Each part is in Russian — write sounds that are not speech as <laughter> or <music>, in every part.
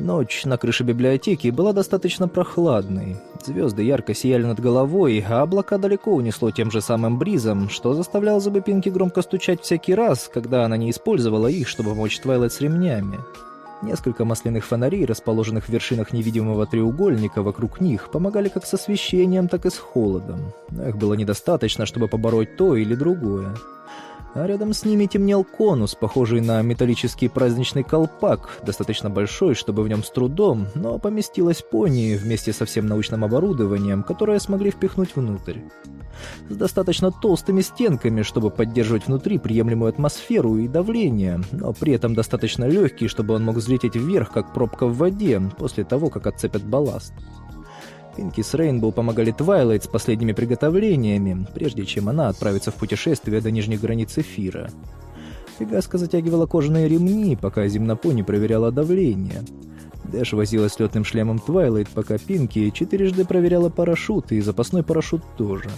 Ночь на крыше библиотеки была достаточно прохладной. Звезды ярко сияли над головой, а облака далеко унесло тем же самым бризом, что заставляло зубы Пинки громко стучать всякий раз, когда она не использовала их, чтобы помочь Твайлайт с ремнями. Несколько масляных фонарей, расположенных в вершинах невидимого треугольника вокруг них, помогали как с освещением, так и с холодом. Но их было недостаточно, чтобы побороть то или другое а рядом с ними темнел конус, похожий на металлический праздничный колпак, достаточно большой, чтобы в нем с трудом, но поместилась пони вместе со всем научным оборудованием, которое смогли впихнуть внутрь. С достаточно толстыми стенками, чтобы поддерживать внутри приемлемую атмосферу и давление, но при этом достаточно легкий, чтобы он мог взлететь вверх, как пробка в воде, после того, как отцепят балласт. Пинки с Рейнбоу помогали Твайлайт с последними приготовлениями, прежде чем она отправится в путешествие до нижних границ эфира. Пегаска затягивала кожаные ремни, пока Земнопони проверяла давление. Дэш возилась с летным шлемом Твайлайт, пока Пинки четырежды проверяла парашют, и запасной парашют тоже.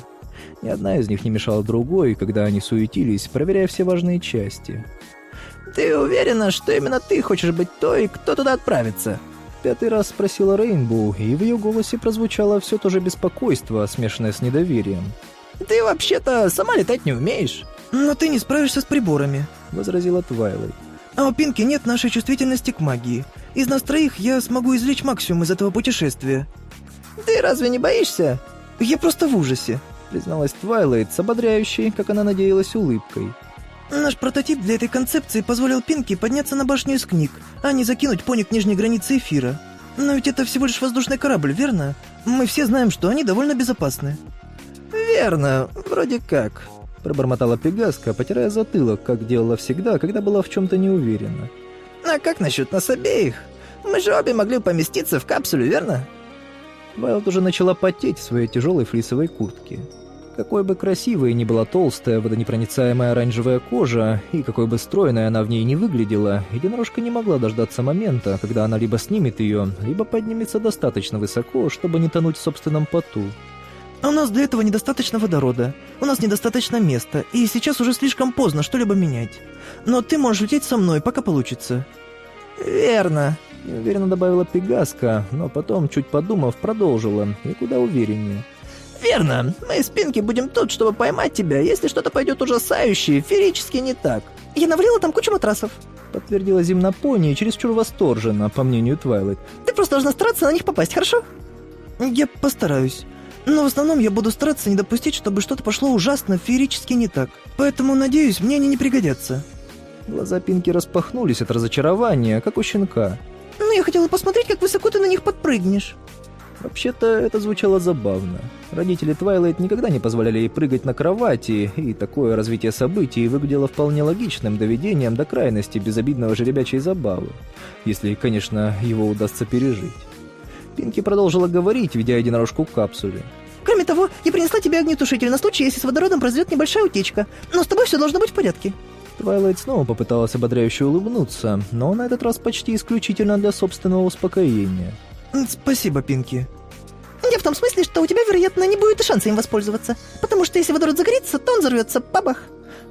Ни одна из них не мешала другой, когда они суетились, проверяя все важные части. «Ты уверена, что именно ты хочешь быть той, кто туда отправится?» Пятый раз спросила Рейнбоу, и в ее голосе прозвучало все то же беспокойство, смешанное с недоверием. «Ты вообще-то сама летать не умеешь». «Но ты не справишься с приборами», — возразила Твайлайт. «А у Пинки нет нашей чувствительности к магии. Из нас троих я смогу извлечь максимум из этого путешествия». «Ты разве не боишься?» «Я просто в ужасе», — призналась Твайлайт с ободряющей, как она надеялась, улыбкой. Наш прототип для этой концепции позволил Пинки подняться на башню из книг, а не закинуть пони к нижней границе эфира. Но ведь это всего лишь воздушный корабль, верно? Мы все знаем, что они довольно безопасны. Верно, вроде как. Пробормотала Пегаска, потирая затылок, как делала всегда, когда была в чем-то не уверена. А как насчет нас обеих? Мы же обе могли поместиться в капсулю, верно? Вайлд уже начала потеть в своей тяжелой флисовой куртке. Какой бы красивой ни была толстая, водонепроницаемая оранжевая кожа, и какой бы стройной она в ней не выглядела, единорожка не могла дождаться момента, когда она либо снимет ее, либо поднимется достаточно высоко, чтобы не тонуть в собственном поту. «А у нас для этого недостаточно водорода, у нас недостаточно места, и сейчас уже слишком поздно что-либо менять. Но ты можешь лететь со мной, пока получится». «Верно», — неуверенно добавила Пегаска, но потом, чуть подумав, продолжила, и куда увереннее. «Верно. Мы с Пинки будем тут, чтобы поймать тебя, если что-то пойдет ужасающе, ферически не так». «Я навалила там кучу матрасов», — подтвердила Зимнопония чересчур восторженно, по мнению Твайлайт. «Ты просто должна стараться на них попасть, хорошо?» «Я постараюсь. Но в основном я буду стараться не допустить, чтобы что-то пошло ужасно, феерически не так. Поэтому, надеюсь, мне они не пригодятся». Глаза Пинки распахнулись от разочарования, как у щенка. «Ну, я хотела посмотреть, как высоко ты на них подпрыгнешь». Вообще-то это звучало забавно. Родители Твайлайт никогда не позволяли ей прыгать на кровати, и такое развитие событий выглядело вполне логичным доведением до крайности безобидного жеребячей забавы. Если, конечно, его удастся пережить. Пинки продолжила говорить, ведя единорожку к капсуле. «Кроме того, я принесла тебе огнетушитель на случай, если с водородом произойдет небольшая утечка. Но с тобой все должно быть в порядке». Твайлайт снова попыталась ободряюще улыбнуться, но на этот раз почти исключительно для собственного успокоения. «Спасибо, Пинки». «Я в том смысле, что у тебя, вероятно, не будет и шанса им воспользоваться. Потому что если водород загорится, то он взорвется, бабах.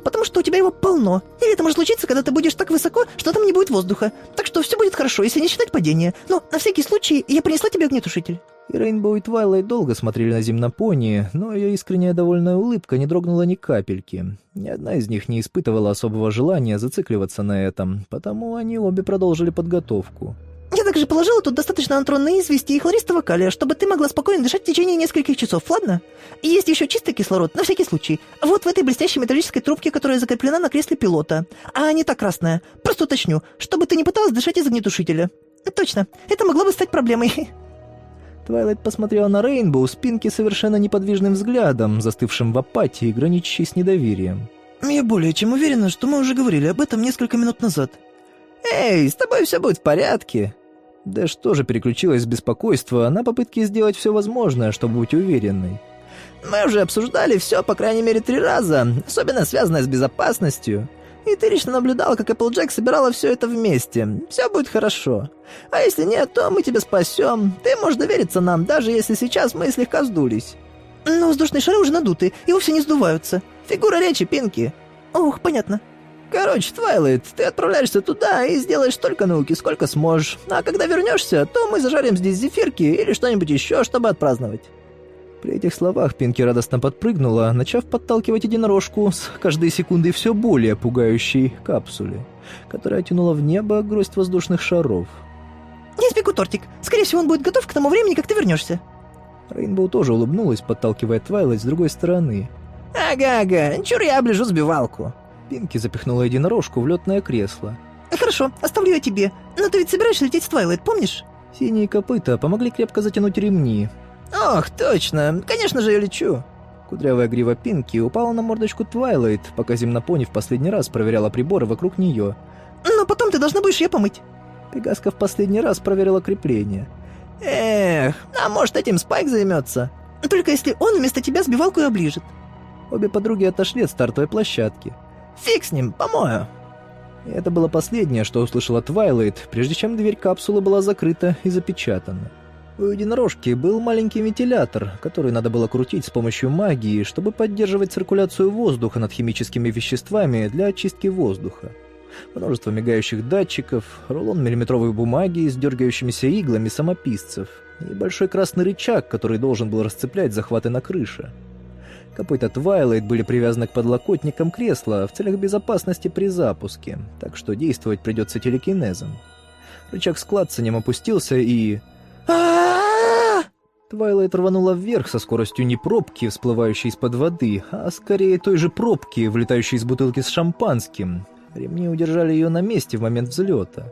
Потому что у тебя его полно. Или это может случиться, когда ты будешь так высоко, что там не будет воздуха. Так что все будет хорошо, если не считать падения. Но на всякий случай я принесла тебе огнетушитель». И Рейнбоу и Твайлайт долго смотрели на Земнопони, но ее искренняя довольная улыбка не дрогнула ни капельки. Ни одна из них не испытывала особого желания зацикливаться на этом, потому они обе продолжили подготовку. Я также положила тут достаточно антронной извести и хлористого калия, чтобы ты могла спокойно дышать в течение нескольких часов, ладно? И есть еще чистый кислород, на всякий случай. Вот в этой блестящей металлической трубке, которая закреплена на кресле пилота. А не та красная. Просто уточню, чтобы ты не пыталась дышать из огнетушителя. Точно, это могло бы стать проблемой. <laughs> Твайлайт посмотрела на Рейнбоу с Пинки совершенно неподвижным взглядом, застывшим в апатии, граничащей с недоверием. «Я более чем уверена, что мы уже говорили об этом несколько минут назад». «Эй, с тобой все будет в порядке», Дэш тоже переключилась с беспокойства на попытки сделать все возможное, чтобы быть уверенной. «Мы уже обсуждали все, по крайней мере, три раза, особенно связанное с безопасностью. И ты лично наблюдала, как Эпплджек собирала все это вместе. Все будет хорошо. А если нет, то мы тебя спасем. Ты можешь довериться нам, даже если сейчас мы слегка сдулись». «Но воздушные шары уже надуты и вовсе не сдуваются. Фигура речи, Пинки». «Ох, понятно». Короче, Твайлайт, ты отправляешься туда и сделаешь столько науки, сколько сможешь. А когда вернешься, то мы зажарим здесь зефирки или что-нибудь еще, чтобы отпраздновать». При этих словах Пинки радостно подпрыгнула, начав подталкивать единорожку с каждой секундой все более пугающей капсуле, которая тянула в небо гроздь воздушных шаров. «Я испеку тортик. Скорее всего, он будет готов к тому времени, как ты вернешься». Рейнбоу тоже улыбнулась, подталкивая Твайлайт с другой стороны. «Ага-ага, чур я оближу сбивалку». Пинки запихнула единорожку в летное кресло. «Хорошо, оставлю я тебе. Но ты ведь собираешься лететь с Твайлайт, помнишь?» Синие копыта помогли крепко затянуть ремни, «Ох, точно! Конечно же я лечу!» Кудрявая грива Пинки упала на мордочку Твайлайт, пока Земнопони в последний раз проверяла приборы вокруг нее. «Но потом ты должна будешь ее помыть!» Пегаска в последний раз проверила крепление. «Эх, а может этим Спайк займется?» «Только если он вместо тебя сбивалку и оближет». Обе подруги отошли от стартовой площадки. «Фиг с ним, помою!» Это было последнее, что услышала Твайлайт, прежде чем дверь капсулы была закрыта и запечатана. У единорожки был маленький вентилятор, который надо было крутить с помощью магии, чтобы поддерживать циркуляцию воздуха над химическими веществами для очистки воздуха. Множество мигающих датчиков, рулон миллиметровой бумаги с дергающимися иглами самописцев и большой красный рычаг, который должен был расцеплять захваты на крыше. Копыта Твайлайт были привязаны к подлокотникам кресла в целях безопасности при запуске, так что действовать придется телекинезом. Рычаг с клацанием опустился и Твайлайт рванула вверх со скоростью не пробки, всплывающей из-под воды, а скорее той же пробки, вылетающей из бутылки с шампанским. Ремни удержали ее на месте в момент взлета.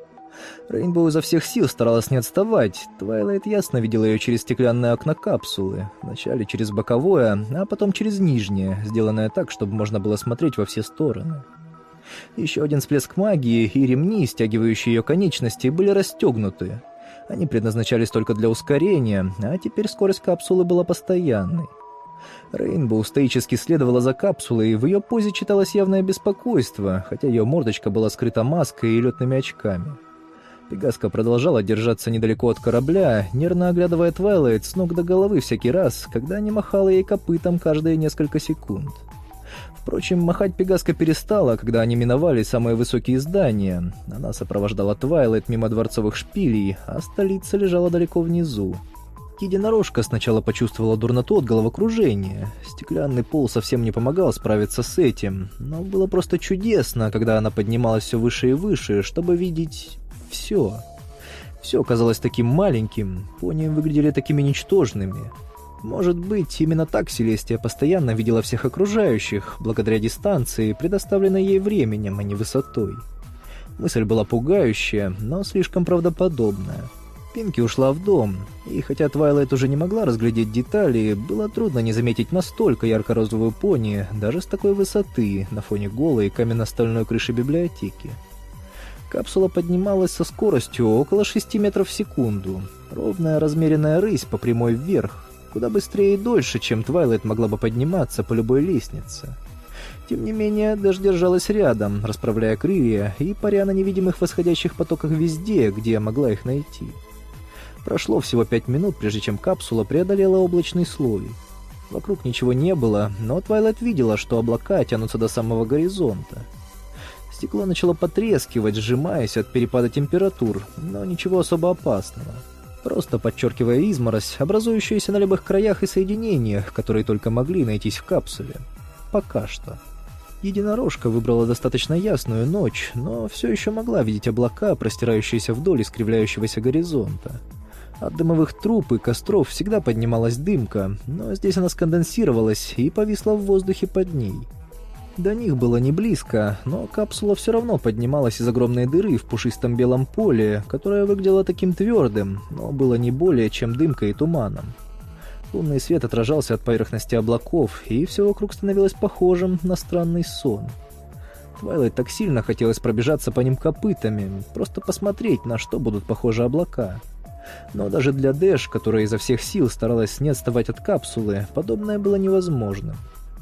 Рейнбоу изо всех сил старалась не отставать. Твайлайт ясно видела ее через стеклянное окно капсулы. Вначале через боковое, а потом через нижнее, сделанное так, чтобы можно было смотреть во все стороны. Еще один всплеск магии, и ремни, стягивающие ее конечности, были расстегнуты. Они предназначались только для ускорения, а теперь скорость капсулы была постоянной. Рейнбоу стоически следовала за капсулой, и в ее позе читалось явное беспокойство, хотя ее мордочка была скрыта маской и летными очками. Пегаска продолжала держаться недалеко от корабля, нервно оглядывая Твайлайт с ног до головы всякий раз, когда не махала ей копытом каждые несколько секунд. Впрочем, махать Пегаска перестала, когда они миновали самые высокие здания. Она сопровождала Твайлайт мимо дворцовых шпилей, а столица лежала далеко внизу. Единорожка сначала почувствовала дурноту от головокружения. Стеклянный пол совсем не помогал справиться с этим, но было просто чудесно, когда она поднималась все выше и выше, чтобы видеть все. Все казалось таким маленьким, пони выглядели такими ничтожными. Может быть, именно так Селестия постоянно видела всех окружающих, благодаря дистанции, предоставленной ей временем, а не высотой. Мысль была пугающая, но слишком правдоподобная. Пинки ушла в дом, и хотя Твайлайт уже не могла разглядеть детали, было трудно не заметить настолько ярко-розовую пони, даже с такой высоты, на фоне голой каменно-стальной крыши библиотеки. Капсула поднималась со скоростью около 6 метров в секунду. Ровная размеренная рысь по прямой вверх, куда быстрее и дольше, чем Твайлайт могла бы подниматься по любой лестнице. Тем не менее, Дэш держалась рядом, расправляя крылья и паря на невидимых восходящих потоках везде, где могла их найти. Прошло всего пять минут, прежде чем капсула преодолела облачный слой. Вокруг ничего не было, но Твайлайт видела, что облака тянутся до самого горизонта. Стекло начало потрескивать, сжимаясь от перепада температур, но ничего особо опасного просто подчеркивая изморозь, образующуюся на любых краях и соединениях, которые только могли найтись в капсуле. Пока что. Единорожка выбрала достаточно ясную ночь, но все еще могла видеть облака, простирающиеся вдоль искривляющегося горизонта. От дымовых труб и костров всегда поднималась дымка, но здесь она сконденсировалась и повисла в воздухе под ней. До них было не близко, но капсула все равно поднималась из огромной дыры в пушистом белом поле, которое выглядело таким твердым, но было не более чем дымкой и туманом. Лунный свет отражался от поверхности облаков, и все вокруг становилось похожим на странный сон. Твайлайт так сильно хотелось пробежаться по ним копытами, просто посмотреть, на что будут похожи облака. Но даже для Дэш, которая изо всех сил старалась не отставать от капсулы, подобное было невозможно.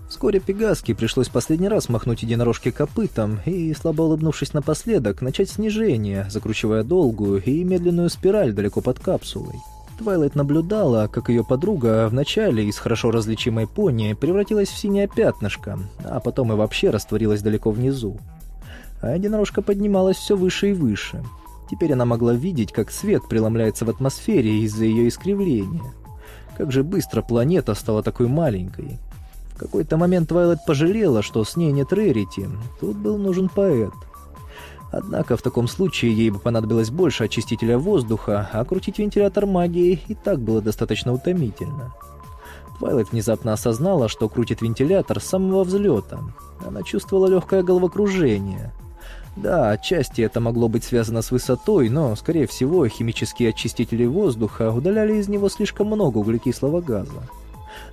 Вскоре Пегаске пришлось последний раз махнуть единорожке копытом и, слабо улыбнувшись напоследок, начать снижение, закручивая долгую и медленную спираль далеко под капсулой. Твайлайт наблюдала, как ее подруга вначале из хорошо различимой пони превратилась в синее пятнышко, а потом и вообще растворилась далеко внизу. А единорожка поднималась все выше и выше. Теперь она могла видеть, как свет преломляется в атмосфере из-за ее искривления. Как же быстро планета стала такой маленькой. В какой-то момент Твайлет пожалела, что с ней нет Рерити. Тут был нужен поэт. Однако в таком случае ей бы понадобилось больше очистителя воздуха, а крутить вентилятор магией и так было достаточно утомительно. Твайлайт внезапно осознала, что крутит вентилятор с самого взлета. Она чувствовала легкое головокружение. Да, отчасти это могло быть связано с высотой, но, скорее всего, химические очистители воздуха удаляли из него слишком много углекислого газа.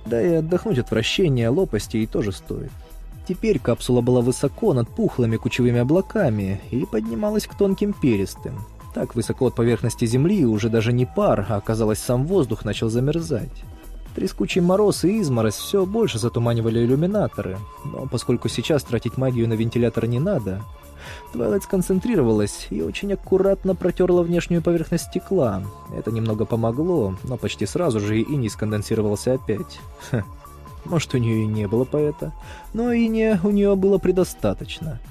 Да и отдохнуть от вращения лопастей тоже стоит. Теперь капсула была высоко над пухлыми кучевыми облаками и поднималась к тонким перистым. Так высоко от поверхности Земли уже даже не пар, а казалось сам воздух начал замерзать. Трескучий мороз и изморозь все больше затуманивали иллюминаторы, но поскольку сейчас тратить магию на вентилятор не надо, Твайлайт сконцентрировалась и очень аккуратно протерла внешнюю поверхность стекла. Это немного помогло, но почти сразу же и не сконденсировался опять. Ха. Может, у нее и не было поэта, но и не у нее было предостаточно.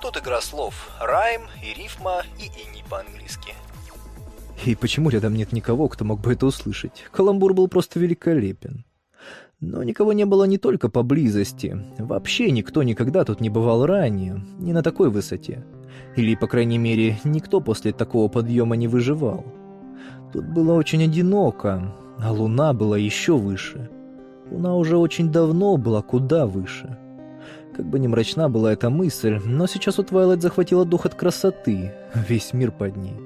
Тут игра слов. Райм и рифма и ини по-английски. И почему рядом нет никого, кто мог бы это услышать? Каламбур был просто великолепен. Но никого не было не только поблизости. Вообще никто никогда тут не бывал ранее, не на такой высоте. Или, по крайней мере, никто после такого подъема не выживал. Тут было очень одиноко, а луна была еще выше. Луна уже очень давно была куда выше. Как бы ни мрачна была эта мысль, но сейчас у Твайлайт захватила дух от красоты, весь мир под ней.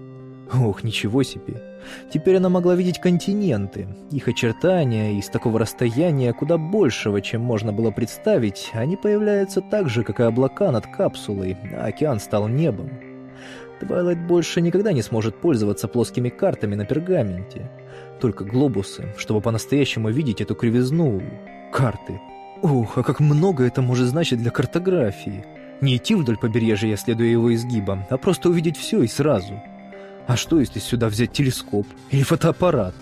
Ох, ничего себе. Теперь она могла видеть континенты. Их очертания из такого расстояния куда большего, чем можно было представить, они появляются так же, как и облака над капсулой, а океан стал небом. Твайлайт больше никогда не сможет пользоваться плоскими картами на пергаменте. Только глобусы, чтобы по-настоящему видеть эту кривизну. Карты. Ух, а как много это может значить для картографии. Не идти вдоль побережья, следуя его изгибам, а просто увидеть все и сразу. А что, если сюда взять телескоп или фотоаппарат?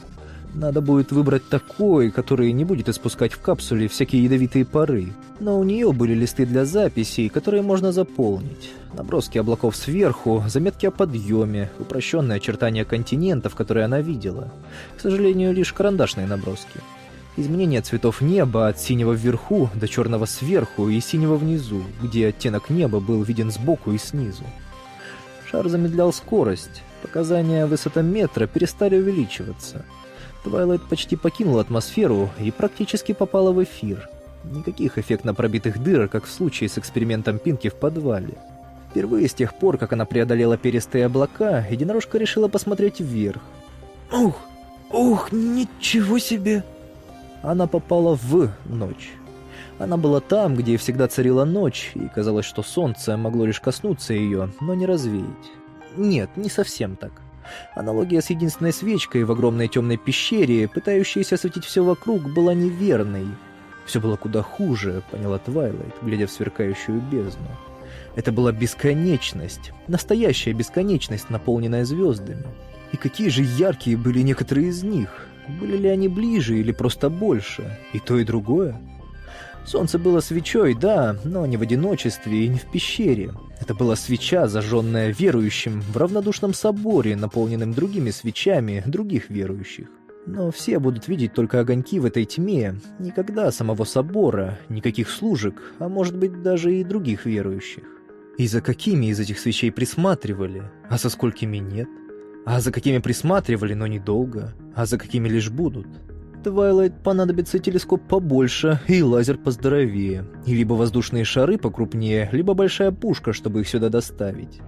Надо будет выбрать такой, который не будет испускать в капсуле всякие ядовитые пары. Но у нее были листы для записей, которые можно заполнить. Наброски облаков сверху, заметки о подъеме, упрощенные очертания континентов, которые она видела. К сожалению, лишь карандашные наброски. Изменение цветов неба от синего вверху до черного сверху и синего внизу, где оттенок неба был виден сбоку и снизу. Шар замедлял скорость, Показания высотометра перестали увеличиваться. Твайлайт почти покинула атмосферу и практически попала в эфир. Никаких эффектно пробитых дыр, как в случае с экспериментом Пинки в подвале. Впервые с тех пор, как она преодолела перистые облака, единорожка решила посмотреть вверх. Ух, ух, ничего себе! Она попала в ночь. Она была там, где всегда царила ночь, и казалось, что солнце могло лишь коснуться ее, но не развеять. Нет, не совсем так. Аналогия с единственной свечкой в огромной темной пещере, пытающейся осветить все вокруг, была неверной. Все было куда хуже, поняла Твайлайт, глядя в сверкающую бездну. Это была бесконечность, настоящая бесконечность, наполненная звездами. И какие же яркие были некоторые из них. Были ли они ближе или просто больше? И то, и другое. Солнце было свечой, да, но не в одиночестве и не в пещере. Это была свеча, зажженная верующим в равнодушном соборе, наполненным другими свечами других верующих. Но все будут видеть только огоньки в этой тьме, никогда самого собора, никаких служек, а может быть даже и других верующих. И за какими из этих свечей присматривали, а со сколькими нет? А за какими присматривали, но недолго, а за какими лишь будут? Твайлайт понадобится телескоп побольше и лазер поздоровее, и либо воздушные шары покрупнее, либо большая пушка, чтобы их сюда доставить.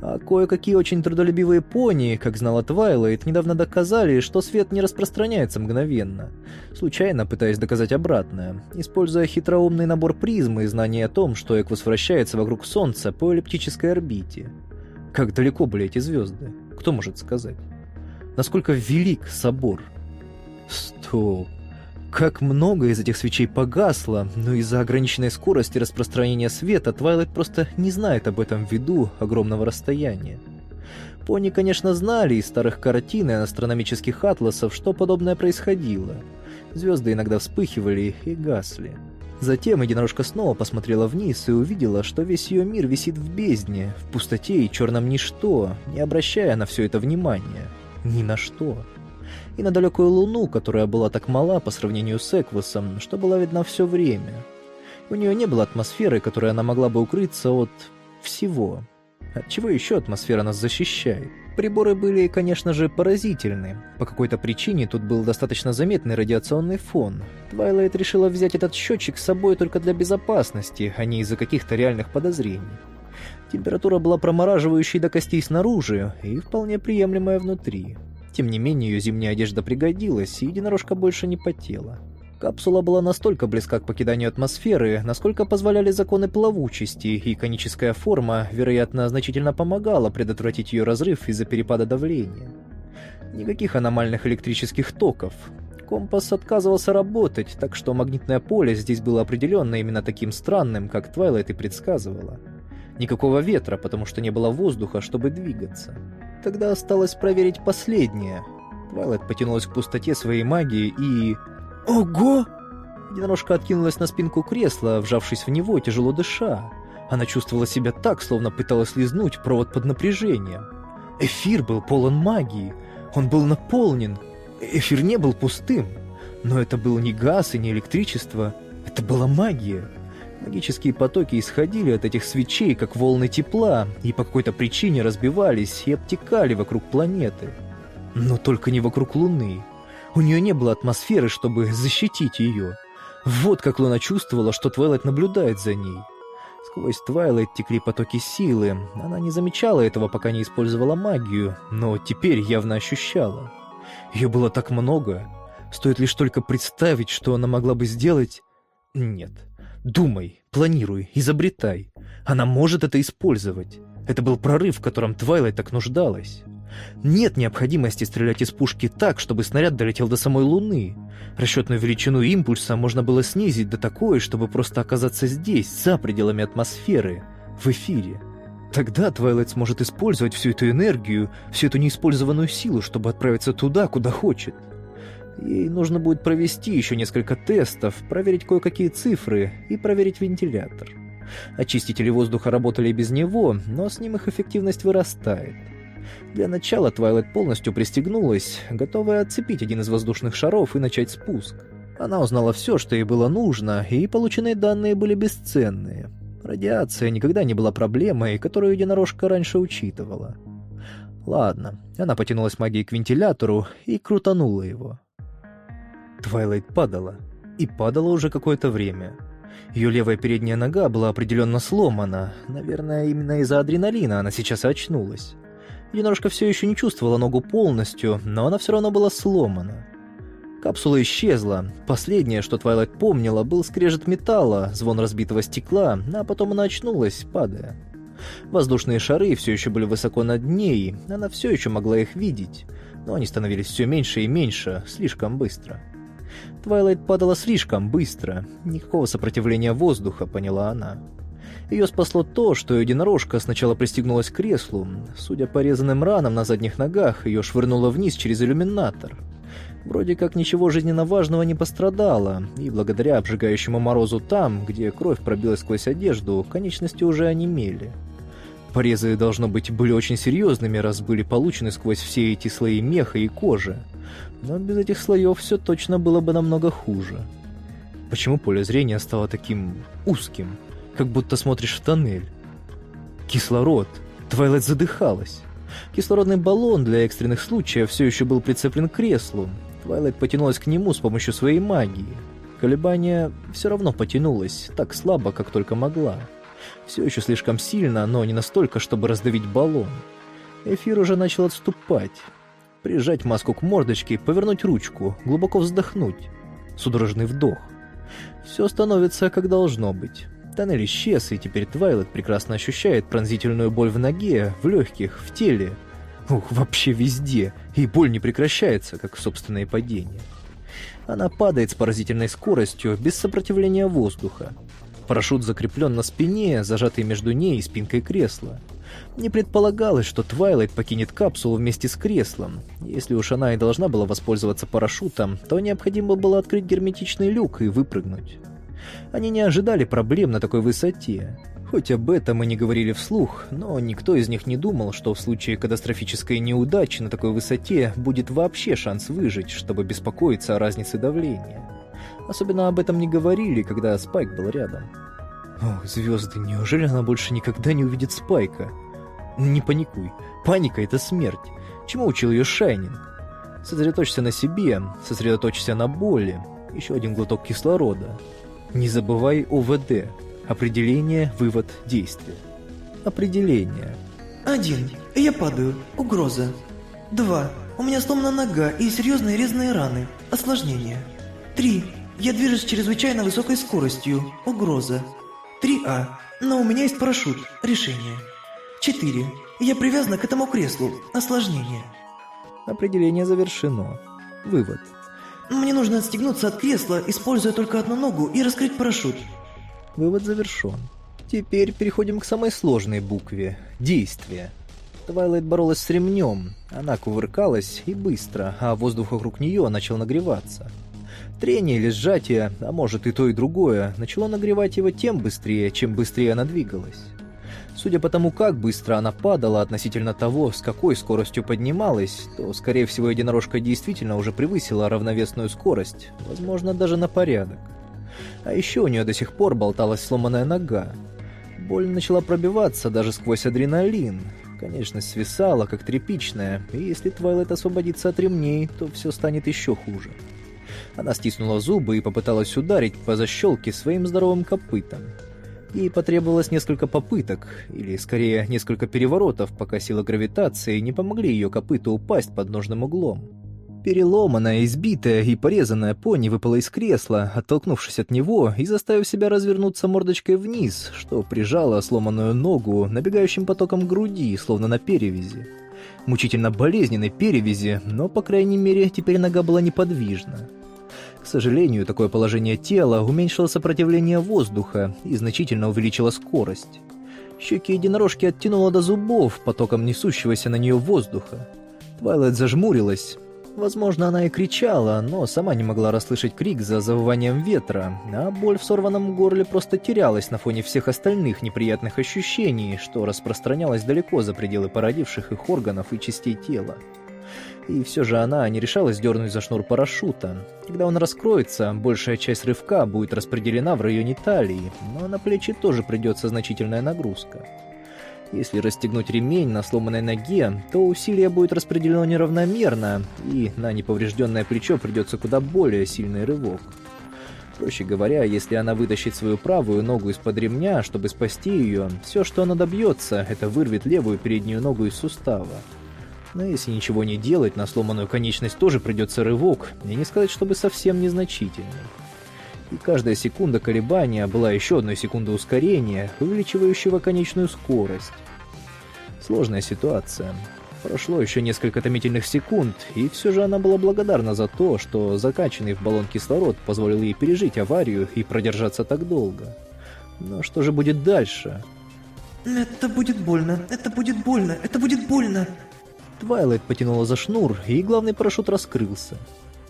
А кое-какие очень трудолюбивые пони, как знала Твайлайт, недавно доказали, что свет не распространяется мгновенно, случайно пытаясь доказать обратное, используя хитроумный набор призм и знания о том, что Эквус вращается вокруг Солнца по эллиптической орбите. Как далеко были эти звезды? Кто может сказать? Насколько велик собор? Стоп. Как много из этих свечей погасло, но из-за ограниченной скорости распространения света Твайлайт просто не знает об этом ввиду огромного расстояния. Пони, конечно, знали из старых картин и астрономических атласов, что подобное происходило. Звезды иногда вспыхивали и гасли. Затем единорожка снова посмотрела вниз и увидела, что весь ее мир висит в бездне, в пустоте и черном ничто, не обращая на все это внимания. Ни на что. И на далекую луну, которая была так мала по сравнению с Эквусом, что была видна все время. У нее не было атмосферы, которой она могла бы укрыться от... всего. От чего еще атмосфера нас защищает? Приборы были, конечно же, поразительны. По какой-то причине тут был достаточно заметный радиационный фон. Твайлайт решила взять этот счетчик с собой только для безопасности, а не из-за каких-то реальных подозрений. Температура была промораживающей до костей снаружи и вполне приемлемая внутри. Тем не менее, ее зимняя одежда пригодилась, и единорожка больше не потела. Капсула была настолько близка к покиданию атмосферы, насколько позволяли законы плавучести, и коническая форма, вероятно, значительно помогала предотвратить ее разрыв из-за перепада давления. Никаких аномальных электрических токов. Компас отказывался работать, так что магнитное поле здесь было определенно именно таким странным, как Твайлайт и предсказывала. Никакого ветра, потому что не было воздуха, чтобы двигаться. Тогда осталось проверить последнее. Твайлайт потянулась к пустоте своей магии и... Ого! Единорожка откинулась на спинку кресла, вжавшись в него, тяжело дыша. Она чувствовала себя так, словно пыталась лизнуть провод под напряжением. Эфир был полон магии. Он был наполнен. Эфир не был пустым. Но это был не газ и не электричество. Это была магия. Магические потоки исходили от этих свечей, как волны тепла, и по какой-то причине разбивались и обтекали вокруг планеты. Но только не вокруг Луны. У нее не было атмосферы, чтобы защитить ее. Вот как Луна чувствовала, что Твайлайт наблюдает за ней. Сквозь Твайлайт текли потоки силы. Она не замечала этого, пока не использовала магию, но теперь явно ощущала. Ее было так много. Стоит лишь только представить, что она могла бы сделать... Нет. Думай, планируй, изобретай. Она может это использовать. Это был прорыв, в котором Твайлайт так нуждалась. Нет необходимости стрелять из пушки так, чтобы снаряд долетел до самой Луны. Расчетную величину импульса можно было снизить до такой, чтобы просто оказаться здесь, за пределами атмосферы, в эфире. Тогда Твайлайт сможет использовать всю эту энергию, всю эту неиспользованную силу, чтобы отправиться туда, куда хочет. Ей нужно будет провести еще несколько тестов, проверить кое-какие цифры и проверить вентилятор. Очистители воздуха работали без него, но с ним их эффективность вырастает. Для начала Твайлайт полностью пристегнулась, готовая отцепить один из воздушных шаров и начать спуск. Она узнала все, что ей было нужно, и полученные данные были бесценные. Радиация никогда не была проблемой, которую единорожка раньше учитывала. Ладно, она потянулась магией к вентилятору и крутанула его. Твайлайт падала. И падала уже какое-то время. Ее левая передняя нога была определенно сломана. Наверное, именно из-за адреналина она сейчас очнулась. Единорожка все еще не чувствовала ногу полностью, но она все равно была сломана. Капсула исчезла. Последнее, что Твайлайт помнила, был скрежет металла, звон разбитого стекла, а потом она очнулась, падая. Воздушные шары все еще были высоко над ней, она все еще могла их видеть, но они становились все меньше и меньше, слишком быстро. Твайлайт падала слишком быстро, никакого сопротивления воздуха, поняла она. Ее спасло то, что единорожка сначала пристегнулась к креслу. Судя по резаным ранам на задних ногах, ее швырнуло вниз через иллюминатор. Вроде как ничего жизненно важного не пострадало, и благодаря обжигающему морозу там, где кровь пробилась сквозь одежду, конечности уже онемели. Порезы, должно быть, были очень серьезными, раз были получены сквозь все эти слои меха и кожи. Но без этих слоев все точно было бы намного хуже. Почему поле зрения стало таким узким? как будто смотришь в тоннель. Кислород. Твайлайт задыхалась. Кислородный баллон для экстренных случаев все еще был прицеплен к креслу. Твайлайт потянулась к нему с помощью своей магии. Колебание все равно потянулось, так слабо, как только могла. Все еще слишком сильно, но не настолько, чтобы раздавить баллон. Эфир уже начал отступать. Прижать маску к мордочке, повернуть ручку, глубоко вздохнуть. Судорожный вдох. Все становится, как должно быть. Тоннель исчез, и теперь Твайлет прекрасно ощущает пронзительную боль в ноге, в легких, в теле. Ух, вообще везде. И боль не прекращается, как собственное падение. Она падает с поразительной скоростью, без сопротивления воздуха. Парашют закреплен на спине, зажатый между ней и спинкой кресла. Не предполагалось, что Твайлайт покинет капсулу вместе с креслом. Если уж она и должна была воспользоваться парашютом, то необходимо было открыть герметичный люк и выпрыгнуть. Они не ожидали проблем на такой высоте. Хоть об этом и не говорили вслух, но никто из них не думал, что в случае катастрофической неудачи на такой высоте будет вообще шанс выжить, чтобы беспокоиться о разнице давления. Особенно об этом не говорили, когда Спайк был рядом. Ох, звезды, неужели она больше никогда не увидит Спайка? Не паникуй. Паника — это смерть. Чему учил ее Шайнинг? Сосредоточься на себе, сосредоточься на боли. Еще один глоток кислорода. Не забывай ОВД. Определение, вывод, действие. Определение. Один. Я падаю. Угроза. Два. У меня сломана нога и серьезные резные раны. Осложнение. Три. Я движусь чрезвычайно высокой скоростью. Угроза. 3А. Но у меня есть парашют. Решение. 4. Я привязана к этому креслу. Осложнение. Определение завершено. Вывод. Мне нужно отстегнуться от кресла, используя только одну ногу, и раскрыть парашют. Вывод завершен. Теперь переходим к самой сложной букве – действие. Твайлайт боролась с ремнем. Она кувыркалась и быстро, а воздух вокруг нее начал нагреваться. Трение или сжатие, а может и то и другое, начало нагревать его тем быстрее, чем быстрее она двигалась. Судя по тому, как быстро она падала относительно того, с какой скоростью поднималась, то, скорее всего, единорожка действительно уже превысила равновесную скорость, возможно, даже на порядок. А еще у нее до сих пор болталась сломанная нога. Боль начала пробиваться даже сквозь адреналин. Конечность свисала, как тряпичная, и если Твайлайт освободится от ремней, то все станет еще хуже. Она стиснула зубы и попыталась ударить по защелке своим здоровым копытом. Ей потребовалось несколько попыток, или скорее несколько переворотов, пока сила гравитации не помогли ее копыту упасть под нужным углом. Переломанная, избитая и порезанная пони выпала из кресла, оттолкнувшись от него и заставив себя развернуться мордочкой вниз, что прижало сломанную ногу набегающим потоком груди, словно на перевязи. Мучительно болезненной перевязи, но, по крайней мере, теперь нога была неподвижна. Сожалению, такое положение тела уменьшило сопротивление воздуха и значительно увеличило скорость. Щеки единорожки оттянуло до зубов потоком несущегося на нее воздуха. Твайлайт зажмурилась. Возможно, она и кричала, но сама не могла расслышать крик за завыванием ветра, а боль в сорванном горле просто терялась на фоне всех остальных неприятных ощущений, что распространялось далеко за пределы породивших их органов и частей тела. И все же она не решалась дернуть за шнур парашюта. Когда он раскроется, большая часть рывка будет распределена в районе талии, но на плечи тоже придется значительная нагрузка. Если расстегнуть ремень на сломанной ноге, то усилие будет распределено неравномерно, и на неповрежденное плечо придется куда более сильный рывок. Проще говоря, если она вытащит свою правую ногу из-под ремня, чтобы спасти ее, все, что она добьется, это вырвет левую переднюю ногу из сустава. Но если ничего не делать, на сломанную конечность тоже придется рывок, и не сказать, чтобы совсем незначительный. И каждая секунда колебания была еще одной секундой ускорения, увеличивающего конечную скорость. Сложная ситуация. Прошло еще несколько томительных секунд, и все же она была благодарна за то, что закачанный в баллон кислород позволил ей пережить аварию и продержаться так долго. Но что же будет дальше? Это будет больно, это будет больно, это будет больно. Твайлайт потянула за шнур, и главный парашют раскрылся.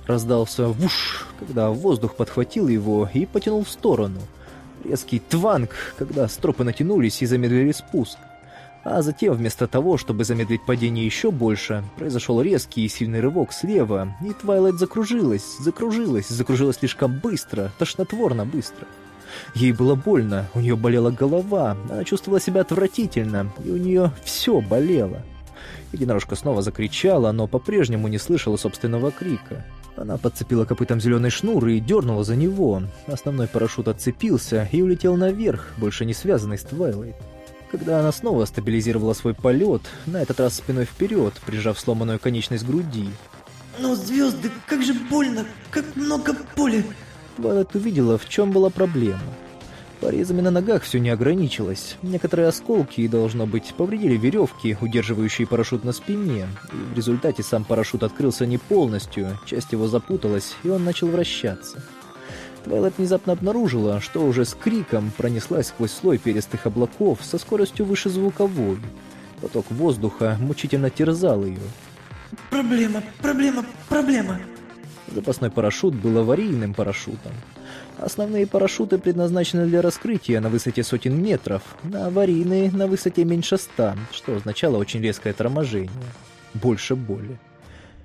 Раздался whoosh, когда воздух подхватил его и потянул в сторону. Резкий twang, когда стропы натянулись и замедлили спуск. А затем, вместо того, чтобы замедлить падение еще больше, произошел резкий и сильный рывок слева, и Твайлайт закружилась, закружилась, закружилась слишком быстро, тошнотворно быстро. Ей было больно, у нее болела голова, она чувствовала себя отвратительно, и у нее все болело. Единорожка снова закричала, но по-прежнему не слышала собственного крика. Она подцепила копытом зеленый шнур и дернула за него. Основной парашют отцепился и улетел наверх, больше не связанный с Твайлайт. Когда она снова стабилизировала свой полет, на этот раз спиной вперед, прижав сломанную конечность груди. Но звезды, как же больно, как много боли. Твайлайт увидела, в чем была проблема. Порезами на ногах все не ограничилось. Некоторые осколки, должно быть, повредили веревки, удерживающие парашют на спине, и в результате сам парашют открылся не полностью, часть его запуталась, и он начал вращаться. Твайлайт внезапно обнаружила, что уже с криком пронеслась сквозь слой перистых облаков со скоростью выше звуковой. Поток воздуха мучительно терзал ее. Проблема, проблема, проблема. Запасной парашют был аварийным парашютом. Основные парашюты предназначены для раскрытия на высоте сотен метров, на аварийные на высоте меньше ста, что означало очень резкое торможение. Больше боли.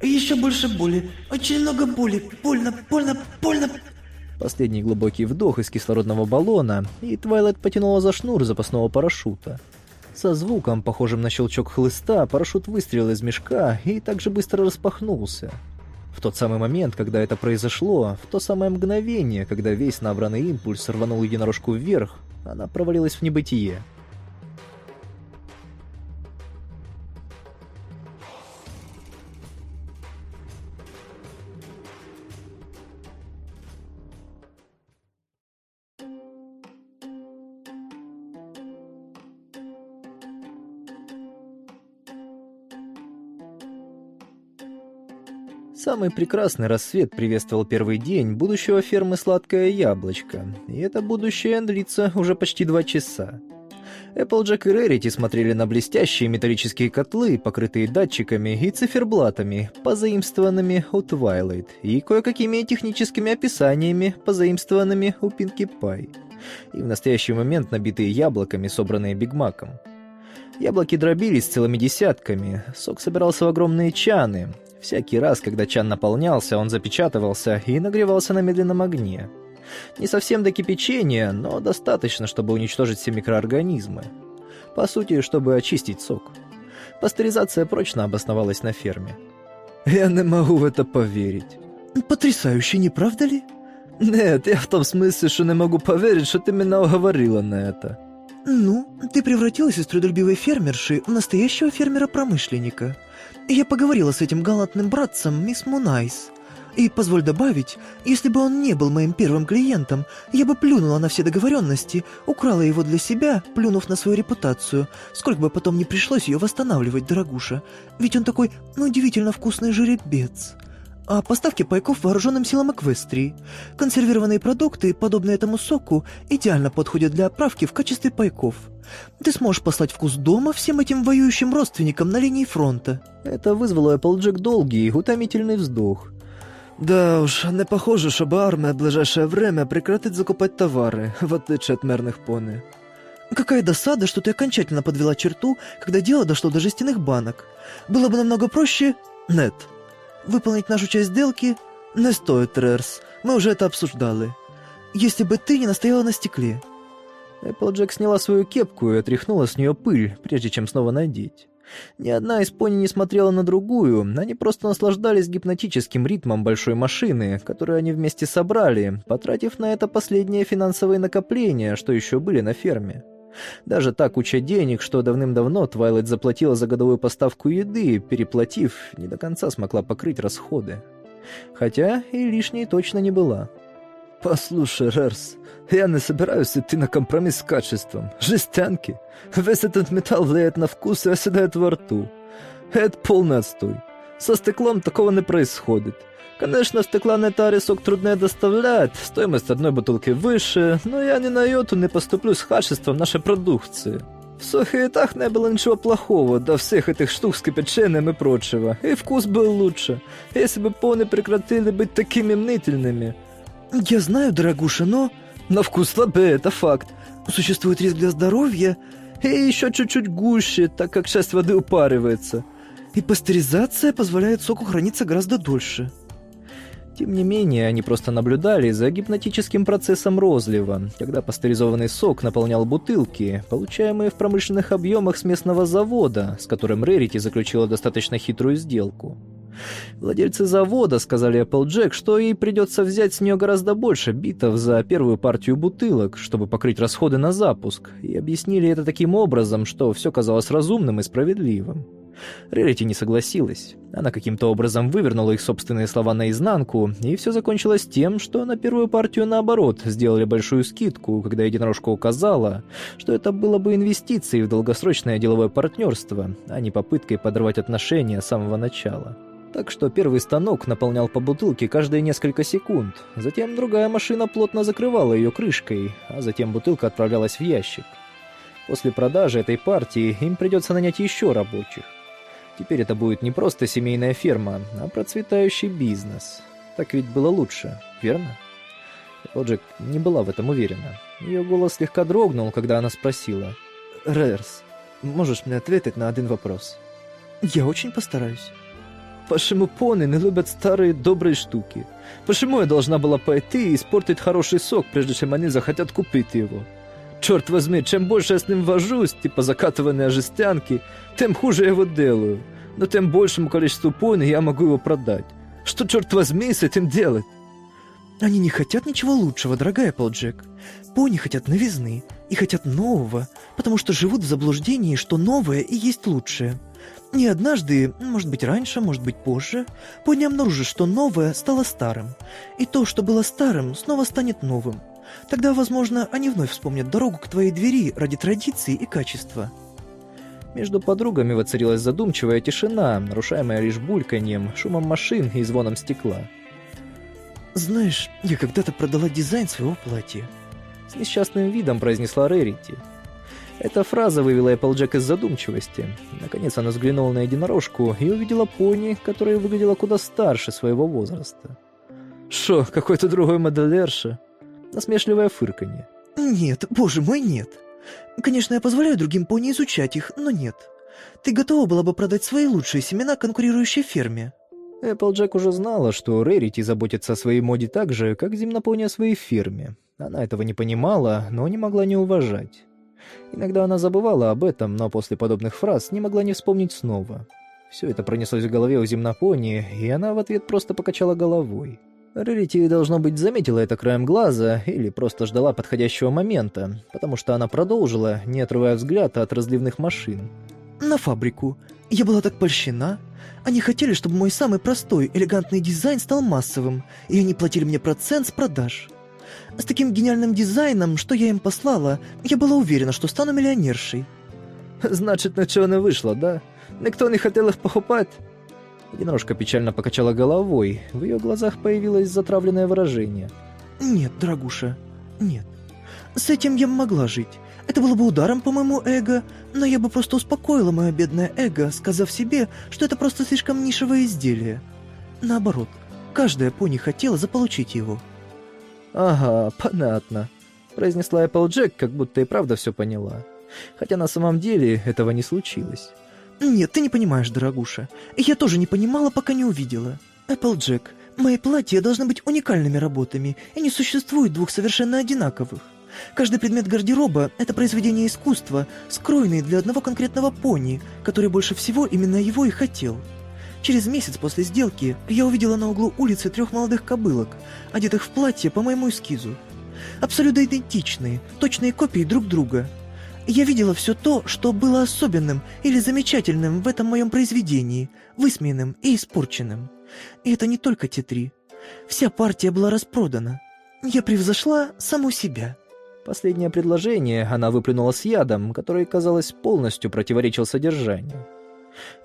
Еще больше боли. Очень много боли. Больно, больно, больно. Последний глубокий вдох из кислородного баллона, и Твайлайт потянула за шнур запасного парашюта. Со звуком, похожим на щелчок хлыста, парашют выстрелил из мешка и также быстро распахнулся. В тот самый момент, когда это произошло, в то самое мгновение, когда весь набранный импульс рванул единорожку вверх, она провалилась в небытие. Самый прекрасный рассвет приветствовал первый день будущего фермы «Сладкое яблочко», и это будущее длится уже почти два часа. Эпплджек и Рерити смотрели на блестящие металлические котлы, покрытые датчиками и циферблатами, позаимствованными у Twilight, и кое-какими техническими описаниями, позаимствованными у Пинки Пай, и в настоящий момент набитые яблоками, собранные Бигмаком. Яблоки дробились целыми десятками, сок собирался в огромные чаны, Всякий раз, когда чан наполнялся, он запечатывался и нагревался на медленном огне. Не совсем до кипячения, но достаточно, чтобы уничтожить все микроорганизмы. По сути, чтобы очистить сок. Пастеризация прочно обосновалась на ферме. «Я не могу в это поверить». «Потрясающе, не правда ли?» «Нет, я в том смысле, что не могу поверить, что ты меня уговорила на это». «Ну, ты превратилась из трудолюбивой фермерши в настоящего фермера-промышленника. Я поговорила с этим галантным братцем, мисс Мунайс. И, позволь добавить, если бы он не был моим первым клиентом, я бы плюнула на все договоренности, украла его для себя, плюнув на свою репутацию, сколько бы потом не пришлось ее восстанавливать, дорогуша. Ведь он такой, ну, удивительно вкусный жеребец а поставки пайков вооруженным силам Эквестрии. Консервированные продукты, подобные этому соку, идеально подходят для отправки в качестве пайков. Ты сможешь послать вкус дома всем этим воюющим родственникам на линии фронта». Это вызвало Эпплджек долгий, утомительный вздох. Да уж, не похоже, чтобы армия в ближайшее время прекратит закупать товары, в отличие от мерных пони. Какая досада, что ты окончательно подвела черту, когда дело дошло до жестяных банок. Было бы намного проще... Нет, Выполнить нашу часть сделки не стоит, Рерс. Мы уже это обсуждали. Если бы ты не настояла на стекле. Эпплджек сняла свою кепку и отряхнула с нее пыль, прежде чем снова надеть. Ни одна из пони не смотрела на другую, они просто наслаждались гипнотическим ритмом большой машины, которую они вместе собрали, потратив на это последние финансовые накопления, что еще были на ферме. Даже та куча денег, что давным-давно Твайлайт заплатила за годовую поставку еды, переплатив, не до конца смогла покрыть расходы. Хотя и лишней точно не была. «Послушай, Рерс, я не собираюсь идти на компромисс с качеством. Жестянки. Весь этот металл влияет на вкус и оседает во рту. Это полный отстой. Со стеклом такого не происходит. Конечно, стеклянной таре сок труднее доставлять, стоимость одной бутылки выше, но я ни на йоту не поступлю с качеством нашей продукции. В так не было ничего плохого, до всех этих штук с кипячением и прочего, и вкус был лучше, если бы пони прекратили быть такими мнительными. Я знаю, дорогуша, но... На вкус слабее, это факт. Существует риск для здоровья, и еще чуть-чуть гуще, так как часть воды упаривается. И пастеризация позволяет соку храниться гораздо дольше. Тем не менее, они просто наблюдали за гипнотическим процессом розлива, когда пастеризованный сок наполнял бутылки, получаемые в промышленных объемах с местного завода, с которым Рерити заключила достаточно хитрую сделку. Владельцы завода сказали Applejack, что ей придется взять с нее гораздо больше битов за первую партию бутылок, чтобы покрыть расходы на запуск, и объяснили это таким образом, что все казалось разумным и справедливым. Рерити не согласилась. Она каким-то образом вывернула их собственные слова наизнанку, и все закончилось тем, что на первую партию наоборот сделали большую скидку, когда единорожка указала, что это было бы инвестицией в долгосрочное деловое партнерство, а не попыткой подорвать отношения с самого начала. Так что первый станок наполнял по бутылке каждые несколько секунд, затем другая машина плотно закрывала ее крышкой, а затем бутылка отправлялась в ящик. После продажи этой партии им придется нанять еще рабочих. Теперь это будет не просто семейная ферма, а процветающий бизнес. Так ведь было лучше, верно? Эпплджек не была в этом уверена. Ее голос слегка дрогнул, когда она спросила. Рерс, можешь мне ответить на один вопрос? Я очень постараюсь. Почему пони не любят старые добрые штуки? Почему я должна была пойти и испортить хороший сок, прежде чем они захотят купить его? Черт возьми, чем больше я с ним вожусь, типа закатывания жестянки, тем хуже я его делаю. Но тем большему количеству пони я могу его продать. Что, черт возьми, с этим делать? Они не хотят ничего лучшего, дорогая Полджек. Пони хотят новизны и хотят нового, потому что живут в заблуждении, что новое и есть лучшее. И однажды, может быть раньше, может быть позже, пони обнаружат, что новое стало старым, и то, что было старым, снова станет новым. Тогда, возможно, они вновь вспомнят дорогу к твоей двери ради традиции и качества. Между подругами воцарилась задумчивая тишина, нарушаемая лишь бульканьем, шумом машин и звоном стекла. «Знаешь, я когда-то продала дизайн своего платья», — с несчастным видом произнесла Рерити. Эта фраза вывела Эпплджек из задумчивости. Наконец она взглянула на единорожку и увидела пони, которая выглядела куда старше своего возраста. «Шо, какой-то другой модельерша?» Насмешливое фырканье. «Нет, боже мой, нет. Конечно, я позволяю другим пони изучать их, но нет. Ты готова была бы продать свои лучшие семена конкурирующей ферме?» Эпплджек уже знала, что Рерити заботится о своей моде так же, как земнопони о своей ферме. Она этого не понимала, но не могла не уважать. Иногда она забывала об этом, но после подобных фраз не могла не вспомнить снова. Все это пронеслось в голове у земнопони, и она в ответ просто покачала головой. Рерити, должно быть, заметила это краем глаза или просто ждала подходящего момента, потому что она продолжила, не отрывая взгляд от разливных машин. «На фабрику. Я была так польщена. Они хотели, чтобы мой самый простой, элегантный дизайн стал массовым, и они платили мне процент с продаж. С таким гениальным дизайном, что я им послала, я была уверена, что стану миллионершей». «Значит, ничего не вышло, да? Никто не хотел их покупать?» Единорожка печально покачала головой. В ее глазах появилось затравленное выражение. «Нет, дорогуша, нет. С этим я могла жить. Это было бы ударом по моему эго, но я бы просто успокоила мое бедное эго, сказав себе, что это просто слишком нишевое изделие. Наоборот, каждая пони хотела заполучить его». «Ага, понятно», — произнесла Эпплджек, как будто и правда все поняла. Хотя на самом деле этого не случилось. «Нет, ты не понимаешь, дорогуша. Я тоже не понимала, пока не увидела. Эпплджек, мои платья должны быть уникальными работами, и не существует двух совершенно одинаковых. Каждый предмет гардероба — это произведение искусства, скроенное для одного конкретного пони, который больше всего именно его и хотел». Через месяц после сделки я увидела на углу улицы трех молодых кобылок, одетых в платье по моему эскизу. Абсолютно идентичные, точные копии друг друга. Я видела все то, что было особенным или замечательным в этом моем произведении, высмеянным и испорченным. И это не только те три. Вся партия была распродана. Я превзошла саму себя. Последнее предложение она выплюнула с ядом, который, казалось, полностью противоречил содержанию.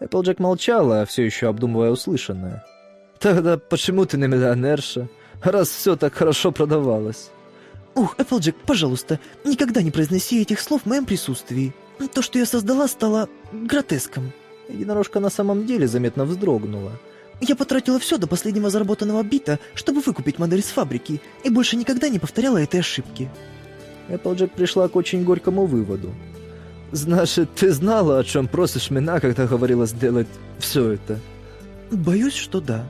Эпплджек молчала, все еще обдумывая услышанное. «Тогда почему ты не миллионерша, раз все так хорошо продавалось?» «Ух, Эпплджек, пожалуйста, никогда не произноси этих слов в моем присутствии. То, что я создала, стало гротеском». Единорожка на самом деле заметно вздрогнула. «Я потратила все до последнего заработанного бита, чтобы выкупить модель с фабрики, и больше никогда не повторяла этой ошибки». Эпплджек пришла к очень горькому выводу. «Значит, ты знала, о чем просишь меня, когда говорила сделать все это?» «Боюсь, что да».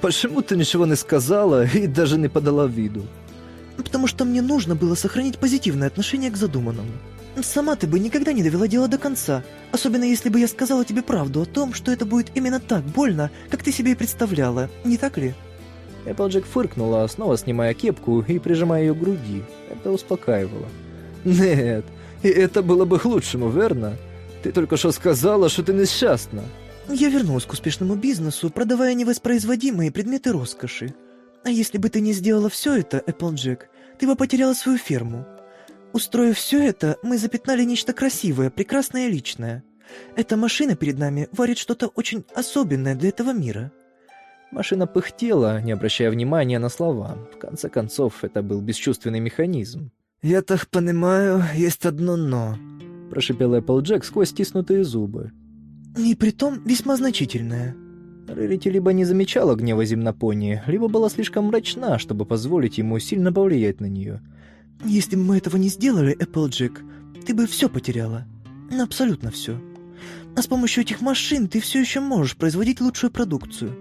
«Почему ты ничего не сказала и даже не подала виду?» «Потому что мне нужно было сохранить позитивное отношение к задуманному. Сама ты бы никогда не довела дело до конца, особенно если бы я сказала тебе правду о том, что это будет именно так больно, как ты себе и представляла, не так ли?» Эпплджек фыркнула, снова снимая кепку и прижимая ее к груди. Это успокаивало. «Нет, и это было бы к лучшему, верно? Ты только что сказала, что ты несчастна. Я вернулась к успешному бизнесу, продавая невоспроизводимые предметы роскоши. А если бы ты не сделала все это, Эпплджек, ты бы потеряла свою ферму. Устроив все это, мы запятнали нечто красивое, прекрасное и личное. Эта машина перед нами варит что-то очень особенное для этого мира. Машина пыхтела, не обращая внимания на слова. В конце концов, это был бесчувственный механизм. «Я так понимаю, есть одно «но», — прошипел Эпплджек сквозь стиснутые зубы. «И притом весьма значительное». Рерити либо не замечала гнева земнопони, либо была слишком мрачна, чтобы позволить ему сильно повлиять на нее. «Если бы мы этого не сделали, Эпплджек, ты бы все потеряла. Абсолютно все. А с помощью этих машин ты все еще можешь производить лучшую продукцию.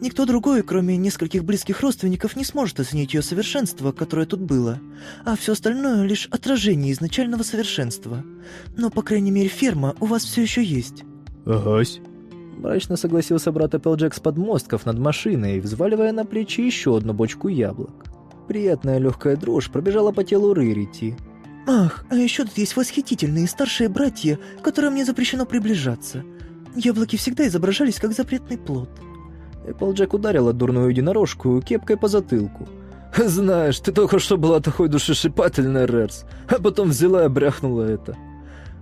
Никто другой, кроме нескольких близких родственников, не сможет оценить ее совершенство, которое тут было, а все остальное — лишь отражение изначального совершенства. Но, по крайней мере, ферма у вас все еще есть». «Агась». Мрачно согласился брат Эпплджек с подмостков над машиной, взваливая на плечи еще одну бочку яблок. Приятная легкая дрожь пробежала по телу Рырити. «Ах, а еще тут есть восхитительные старшие братья, которым мне запрещено приближаться. Яблоки всегда изображались как запретный плод». Эпплджек ударила дурную единорожку кепкой по затылку. «Знаешь, ты только что была такой душешипательной, Рерс, а потом взяла и бряхнула это».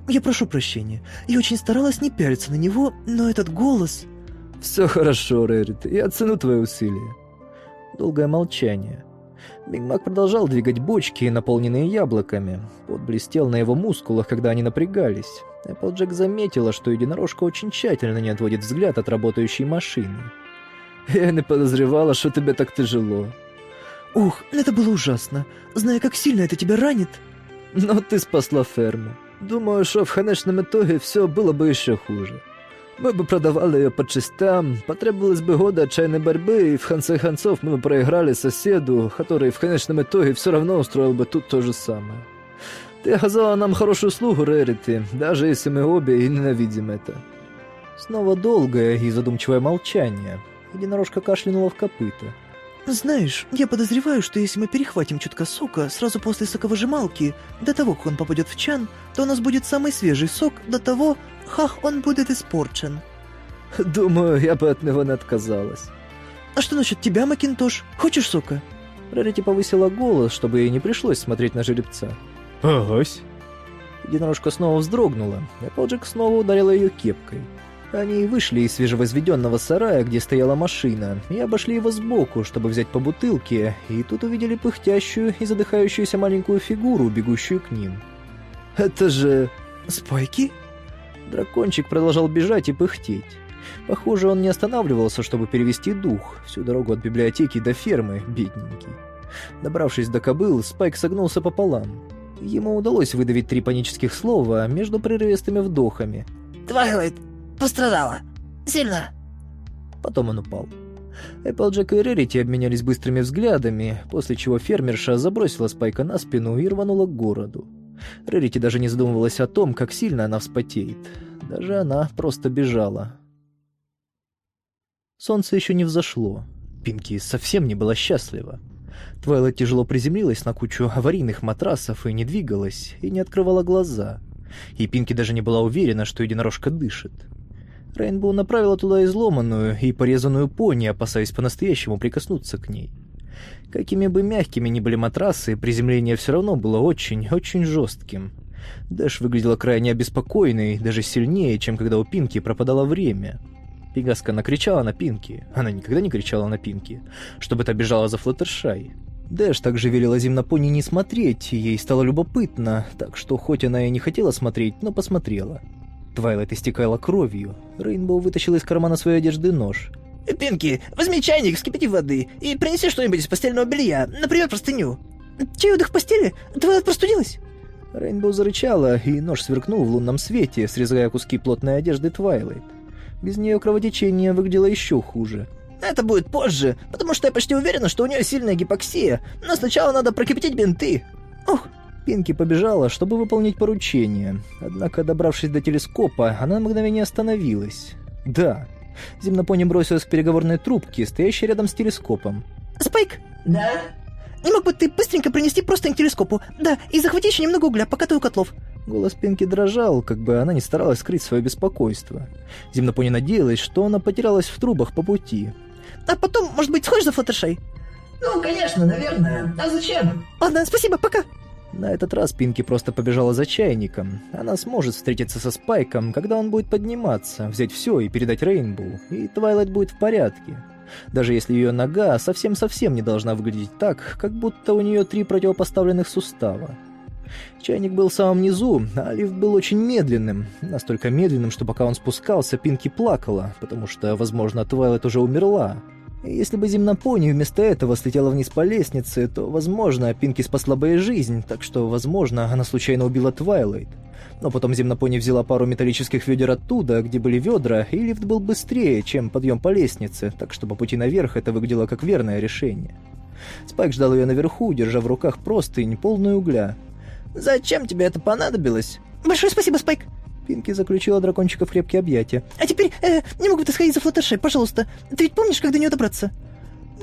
«Я прошу прощения. Я очень старалась не пялиться на него, но этот голос...» «Все хорошо, Рерит, я ценю твои усилия». Долгое молчание. Биг Мак продолжал двигать бочки, наполненные яблоками. Пот блестел на его мускулах, когда они напрягались. Эпплджек заметила, что единорожка очень тщательно не отводит взгляд от работающей машины. «Я не подозревала, что тебе так тяжело». «Ух, это было ужасно. Зная, как сильно это тебя ранит...» «Но ты спасла ферму. Думаю, что в конечном итоге все было бы еще хуже. Мы бы продавали ее по частям, потребовалось бы годы отчаянной борьбы, и в конце концов мы бы проиграли соседу, который в конечном итоге все равно устроил бы тут то же самое. Ты оказала нам хорошую услугу, Рерити, даже если мы обе и ненавидим это». Снова долгое и задумчивое молчание. Единорожка кашлянула в копыта. «Знаешь, я подозреваю, что если мы перехватим чутка сока сразу после соковыжималки, до того, как он попадет в чан, то у нас будет самый свежий сок до того, как он будет испорчен». «Думаю, я бы от него не отказалась». «А что насчет тебя, Макинтош? Хочешь сока?» Рарити повысила голос, чтобы ей не пришлось смотреть на жеребца. «Агась». Единорожка снова вздрогнула, и Поджик снова ударила ее кепкой. Они вышли из свежевозведенного сарая, где стояла машина, и обошли его сбоку, чтобы взять по бутылке, и тут увидели пыхтящую и задыхающуюся маленькую фигуру, бегущую к ним. «Это же... Спайки?» Дракончик продолжал бежать и пыхтеть. Похоже, он не останавливался, чтобы перевести дух, всю дорогу от библиотеки до фермы, бедненький. Добравшись до кобыл, Спайк согнулся пополам. Ему удалось выдавить три панических слова между прерывистыми вдохами. «Твайлайт, пострадала. Сильно». Потом он упал. Эпплджек и Рэрити обменялись быстрыми взглядами, после чего фермерша забросила Спайка на спину и рванула к городу. Рерити даже не задумывалась о том, как сильно она вспотеет. Даже она просто бежала. Солнце еще не взошло. Пинки совсем не была счастлива. Твайлайт тяжело приземлилась на кучу аварийных матрасов и не двигалась, и не открывала глаза. И Пинки даже не была уверена, что единорожка дышит. Рейнбоу направила туда изломанную и порезанную пони, опасаясь по-настоящему прикоснуться к ней. Какими бы мягкими ни были матрасы, приземление все равно было очень-очень жестким. Дэш выглядела крайне обеспокоенной, даже сильнее, чем когда у Пинки пропадало время. Пегаска накричала на Пинки, она никогда не кричала на Пинки, чтобы та бежала за Флаттершай. Дэш также велела земнопони не смотреть, ей стало любопытно, так что хоть она и не хотела смотреть, но посмотрела. Твайлайт истекала кровью. Рейнбоу вытащила из кармана своей одежды нож. «Пинки, возьми чайник, вскипяти воды и принеси что-нибудь из постельного белья, например, простыню». «Чай отдых в постели? Твайлайт простудилась?» Рейнбоу зарычала, и нож сверкнул в лунном свете, срезая куски плотной одежды Твайлайт. Без нее кровотечение выглядело еще хуже. «Это будет позже, потому что я почти уверена, что у нее сильная гипоксия, но сначала надо прокипятить бинты». «Ох!» Пинки побежала, чтобы выполнить поручение. Однако, добравшись до телескопа, она на мгновение остановилась. «Да». Земнопони бросилась к переговорной трубке, стоящей рядом с телескопом. «Спайк?» «Да?» «Не мог бы ты быстренько принести простыню к телескопу? Да, и захвати еще немного угля, пока ты у котлов». Голос Пинки дрожал, как бы она не старалась скрыть свое беспокойство. Земнопони надеялась, что она потерялась в трубах по пути. «А потом, может быть, сходишь за Флаттершай?» «Ну, конечно, наверное. А зачем?» «Ладно, спасибо, пока». На этот раз Пинки просто побежала за чайником. Она сможет встретиться со Спайком, когда он будет подниматься, взять все и передать Рейнбоу, и Твайлайт будет в порядке. Даже если ее нога совсем-совсем не должна выглядеть так, как будто у нее три противопоставленных сустава. Чайник был в самом низу, а лифт был очень медленным. Настолько медленным, что пока он спускался, Пинки плакала, потому что, возможно, Твайлет уже умерла. Если бы Земнопони вместо этого слетела вниз по лестнице, то, возможно, Пинки спасла бы ей жизнь, так что, возможно, она случайно убила Твайлайт. Но потом Земнопони взяла пару металлических ведер оттуда, где были ведра, и лифт был быстрее, чем подъем по лестнице, так что по пути наверх это выглядело как верное решение. Спайк ждал ее наверху, держа в руках простынь, полную угля. «Зачем тебе это понадобилось?» Большое спасибо, Спайк. Пинки заключила дракончика в крепкие объятия. А теперь, э, не мог бы ты сходить за Флаттершей, пожалуйста. Ты ведь помнишь, как до нее добраться?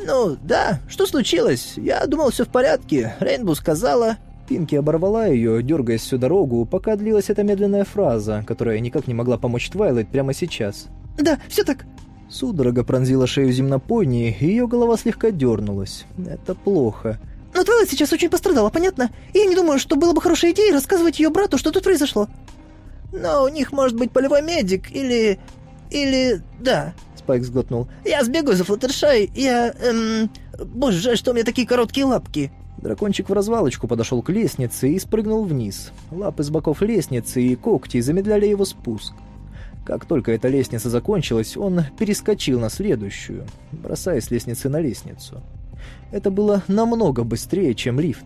«Ну, да. Что случилось? Я думал, все в порядке. Рейнбоу сказала...» Пинки оборвала его, дергаясь всю дорогу, пока длилась эта медленная фраза, которая никак не могла помочь Твайлайт прямо сейчас. Да, все так. Судорога пронзила шею земнопони, и ее голова слегка дернулась. Это плохо. Но Твайлайт сейчас очень пострадала, понятно? И я не думаю, что было бы хорошей идеей рассказывать ее брату, что тут произошло. «Но у них может быть полевой медик или... или... да». Спайк сглотнул. «Я сбегаю за Флаттершай, я... эм... Боже, что у меня такие короткие лапки». Дракончик вразвалочку подошел к лестнице и спрыгнул вниз. Лапы с боков лестницы и когти замедляли его спуск. Как только эта лестница закончилась, он перескочил на следующую, бросаясь с лестницы на лестницу. Это было намного быстрее, чем лифт.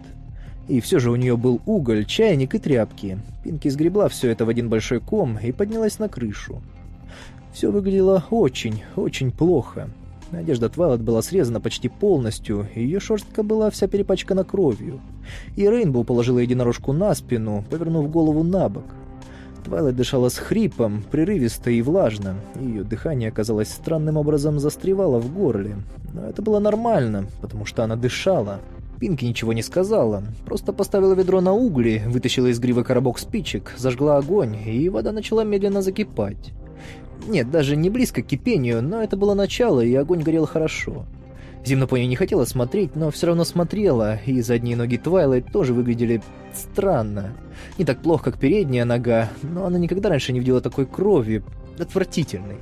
И все же у нее был уголь, чайник и тряпки. Пинки сгребла все это в один большой ком и поднялась на крышу. Все выглядело очень, очень плохо. Одежда Твайлот была срезана почти полностью, ее шерстка была вся перепачкана кровью. И Рейнбоу положила единорожку на спину, повернув голову на бок. Твайлайт дышала с хрипом, прерывисто и влажно. Ее дыхание, казалось, странным образом застревало в горле. Но это было нормально, потому что она дышала. Пинки ничего не сказала, просто поставила ведро на угли, вытащила из гривы коробок спичек, зажгла огонь, и вода начала медленно закипать. Нет, даже не близко к кипению, но это было начало, и огонь горел хорошо. Земнопони не хотела смотреть, но все равно смотрела, и задние ноги Твайлайт тоже выглядели странно. Не так плохо, как передняя нога, но она никогда раньше не видела такой крови. Отвратительной.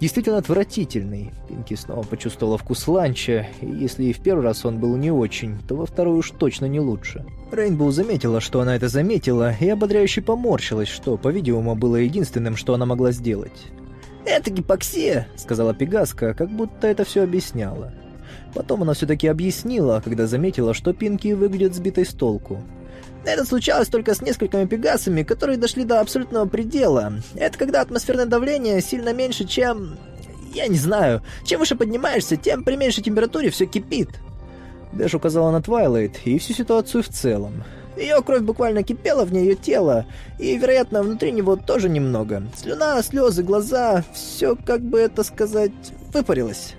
Действительно отвратительный. Пинки снова почувствовала вкус ланча, и если и в первый раз он был не очень, то во второй уж точно не лучше. Рейнбоу заметила, что она это заметила, и ободряюще поморщилась, что, по-видимому, было единственным, что она могла сделать. «Это гипоксия», — сказала Пегаска, как будто это все объясняло. Потом она все-таки объяснила, когда заметила, что Пинки выглядит сбитой с толку. Это случалось только с несколькими пегасами, которые дошли до абсолютного предела. Это когда атмосферное давление сильно меньше, чем... Я не знаю. Чем выше поднимаешься, тем при меньшей температуре все кипит. Дэш указала на Твайлайт и всю ситуацию в целом. Ее кровь буквально кипела в нее тело, и, вероятно, внутри него тоже немного. Слюна, слезы, глаза, все, как бы это сказать, выпарилось.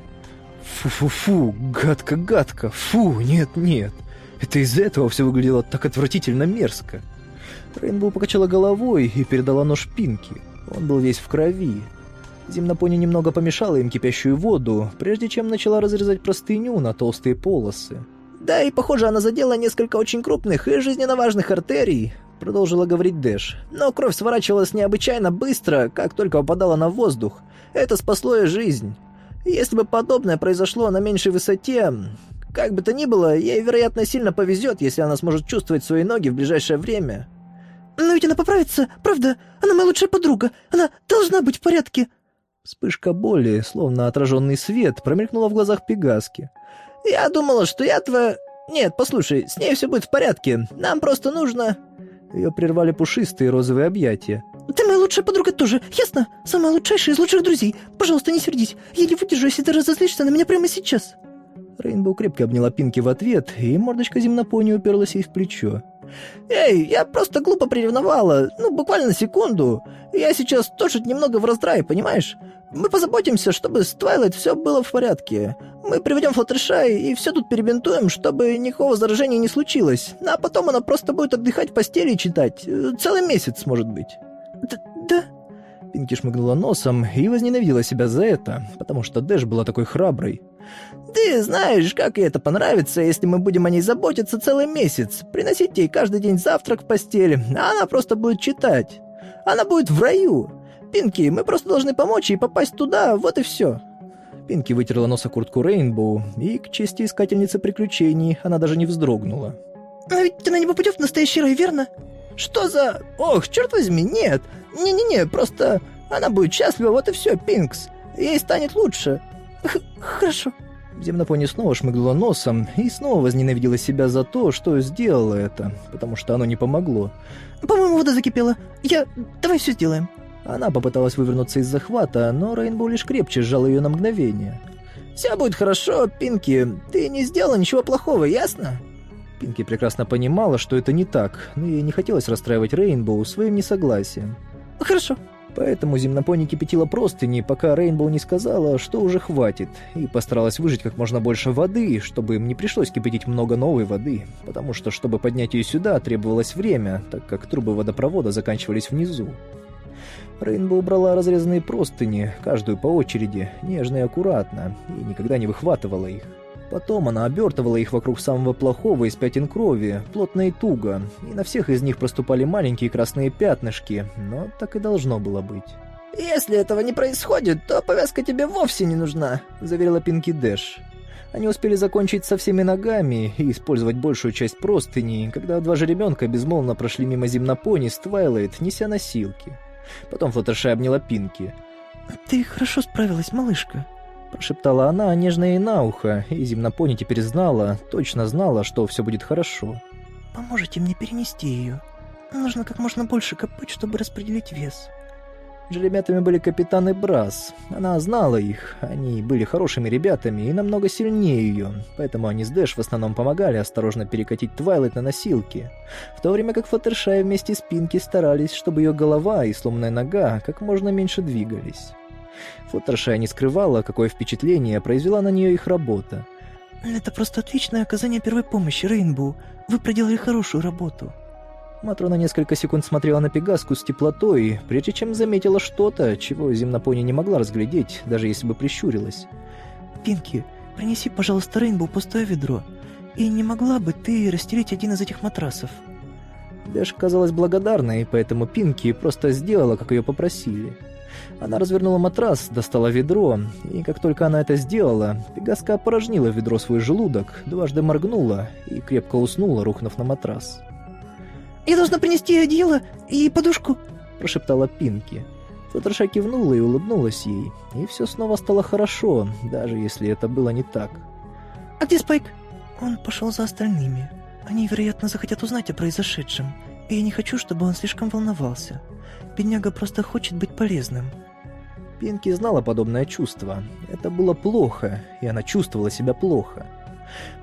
Фу-фу-фу, гадко-гадко, фу, нет-нет. Это из-за этого все выглядело так отвратительно мерзко. Рейнбоу покачала головой и передала нож Пинки. Он был весь в крови. Земнопони немного помешала им кипящую воду, прежде чем начала разрезать простыню на толстые полосы. «Да, и, похоже, она задела несколько очень крупных и жизненно важных артерий», — продолжила говорить Дэш. «Но кровь сворачивалась необычайно быстро, как только попадала на воздух. Это спасло ей жизнь. Если бы подобное произошло на меньшей высоте, как бы то ни было, ей, вероятно, сильно повезет, если она сможет чувствовать свои ноги в ближайшее время». Но ведь она поправится, правда? Она моя лучшая подруга. Она должна быть в порядке. Вспышка боли, словно отраженный свет, промелькнула в глазах Пегаски. «Я думала, что я твоя...» «Нет, послушай, с ней все будет в порядке. Нам просто нужно...» Ее прервали пушистые розовые объятия. «Ты моя лучшая подруга тоже, ясно? Самая лучшая из лучших друзей. Пожалуйста, не сердись. Я не выдержу, если ты разозлишься на меня прямо сейчас». Рейнбоу крепко обняла Пинки в ответ, и мордочка земнопони уперлась ей в плечо. «Эй, я просто глупо приревновала. Ну, буквально секунду. Я сейчас тоже немного в раздрае, понимаешь? Мы позаботимся, чтобы с Твайлайт все было в порядке. Мы приведем Флаттершай и все тут перебинтуем, чтобы никакого заражения не случилось. А потом она просто будет отдыхать в постели и читать. Целый месяц, может быть». Да? Пинки шмыгнула носом и возненавидела себя за это, потому что Дэш была такой храброй. «Ты знаешь, как ей это понравится, если мы будем о ней заботиться целый месяц, приносить ей каждый день завтрак в постели, а она просто будет читать. Она будет в раю. Пинки, мы просто должны помочь ей попасть туда, вот и все». Пинки вытерла нос о куртку Рейнбоу, и, к чести искательницы приключений, она даже не вздрогнула. Но ведь она не попадет в настоящий рай, верно? Что за... Ох, черт возьми, нет. Не-не-не, просто она будет счастлива, вот и все, Пинкс. Ей станет лучше. Х хорошо. Земнопони снова шмыгнула носом и снова возненавидела себя за то, что сделала это, потому что оно не помогло. «По-моему, вода закипела. Я... Давай все сделаем». Она попыталась вывернуться из захвата, но Рейнбоу лишь крепче сжал ее на мгновение. «Все будет хорошо, Пинки. Ты не сделал ничего плохого, ясно?» Пинки прекрасно понимала, что это не так, но ей не хотелось расстраивать Рейнбоу своим несогласием. «Хорошо», Поэтому земнопони кипятила простыни, пока Рейнбоу не сказала, что уже хватит, и постаралась выжать как можно больше воды, чтобы им не пришлось кипятить много новой воды, потому что, чтобы поднять ее сюда, требовалось время, так как трубы водопровода заканчивались внизу. Рейнбоу убрала разрезанные простыни, каждую по очереди, нежно и аккуратно, и никогда не выхватывала их. Потом она обертывала их вокруг самого плохого из пятен крови, плотно и туго, и на всех из них проступали маленькие красные пятнышки, но так и должно было быть. «Если этого не происходит, то повязка тебе вовсе не нужна», — заверила Пинки Дэш. Они успели закончить со всеми ногами и использовать большую часть простыней, когда два жеребенка безмолвно прошли мимо земнопони с Твайлайт, неся носилки. Потом Флаттершай обняла Пинки. «Ты хорошо справилась, малышка», Прошептала она нежно ей на ухо, и земнопони теперь знала, точно знала, что все будет хорошо. «Поможете мне перенести ее. Нужно как можно больше копать, чтобы распределить вес». Жеребятами были капитан и Брас. Она знала их, они были хорошими ребятами и намного сильнее ее, поэтому они с Дэш в основном помогали осторожно перекатить Твайлайт на носилки, в то время как Флаттершай вместе с Пинки старались, чтобы ее голова и сломанная нога как можно меньше двигались. Флаттершай не скрывала, какое впечатление произвела на нее их работа. «Это просто отличное оказание первой помощи, Рейнбоу. Вы проделали хорошую работу». Матрона несколько секунд смотрела на Пегаску с теплотой, прежде чем заметила что-то, чего земнопони не могла разглядеть, даже если бы прищурилась. «Пинки, принеси, пожалуйста, Рейнбоу пустое ведро. И не могла бы ты расстелить один из этих матрасов?» Дэш казалась благодарной, поэтому Пинки просто сделала, как ее попросили. Она развернула матрас, достала ведро, и как только она это сделала, Пегаска опорожнила в ведро свой желудок, дважды моргнула и крепко уснула, рухнув на матрас. «Я должна принести одеяло и подушку», — прошептала Пинки. Флаттерша кивнула и улыбнулась ей, и все снова стало хорошо, даже если это было не так. «А где Спайк?» «Он пошел за остальными. Они, вероятно, захотят узнать о произошедшем, и я не хочу, чтобы он слишком волновался. Бедняга просто хочет быть полезным». Пинки знала подобное чувство. Это было плохо, и она чувствовала себя плохо.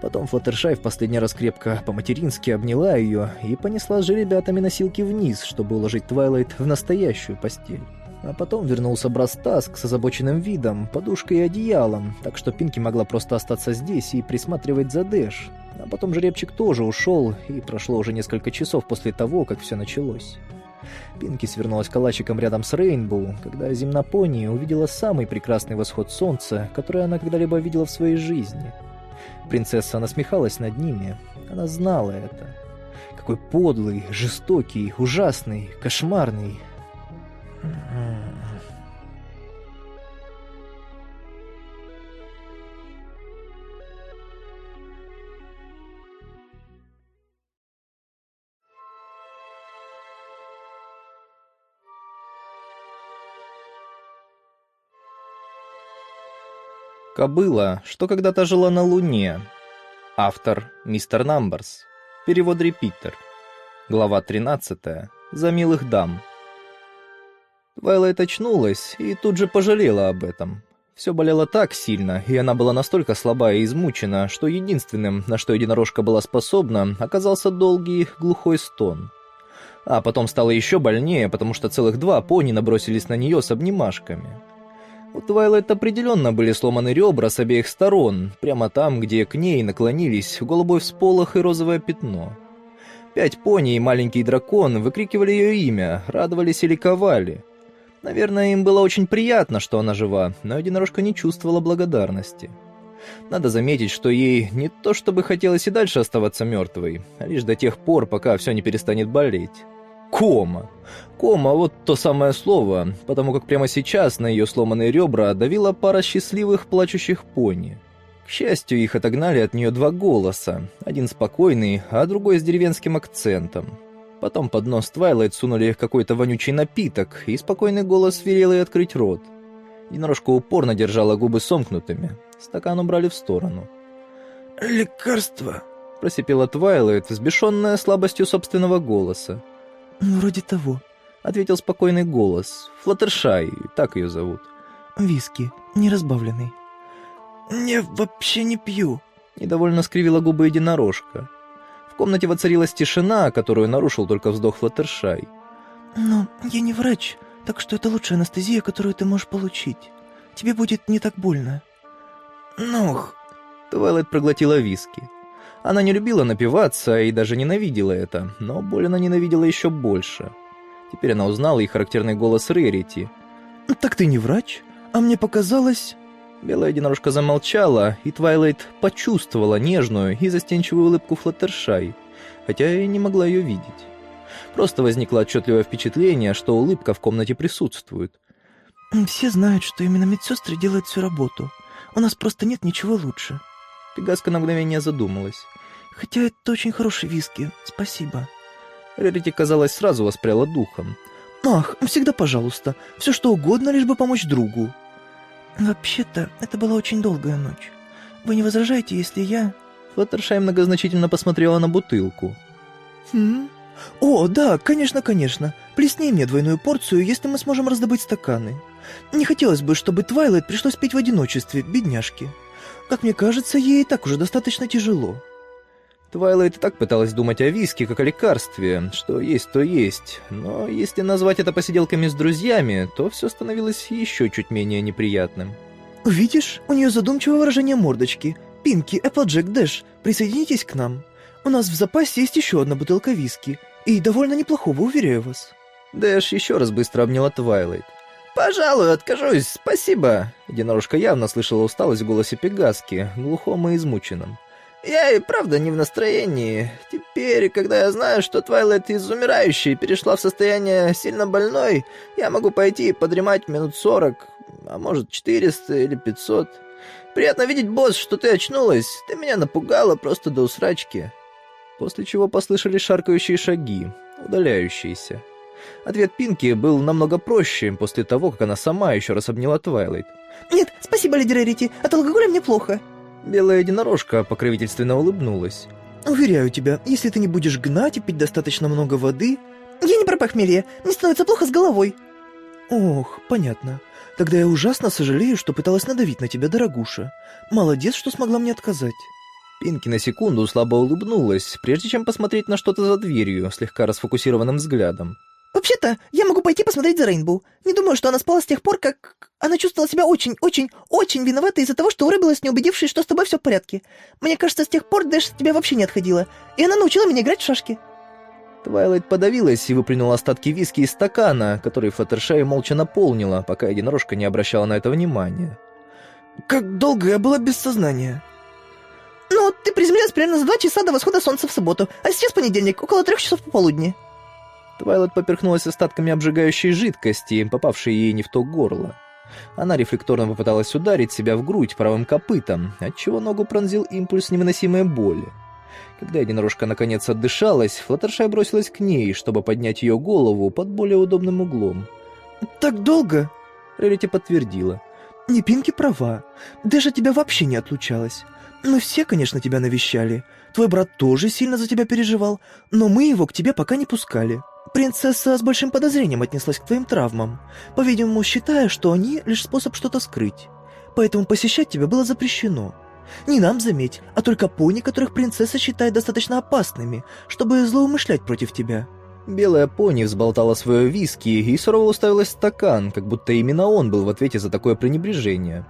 Потом Флаттершай в последний раз крепко по-матерински обняла ее и понесла с жеребятами носилки вниз, чтобы уложить Твайлайт в настоящую постель. А потом вернулся Брастаск с озабоченным видом, подушкой и одеялом, так что Пинки могла просто остаться здесь и присматривать за Дэш. А потом жеребчик тоже ушел, и прошло уже несколько часов после того, как все началось. Пинки свернулась калачиком рядом с Рейнбоу, когда земнопони увидела самый прекрасный восход солнца, который она когда-либо видела в своей жизни. Принцесса насмехалась над ними. Она знала это. Какой подлый, жестокий, ужасный, кошмарный. Кобыла, что когда-то жила на Луне. Автор мистер Намберс. Перевод репитер. Глава 13. За милых дам. Твайлайт очнулась и тут же пожалела об этом. Все болело так сильно, и она была настолько слаба и измучена, что единственным, на что единорожка была способна, оказался долгий глухой стон. А потом стало еще больнее, потому что целых два пони набросились на нее с обнимашками. У Твайлайт определенно были сломаны ребра с обеих сторон, прямо там, где к ней наклонились голубой всполох и розовое пятно. Пять пони и маленький дракон выкрикивали ее имя, радовались и ликовали. Наверное, им было очень приятно, что она жива, но единорожка не чувствовала благодарности. Надо заметить, что ей не то чтобы хотелось и дальше оставаться мертвой, а лишь до тех пор, пока все не перестанет болеть. Кома. Кома — вот то самое слово, потому как прямо сейчас на ее сломанные ребра давила пара счастливых плачущих пони. К счастью, их отогнали от нее два голоса. Один спокойный, а другой с деревенским акцентом. Потом под нос Твайлайт сунули какой-то вонючий напиток, и спокойный голос велел ей открыть рот. Единорожка упорно держала губы сомкнутыми. Стакан убрали в сторону. «Лекарство?» — просипела Твайлайт, взбешенная слабостью собственного голоса. «Вроде того», — ответил спокойный голос. Флаттершай, так ее зовут. «Виски, неразбавленный». «Не, вообще не пью», — недовольно скривила губы единорожка. В комнате воцарилась тишина, которую нарушил только вздох Флаттершай. «Но я не врач, так что это лучшая анестезия, которую ты можешь получить. Тебе будет не так больно». «Нух!» Твайлайт проглотила виски. Она не любила напиваться и даже ненавидела это, но боль она ненавидела еще больше. Теперь она узнала и характерный голос Рерити. «Так ты не врач? А мне показалось...» Белая единорожка замолчала, и Твайлайт почувствовала нежную и застенчивую улыбку Флаттершай, хотя и не могла ее видеть. Просто возникло отчетливое впечатление, что улыбка в комнате присутствует. «Все знают, что именно медсестры делают всю работу. У нас просто нет ничего лучше». Пегаска на мгновение задумалась. «Хотя это очень хороший виски, спасибо». Рерити, казалось, сразу воспряла духом. «Ах, всегда пожалуйста, все что угодно, лишь бы помочь другу». «Вообще-то, это была очень долгая ночь. Вы не возражаете, если я...» Флаттершай многозначительно посмотрела на бутылку. «Хм? О, да, конечно, конечно. Плесни мне двойную порцию, если мы сможем раздобыть стаканы. Не хотелось бы, чтобы Твайлайт пришлось пить в одиночестве, бедняжки. Как мне кажется, ей и так уже достаточно тяжело». Твайлайт и так пыталась думать о виске как о лекарстве, что есть, то есть. Но если назвать это посиделками с друзьями, то все становилось еще чуть менее неприятным. «Видишь, у нее задумчивое выражение мордочки. Пинки, Эпплджек, Дэш, присоединитесь к нам. У нас в запасе есть еще одна бутылка виски. И довольно неплохого, уверяю вас». Дэш еще раз быстро обняла Твайлайт. «Пожалуй, откажусь, спасибо». Единорожка явно слышала усталость в голосе Пегаски, глухом и измученном. Я и правда не в настроении. Теперь, когда я знаю, что Твайлайт из умирающей перешла в состояние сильно больной, я могу пойти и подремать минут сорок, а может четыреста или пятьсот. Приятно видеть, босс, что ты очнулась. Ты меня напугала просто до усрачки. После чего послышались шаркающие шаги, удаляющиеся. Ответ Пинки был намного проще после того, как она сама еще раз обняла Твайлайт. «Нет, спасибо, леди Рерити, от алкоголя мне плохо». Белая единорожка покровительственно улыбнулась. «Уверяю тебя, если ты не будешь гнать и пить достаточно много воды...» «Я не про похмелье, мне становится плохо с головой». «Ох, понятно. Тогда я ужасно сожалею, что пыталась надавить на тебя, дорогуша. Молодец, что смогла мне отказать». Пинки на секунду слабо улыбнулась, прежде чем посмотреть на что-то за дверью, слегка расфокусированным взглядом. «Вообще-то, я могу пойти посмотреть за Рейнбоу. Не думаю, что она спала с тех пор, как... Она чувствовала себя очень-очень-очень виноватой из-за того, что вырубилась, не убедившись, что с тобой все в порядке. Мне кажется, с тех пор Дэш от тебя вообще не отходила. И она научила меня играть в шашки». Твайлайт подавилась и выплюнула остатки виски из стакана, который Флаттершай молча наполнила, пока единорожка не обращала на это внимания. «Как долго я была без сознания?» «Ну, ты приземлилась примерно за два часа до восхода солнца в субботу, а сейчас понедельник, около трех часов пополудни». Твайлайт поперхнулась остатками обжигающей жидкости, попавшей ей не в то горло. Она рефлекторно попыталась ударить себя в грудь правым копытом, отчего ногу пронзил импульс невыносимой боли. Когда единорожка наконец отдышалась, Флаттершай бросилась к ней, чтобы поднять ее голову под более удобным углом. «Так долго?» Рерити подтвердила. «Не Пинки права. Дэша тебя вообще не отлучалась. Мы все, конечно, тебя навещали. Твой брат тоже сильно за тебя переживал, но мы его к тебе пока не пускали. Принцесса с большим подозрением отнеслась к твоим травмам, по-видимому, считая, что они лишь способ что-то скрыть. Поэтому посещать тебя было запрещено. Не нам, заметь, а только пони, которых принцесса считает достаточно опасными, чтобы злоумышлять против тебя». Белая пони взболтала свое виски и сурово уставилась в стакан, как будто именно он был в ответе за такое пренебрежение.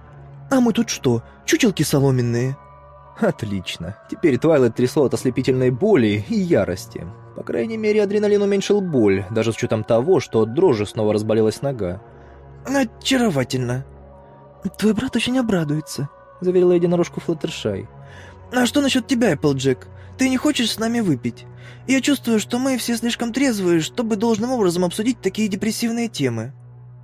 «А мы тут что, чучелки соломенные?» Отлично. Теперь Твайлайт трясло от ослепительной боли и ярости. По крайней мере, адреналин уменьшил боль, даже с учетом того, что от дрожи снова разболелась нога. «Очаровательно. Твой брат очень обрадуется», — заверила единорожку Флаттершай. «А что насчет тебя, Эпплджек? Ты не хочешь с нами выпить? Я чувствую, что мы все слишком трезвые, чтобы должным образом обсудить такие депрессивные темы».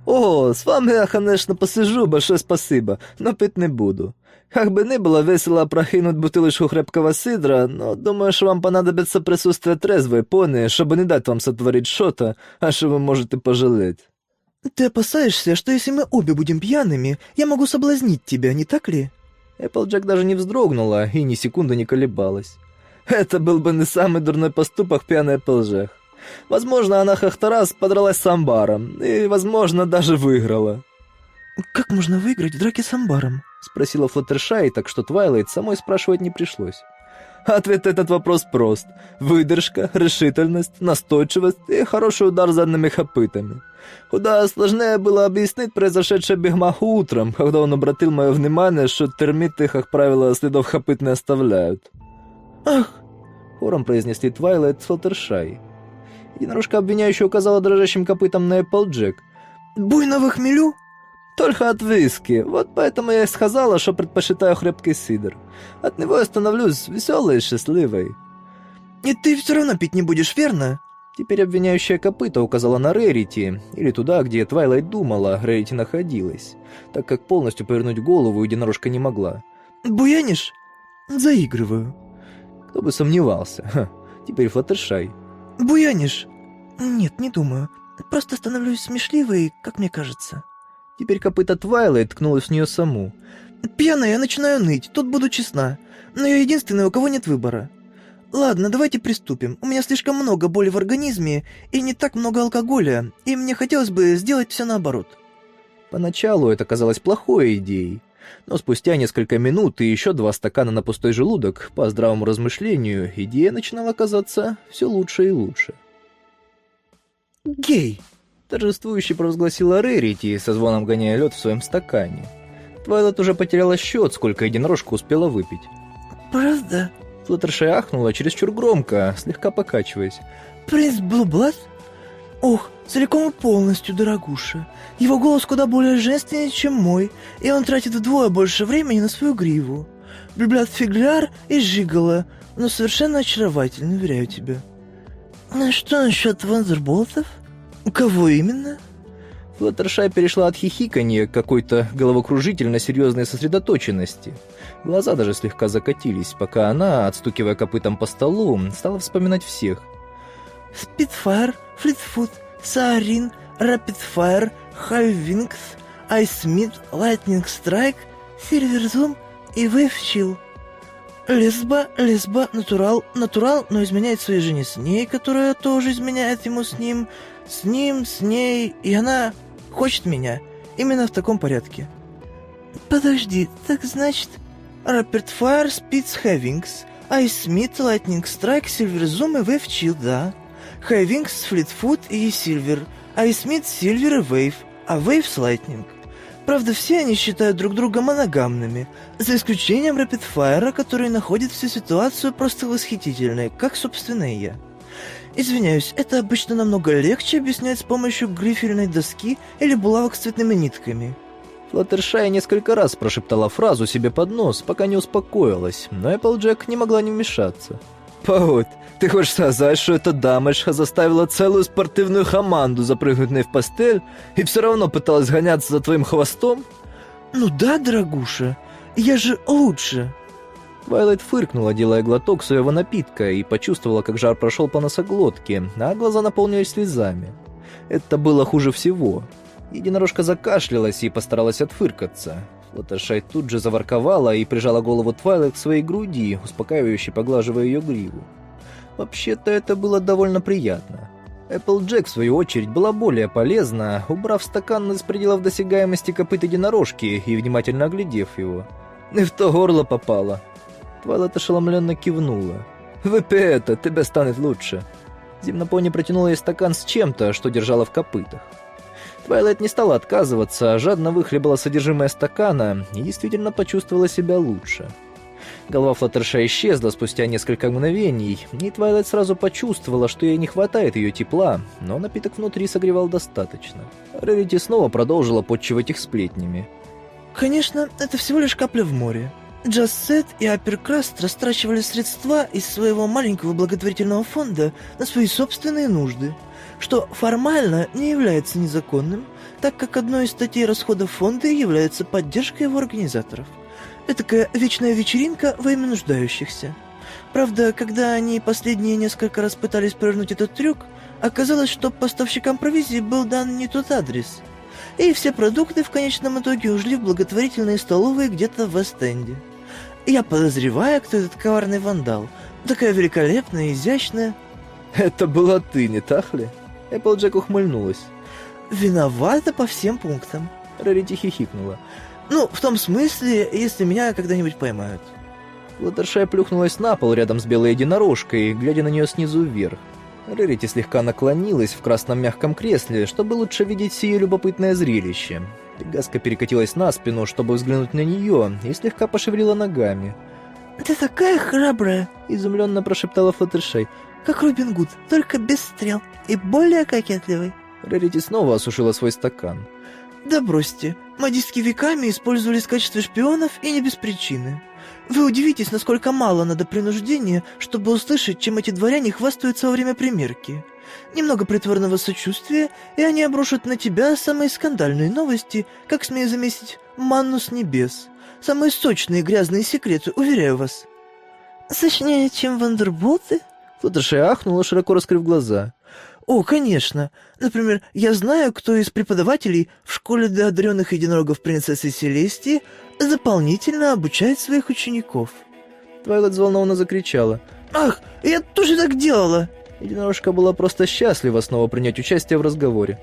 О, с вами я, конечно, посижу, большое спасибо, но пить не буду. Как бы ни было весело прохинуть бутылочку крепкого сидра, но думаю, что вам понадобится присутствие трезвой пони, чтобы не дать вам сотворить что-то, а что вы можете пожалеть. Ты опасаешься, что если мы обе будем пьяными, я могу соблазнить тебя, не так ли? Эпплджек даже не вздрогнула и ни секунды не колебалась. Это был бы не самый дурной поступок пьяной Эпплджек. Возможно, она хоть раз подралась с амбаром, и, возможно, даже выиграла. «Как можно выиграть в драке с амбаром?» — спросила Флаттершай, так что Твайлайт самой спрашивать не пришлось. Ответ на этот вопрос прост. Выдержка, решительность, настойчивость и хороший удар задними копытами. Куда сложнее было объяснить произошедшее Биг Маку утром, когда он обратил мое внимание, что термиты, как правило, следов копыт не оставляют. «Ах!» — хором произнесли Твайлайт с Флаттершай. Единорожка обвиняюще указала дрожащим копытом на Эпплджек. «Буйна во хмелю?» «Только от виски. Вот поэтому я и сказала, что предпочитаю крепкий сидр. От него я становлюсь веселой и счастливой». «И ты все равно пить не будешь, верно?» Теперь обвиняющее копыто указало на Рэрити, или туда, где Твайлайт думала, Рэрити находилась, так как полностью повернуть голову единорожка не могла. «Буянишь?» «Заигрываю». Кто бы сомневался. Ха, теперь Флаттершай. «Буянишь?» «Нет, не думаю. Просто становлюсь смешливой, как мне кажется». Теперь копыта Твайлайт ткнулась в нее саму. «Пьяная, я начинаю ныть, тут буду честна. Но я единственная, у кого нет выбора. Ладно, давайте приступим. У меня слишком много боли в организме и не так много алкоголя, и мне хотелось бы сделать все наоборот». Поначалу это казалось плохой идеей, но спустя несколько минут и еще два стакана на пустой желудок, по здравому размышлению, идея начинала казаться все лучше и лучше. «Гей!» — торжествующе провозгласила Рерити, со звоном гоняя лед в своем стакане. Твайлет уже потеряла счет, сколько единорожка успела выпить. «Правда?» Флаттершай ахнула чересчур громко, слегка покачиваясь. «Принц Блублад? Ох, целиком и полностью, дорогуша. Его голос куда более женственный, чем мой, и он тратит вдвое больше времени на свою гриву. Блублад фигляр и жигала, но совершенно очаровательный, уверяю тебя». «А что насчет вандерболтов? Кого именно?» Флаттершай перешла от хихиканья к какой-то головокружительно-серьезной сосредоточенности. Глаза даже слегка закатились, пока она, отстукивая копытом по столу, стала вспоминать всех. Спитфайр, Флитфут, Соарин, Рапидфайр, Хайвингс, Айсмит, Лайтнинг Страйк, Сильверзум и Вейвчил. Лесба, лесба, натурал, натурал, но изменяет своей жене с ней, которая тоже изменяет ему с ним, с ним, с ней, и она хочет меня. Именно в таком порядке. Подожди, так значит... Рапидфайр, Спиц, Хэвингс, Айсмит, Лайтнинг Страйк, Сильверзум и Вейв Чил, да. Хэвингс, Флитфут и Сильвер, Айсмит, Сильвер и Вейв, а Вейв с Лайтнинг. Правда, все они считают друг друга моногамными, за исключением Рапидфайра, который находит всю ситуацию просто восхитительной, как, собственно, и я. Извиняюсь, это обычно намного легче объяснять с помощью грифельной доски или булавок с цветными нитками. Флаттершай несколько раз прошептала фразу себе под нос, пока не успокоилась, но Эпплджек не могла не вмешаться. «Паут, ты хочешь сказать, что эта дамочка заставила целую спортивную команду запрыгнуть на в постель и все равно пыталась гоняться за твоим хвостом?» «Ну да, дорогуша, я же лучше!» Твайлайт фыркнула, делая глоток своего напитка, и почувствовала, как жар прошел по носоглотке, а глаза наполнились слезами. Это было хуже всего. Единорожка закашлялась и постаралась отфыркаться. Флаттершай тут же заворковала и прижала голову Твайлайт к своей груди, успокаивающе поглаживая ее гриву. Вообще-то это было довольно приятно. Эпплджек, в свою очередь, была более полезна, убрав стакан из пределов досягаемости копыт единорожки и внимательно оглядев его. «И в то горло попало», Твайлет ошеломленно кивнула. «Выпей это, тебе станет лучше». Земнопони протянула ей стакан с чем-то, что держала в копытах. Твайлайт не стала отказываться, а жадно выхлебала содержимое стакана и действительно почувствовала себя лучше. Голова Флаттерша исчезла спустя несколько мгновений, и Твайлайт сразу почувствовала, что ей не хватает ее тепла, но напиток внутри согревал достаточно. Рарити снова продолжила подчивать их сплетнями. «Конечно, это всего лишь капля в море. Джассет и Апперкраст растрачивали средства из своего маленького благотворительного фонда на свои собственные нужды, что формально не является незаконным, так как одной из статей расходов фонда является поддержка его организаторов. Этакая вечная вечеринка во имя нуждающихся. Правда, когда они последние несколько раз пытались провернуть этот трюк, оказалось, что поставщикам провизии был дан не тот адрес. И все продукты в конечном итоге ушли в благотворительные столовые где-то в Вест-Энде. Я подозреваю, кто этот коварный вандал. Такая великолепная, изящная. «Это была ты, не так ли?» Эпплджек ухмыльнулась. Виновата по всем пунктам. Рарити хихикнула. Ну, в том смысле, если меня когда-нибудь поймают. Латершай плюхнулась на пол рядом с белой единорожкой, глядя на нее снизу вверх. Рарити слегка наклонилась в красном мягком кресле, чтобы лучше видеть сие любопытное зрелище. Пегаска перекатилась на спину, чтобы взглянуть на нее, и слегка пошевелила ногами. «Ты такая храбрая!» — изумленно прошептала Флаттершай. «Как Робин Гуд, только без стрел и более кокетливый». Рарити снова осушила свой стакан. «Да бросьте, модистки веками использовались в качестве шпионов и не без причины. Вы удивитесь, насколько мало надо принуждения, чтобы услышать, чем эти дворяне хвастаются во время примерки. Немного притворного сочувствия, и они обрушат на тебя самые скандальные новости, как, смею заметить, манну с небес. Самые сочные грязные секреты, уверяю вас». «Сочнее, чем вандерболты?» Флаттерши ахнула, широко раскрыв глаза. «О, конечно. Например, я знаю, кто из преподавателей в школе для одаренных единорогов принцессы Селестии дополнительно обучает своих учеников». Твайлет взволнованно закричала. «Ах, я тоже так делала!» Единорожка была просто счастлива снова принять участие в разговоре.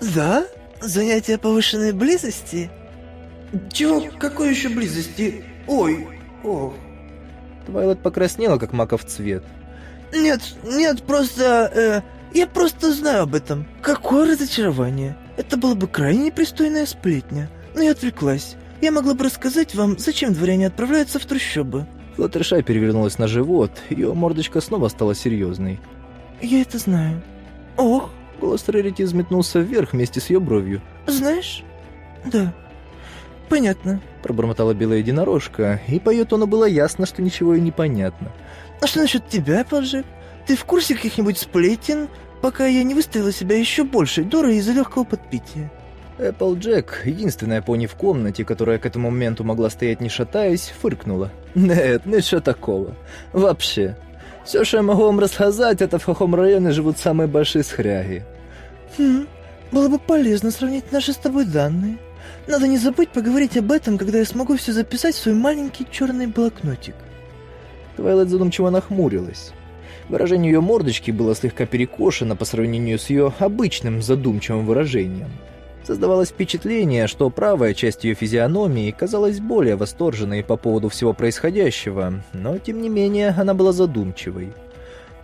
«Да? Занятие повышенной близости?» «Чего? Какой еще близости? Ой, ох!» Твайлет покраснела, как маков цвет. «Нет, нет, просто... Э, я просто знаю об этом. Какое разочарование. Это была бы крайне непристойная сплетня. Но я отвлеклась. Я могла бы рассказать вам, зачем дворяне отправляются в трущобы». Флаттершай перевернулась на живот, ее мордочка снова стала серьезной. «Я это знаю». «Ох!» Голос Рарити взметнулся вверх вместе с ее бровью. «Знаешь?» «Да». «Понятно», — пробормотала белая единорожка, и по ее тону было ясно, что ничего и не понятно. «А что насчет тебя, Поджик? Ты в курсе каких-нибудь сплетен, пока я не выставила себя еще большей дурой из-за легкого подпития?» Эпплджек, единственная пони в комнате, которая к этому моменту могла стоять не шатаясь, фыркнула. <laughs> «Нет, ничего такого. Вообще. Все, что я могу вам рассказать, это в каком районе живут самые большие схряги». «Хм, было бы полезно сравнить наши с тобой данные. Надо не забыть поговорить об этом, когда я смогу все записать в свой маленький черный блокнотик». Твайлайт задумчиво нахмурилась. Выражение ее мордочки было слегка перекошено по сравнению с ее обычным задумчивым выражением. Создавалось впечатление, что правая часть ее физиономии казалась более восторженной по поводу всего происходящего, но, тем не менее, она была задумчивой.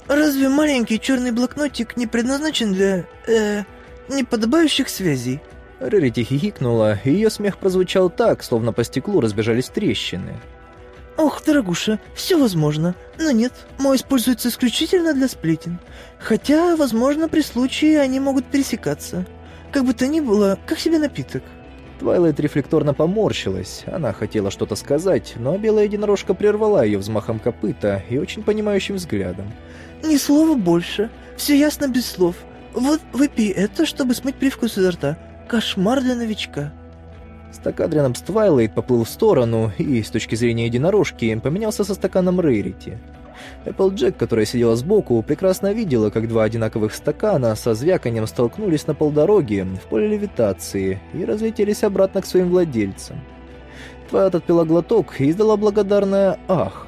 «Разве маленький черный блокнотик не предназначен для... э... неподобающих связей?» Рарити хихикнула, и ее смех прозвучал так, словно по стеклу разбежались трещины. «Ох, дорогуша, все возможно. Но нет, мой используется исключительно для сплетен. Хотя, возможно, при случае они могут пересекаться. Как бы то ни было, как себе напиток». Твайлайт рефлекторно поморщилась. Она хотела что-то сказать, но белая единорожка прервала ее взмахом копыта и очень понимающим взглядом. «Ни слова больше. Все ясно без слов. Вот выпей это, чтобы смыть привкус изо рта. Кошмар для новичка». Стакан рядом с Твайлайт поплыл в сторону и, с точки зрения единорожки, поменялся со стаканом Рэрити. Эпплджек, которая сидела сбоку, прекрасно видела, как два одинаковых стакана со звяканием столкнулись на полдороги в поле левитации и разлетелись обратно к своим владельцам. Твайлайт отпила глоток и издала благодарное «Ах!».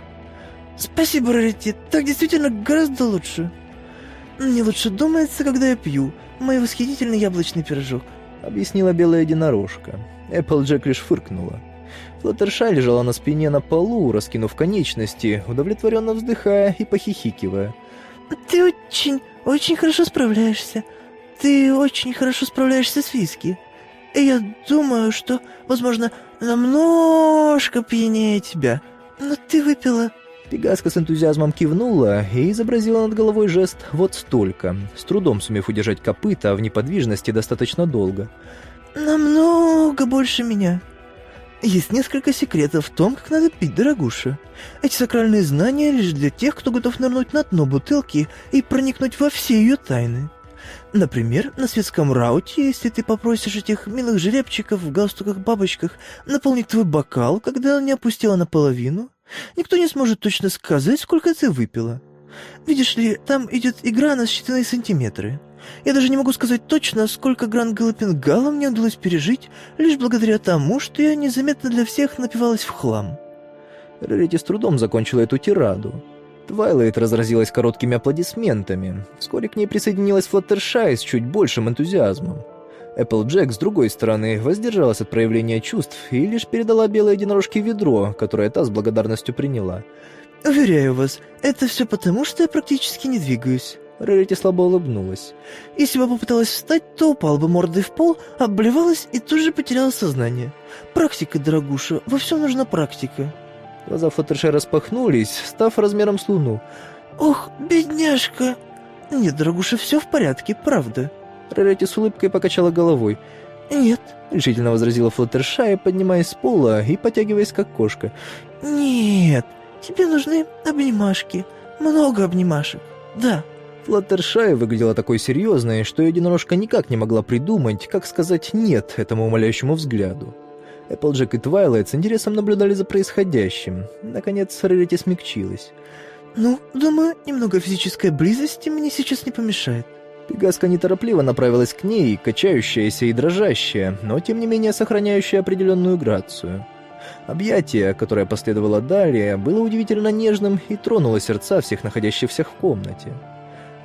«Спасибо, Рарити, так действительно гораздо лучше. Мне лучше думается, когда я пью мой восхитительный яблочный пирожок», — объяснила белая единорожка. Эпплджек лишь фыркнула. Флаттершай лежала на спине на полу, раскинув конечности, удовлетворенно вздыхая и похихикивая. «Ты очень, очень хорошо справляешься. Ты очень хорошо справляешься с виски. И я думаю, что, возможно, намножко пьянее тебя. Но ты выпила...» Пегаска с энтузиазмом кивнула и изобразила над головой жест «вот столько», с трудом сумев удержать копыта в неподвижности достаточно долго. «Намного больше меня». Есть несколько секретов в том, как надо пить, дорогуша. Эти сакральные знания лишь для тех, кто готов нырнуть на дно бутылки и проникнуть во все ее тайны. Например, на светском рауте, если ты попросишь этих милых жеребчиков в галстуках-бабочках наполнить твой бокал, когда он не опустила наполовину, никто не сможет точно сказать, сколько ты выпила. Видишь ли, там идет игра на считанные сантиметры. Я даже не могу сказать точно, сколько гран галопингала мне удалось пережить, лишь благодаря тому, что я незаметно для всех напивалась в хлам. Рарити с трудом закончила эту тираду. Твайлайт разразилась короткими аплодисментами. Вскоре к ней присоединилась Флаттершай с чуть большим энтузиазмом. Эпплджек, с другой стороны, воздержалась от проявления чувств и лишь передала белой единорожке ведро, которое та с благодарностью приняла. «Уверяю вас, это все потому, что я практически не двигаюсь». Рарити слабо улыбнулась. «Если бы попыталась встать, то упала бы мордой в пол, обливалась и тут же потеряла сознание. Практика, дорогуша, во всем нужна практика». Глаза Флаттершай распахнулись, став размером с луну. «Ох, бедняжка!» «Нет, дорогуша, все в порядке, правда». Рарити с улыбкой покачала головой. «Нет», — решительно возразила Флаттершай, поднимаясь с пола и потягиваясь как кошка. «Нет, тебе нужны обнимашки, много обнимашек, да». Флаттершай выглядела такой серьезной, что единорожка никак не могла придумать, как сказать «нет» этому умоляющему взгляду. Эпплджек и Твайлайт с интересом наблюдали за происходящим. Наконец, Рарити смягчилась. «Ну, думаю, немного физической близости мне сейчас не помешает». Пегаска неторопливо направилась к ней, качающаяся и дрожащая, но тем не менее сохраняющая определенную грацию. Объятие, которое последовало далее, было удивительно нежным и тронуло сердца всех находящихся в комнате.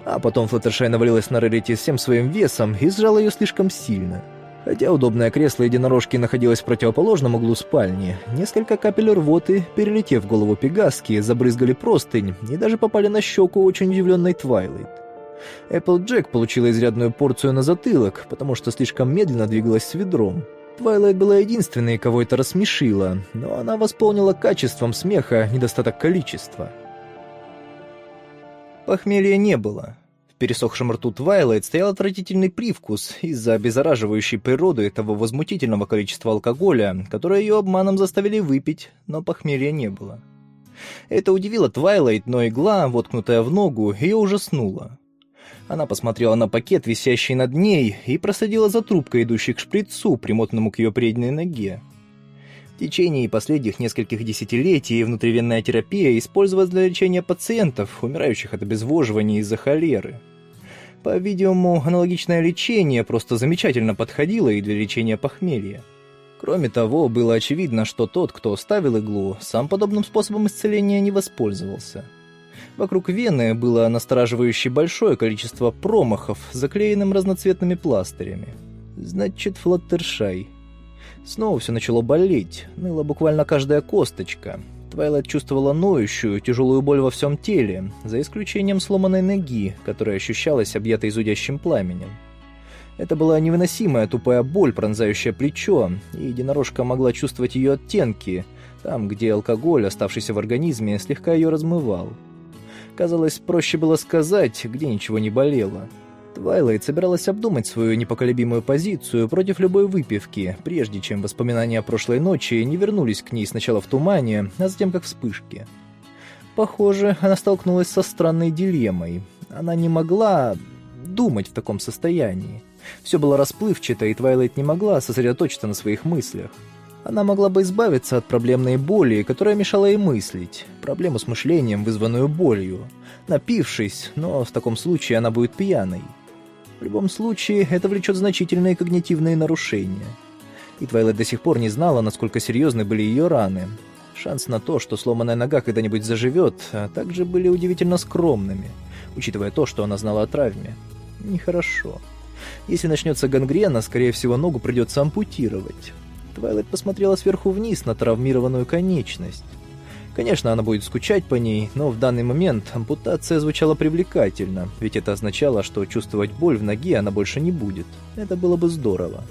А потом Флаттершай навалилась на Рарити всем своим весом и сжала ее слишком сильно. Хотя удобное кресло единорожки находилось в противоположном углу спальни, несколько капель рвоты, перелетев в голову Пегаски, забрызгали простынь и даже попали на щеку очень удивленной Твайлайт. Эпплджек получила изрядную порцию на затылок, потому что слишком медленно двигалась с ведром. Твайлайт была единственной, кого это рассмешило, но она восполнила качеством смеха недостаток количества. Похмелья не было, в пересохшем рту Твайлайт стоял отвратительный привкус из-за обеззараживающей природы того возмутительного количества алкоголя, которое ее обманом заставили выпить, но похмелья не было. Это удивило Твайлайт, но игла, воткнутая в ногу, ее ужаснула. Она посмотрела на пакет, висящий над ней, и проследила за трубкой, идущей к шприцу, примотанному к ее предней ноге. В течение последних нескольких десятилетий внутривенная терапия использовалась для лечения пациентов, умирающих от обезвоживания из-за холеры. По-видимому, аналогичное лечение просто замечательно подходило и для лечения похмелья. Кроме того, было очевидно, что тот, кто ставил иглу, сам подобным способом исцеления не воспользовался. Вокруг вены было настораживающе большое количество промахов, заклеенным разноцветными пластырями. Значит, Флаттершай. Снова все начало болеть, ныла буквально каждая косточка, Твайлайт чувствовала ноющую, тяжелую боль во всем теле, за исключением сломанной ноги, которая ощущалась объятой зудящим пламенем. Это была невыносимая тупая боль, пронзающая плечо, и единорожка могла чувствовать ее оттенки, там, где алкоголь, оставшийся в организме, слегка ее размывал. Казалось, проще было сказать, где ничего не болело. Твайлайт собиралась обдумать свою непоколебимую позицию против любой выпивки, прежде чем воспоминания о прошлой ночи не вернулись к ней сначала в тумане, а затем как вспышки. Похоже, она столкнулась со странной дилеммой. Она не могла думать в таком состоянии. Все было расплывчато, и Твайлайт не могла сосредоточиться на своих мыслях. Она могла бы избавиться от проблемной боли, которая мешала ей мыслить, проблему с мышлением, вызванную болью, напившись, но в таком случае она будет пьяной. В любом случае, это влечет значительные когнитивные нарушения. И Твайлайт до сих пор не знала, насколько серьезны были ее раны. Шанс на то, что сломанная нога когда-нибудь заживет, а также были удивительно скромными, учитывая то, что она знала о травме. Нехорошо. Если начнется гангрена, скорее всего, ногу придется ампутировать. Твайлайт посмотрела сверху вниз на травмированную конечность. Конечно, она будет скучать по ней, но в данный момент ампутация звучала привлекательно, ведь это означало, что чувствовать боль в ноге она больше не будет. Это было бы здорово.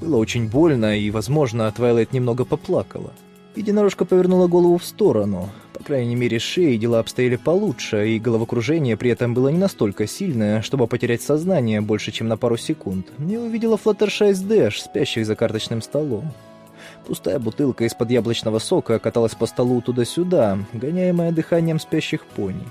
Было очень больно, и, возможно, Твайлайт немного поплакала. Единорожка повернула голову в сторону. По крайней мере, шеей дела обстояли получше, и головокружение при этом было не настолько сильное, чтобы потерять сознание больше, чем на пару секунд. Она увидела Флаттершай с Дэш, спящих за карточным столом. Пустая бутылка из-под яблочного сока каталась по столу туда-сюда, гоняемая дыханием спящих пони.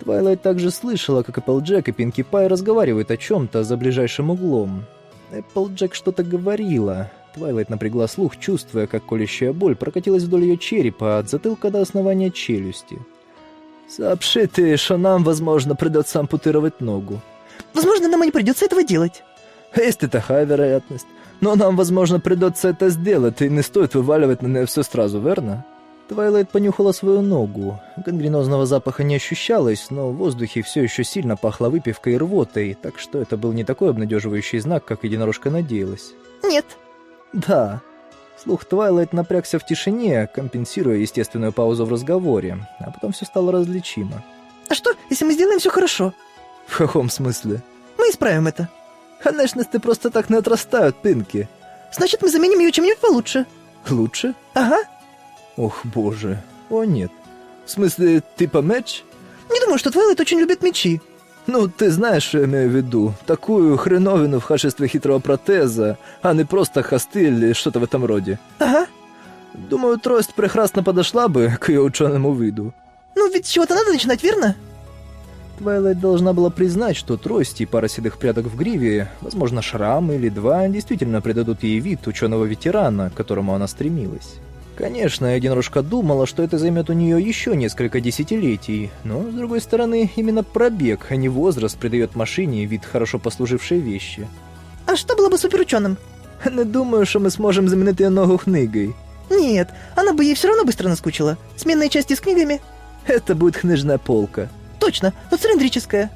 Твайлайт также слышала, как Эпплджек и Пинки Пай разговаривают о чем-то за ближайшим углом. Эпплджек что-то говорила. Твайлайт напрягла слух, чувствуя, как колющая боль прокатилась вдоль ее черепа от затылка до основания челюсти. «Сообщишь ты, что нам, возможно, придется ампутировать ногу». Возможно, нам и не придется этого делать. Есть и такая вероятность. Но нам, возможно, придется это сделать, и не стоит вываливать на нее все сразу, верно? Твайлайт понюхала свою ногу. Гангренозного запаха не ощущалось, но в воздухе все еще сильно пахло выпивкой и рвотой, так что это был не такой обнадеживающий знак, как единорожка надеялась. Нет. Да. Слух Твайлайт напрягся в тишине, компенсируя естественную паузу в разговоре, а потом все стало различимо. А что, если мы сделаем все хорошо? В каком смысле? Мы исправим это. Конечности просто так не отрастают, Пинки. Значит, мы заменим ее чем-нибудь получше. Лучше? Ага. Ох, боже. О, нет. В смысле, типа меч? Не думаю, что Твайлайт очень любит мечи. Ну, ты знаешь, что я имею в виду. Такую хреновину в качестве хитрого протеза, а не просто хосты или что-то в этом роде. Ага. Думаю, трость прекрасно подошла бы к ее ученому виду. Ну, ведь с чего-то надо начинать, верно? Твайлайт должна была признать, что трость и пара седых прядок в гриве, возможно, шрам или два, действительно придадут ей вид ученого-ветерана, к которому она стремилась. Конечно, единорожка думала, что это займет у нее еще несколько десятилетий, но, с другой стороны, именно пробег, а не возраст придает машине вид хорошо послужившей вещи. А что было бы суперученым? <laughs> Не думаю, что мы сможем заменить ее ногу книгой. Нет, она бы ей все равно быстро наскучила. Сменные части с книгами? Это будет книжная полка. Точно, но цилиндрическая.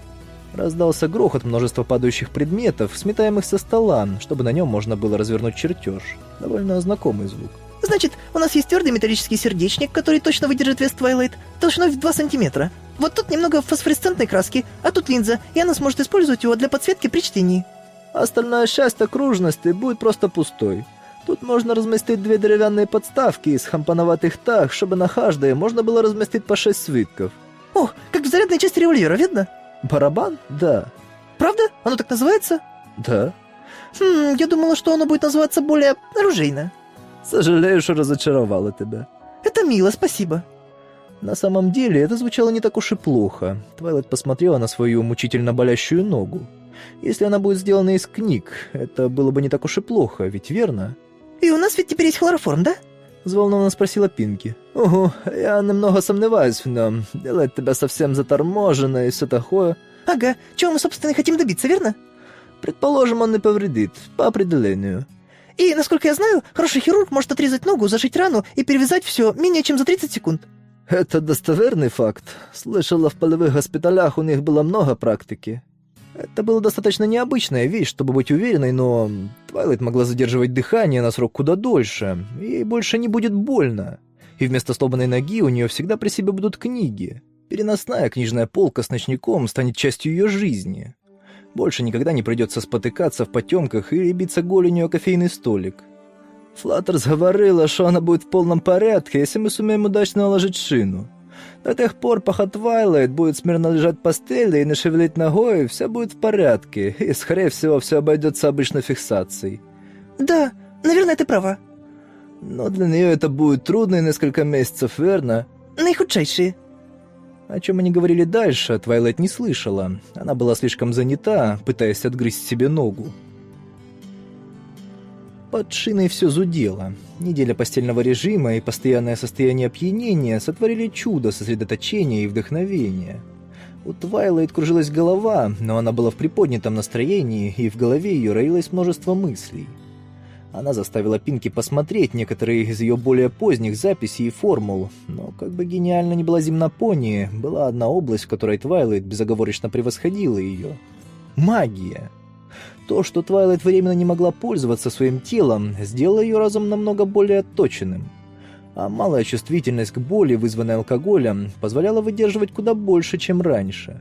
Раздался грохот множества падающих предметов, сметаемых со стола, чтобы на нем можно было развернуть чертеж. Довольно знакомый звук. Значит, у нас есть твердый металлический сердечник, который точно выдержит вес Твайлайт, толщиной в 2 сантиметра. Вот тут немного фосфоресцентной краски, а тут линза, и она сможет использовать его для подсветки при чтении. Остальная часть окружности будет просто пустой. Тут можно разместить две деревянные подставки из хампановатых так, чтобы на каждой можно было разместить по шесть свитков. О, как в зарядной части револьвера, видно? Барабан? Да. Правда? Оно так называется? Да. Хм, я думала, что оно будет называться более оружейно. Сожалею, что разочаровала тебя. Это мило, спасибо. На самом деле, это звучало не так уж и плохо. Твайлайт посмотрела на свою мучительно болящую ногу. Если она будет сделана из книг, это было бы не так уж и плохо, ведь верно? И у нас ведь теперь есть хлороформ, да? Взволнованно спросила Пинки. «Ого, я немного сомневаюсь в нем. Делает тебя совсем заторможенно и все такое». Ага, чего мы, собственно, и хотим добиться, верно? Предположим, он не повредит, по определению. И, насколько я знаю, хороший хирург может отрезать ногу, зашить рану и перевязать все менее чем за 30 секунд. Это достоверный факт. Слышала, в полевых госпиталях у них было много практики. Это была достаточно необычная вещь, чтобы быть уверенной, но Твайлайт могла задерживать дыхание на срок куда дольше, и ей больше не будет больно. И вместо сломанной ноги у нее всегда при себе будут книги. Переносная книжная полка с ночником станет частью ее жизни. Больше никогда не придется спотыкаться в потемках или биться голенью о кофейный столик. Флаттерс говорила, что она будет в полном порядке, если мы сумеем удачно наложить шину. До тех пор, пока Твайлайт будет смирно лежать в постели и не шевелить ногой, все будет в порядке, и, скорее всего, все обойдется обычной фиксацией. Да, наверное, ты права. Но для нее это будет трудные несколько месяцев, верно? Наихудшайшие. О чем они говорили дальше, Твайлайт не слышала. Она была слишком занята, пытаясь отгрызть себе ногу. Под шиной все зудело. Неделя постельного режима и постоянное состояние опьянения сотворили чудо сосредоточения и вдохновения. У Твайлайт кружилась голова, но она была в приподнятом настроении, и в голове ее роилось множество мыслей. Она заставила Пинки посмотреть некоторые из ее более поздних записей и формул, но как бы гениально ни была земнопони, была одна область, в которой Твайлайт безоговорочно превосходила ее. Магия. То, что Твайлайт временно не могла пользоваться своим телом, сделало ее разум намного более отточенным. А малая чувствительность к боли, вызванной алкоголем, позволяла выдерживать куда больше, чем раньше.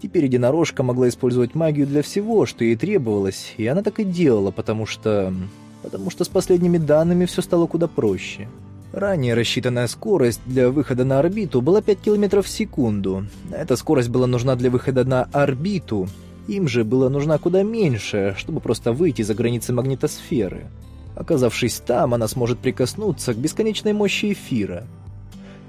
Теперь единорожка могла использовать магию для всего, что ей требовалось, и она так и делала, потому что потому что с последними данными все стало куда проще. Ранее рассчитанная скорость для выхода на орбиту была 5 км в секунду. Эта скорость была нужна для выхода на орбиту. Им же было нужно куда меньше, чтобы просто выйти за границы магнитосферы. Оказавшись там, она сможет прикоснуться к бесконечной мощи эфира.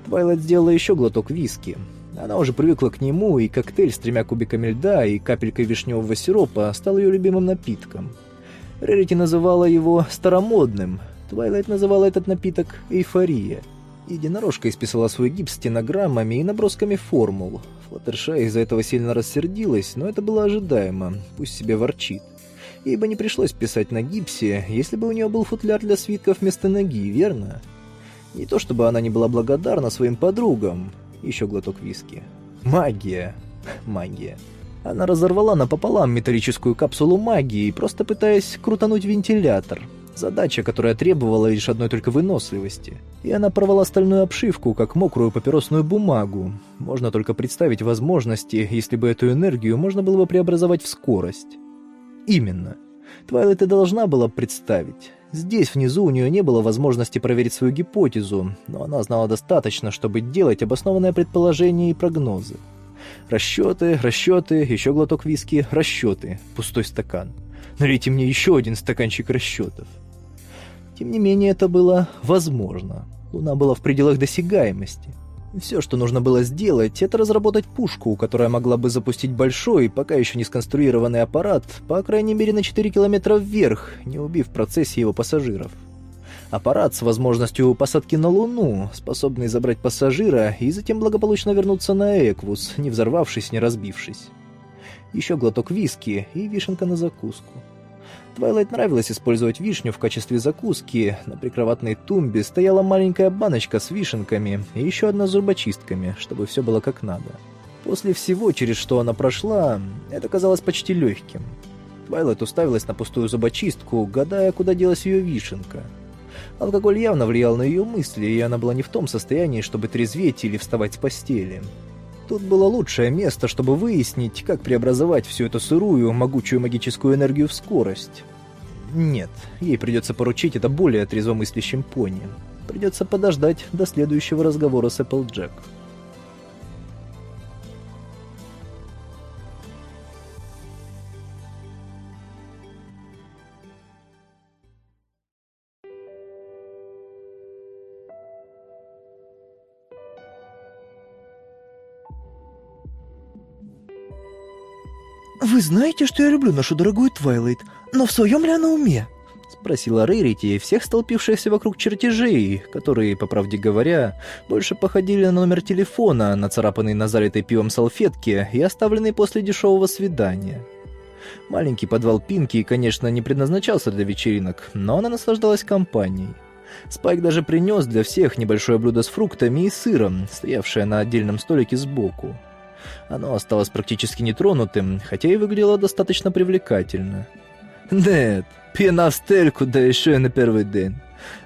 Твайлайт сделала еще глоток виски. Она уже привыкла к нему, и коктейль с тремя кубиками льда и капелькой вишневого сиропа стал ее любимым напитком. Рерити называла его «старомодным», Твайлайт называла этот напиток «эйфория». Единорожка исписала свой гипс стенограммами и набросками формул. Флаттершай из-за этого сильно рассердилась, но это было ожидаемо, пусть себе ворчит. Ей бы не пришлось писать на гипсе, если бы у нее был футляр для свитков вместо ноги, верно? Не то чтобы она не была благодарна своим подругам. Еще глоток виски. Магия. Магия. Она разорвала напополам металлическую капсулу магии, просто пытаясь крутануть вентилятор. Задача, которая требовала лишь одной только выносливости. И она порвала стальную обшивку, как мокрую папиросную бумагу. Можно только представить возможности, если бы эту энергию можно было бы преобразовать в скорость. Именно. Твайлайт и должна была представить. Здесь, внизу, у нее не было возможности проверить свою гипотезу, но она знала достаточно, чтобы делать обоснованное предположение и прогнозы. Расчеты, расчеты, еще глоток виски, расчеты, пустой стакан. Налейте мне еще один стаканчик расчетов. Тем не менее, это было возможно. Луна была в пределах досягаемости. Все, что нужно было сделать, это разработать пушку, которая могла бы запустить большой, пока еще не сконструированный аппарат, по крайней мере на 4 километра вверх, не убив в процессе его пассажиров. Аппарат с возможностью посадки на Луну, способный забрать пассажира и затем благополучно вернуться на Эквус, не взорвавшись, не разбившись. Еще глоток виски и вишенка на закуску. Твайлайт нравилось использовать вишню в качестве закуски. На прикроватной тумбе стояла маленькая баночка с вишенками и еще одна с зубочистками, чтобы все было как надо. После всего, через что она прошла, это казалось почти легким. Твайлайт уставилась на пустую зубочистку, гадая, куда делась ее вишенка. Алкоголь явно влиял на ее мысли, и она была не в том состоянии, чтобы трезветь или вставать с постели. Тут было лучшее место, чтобы выяснить, как преобразовать всю эту сырую, могучую магическую энергию в скорость. Нет, ей придется поручить это более трезвомыслящим пони. Придется подождать до следующего разговора с Эпплджек. «Вы знаете, что я люблю нашу дорогую Твайлайт, но в своем ли она уме?» Спросила Рейрити всех столпившихся вокруг чертежей, которые, по правде говоря, больше походили на номер телефона, нацарапанный на залитой пивом салфетке и оставленный после дешевого свидания. Маленький подвал Пинки, конечно, не предназначался для вечеринок, но она наслаждалась компанией. Спайк даже принес для всех небольшое блюдо с фруктами и сыром, стоявшее на отдельном столике сбоку. Оно осталось практически нетронутым, хотя и выглядело достаточно привлекательно. «Нет, пьяна в стельку, да еще и на первый день.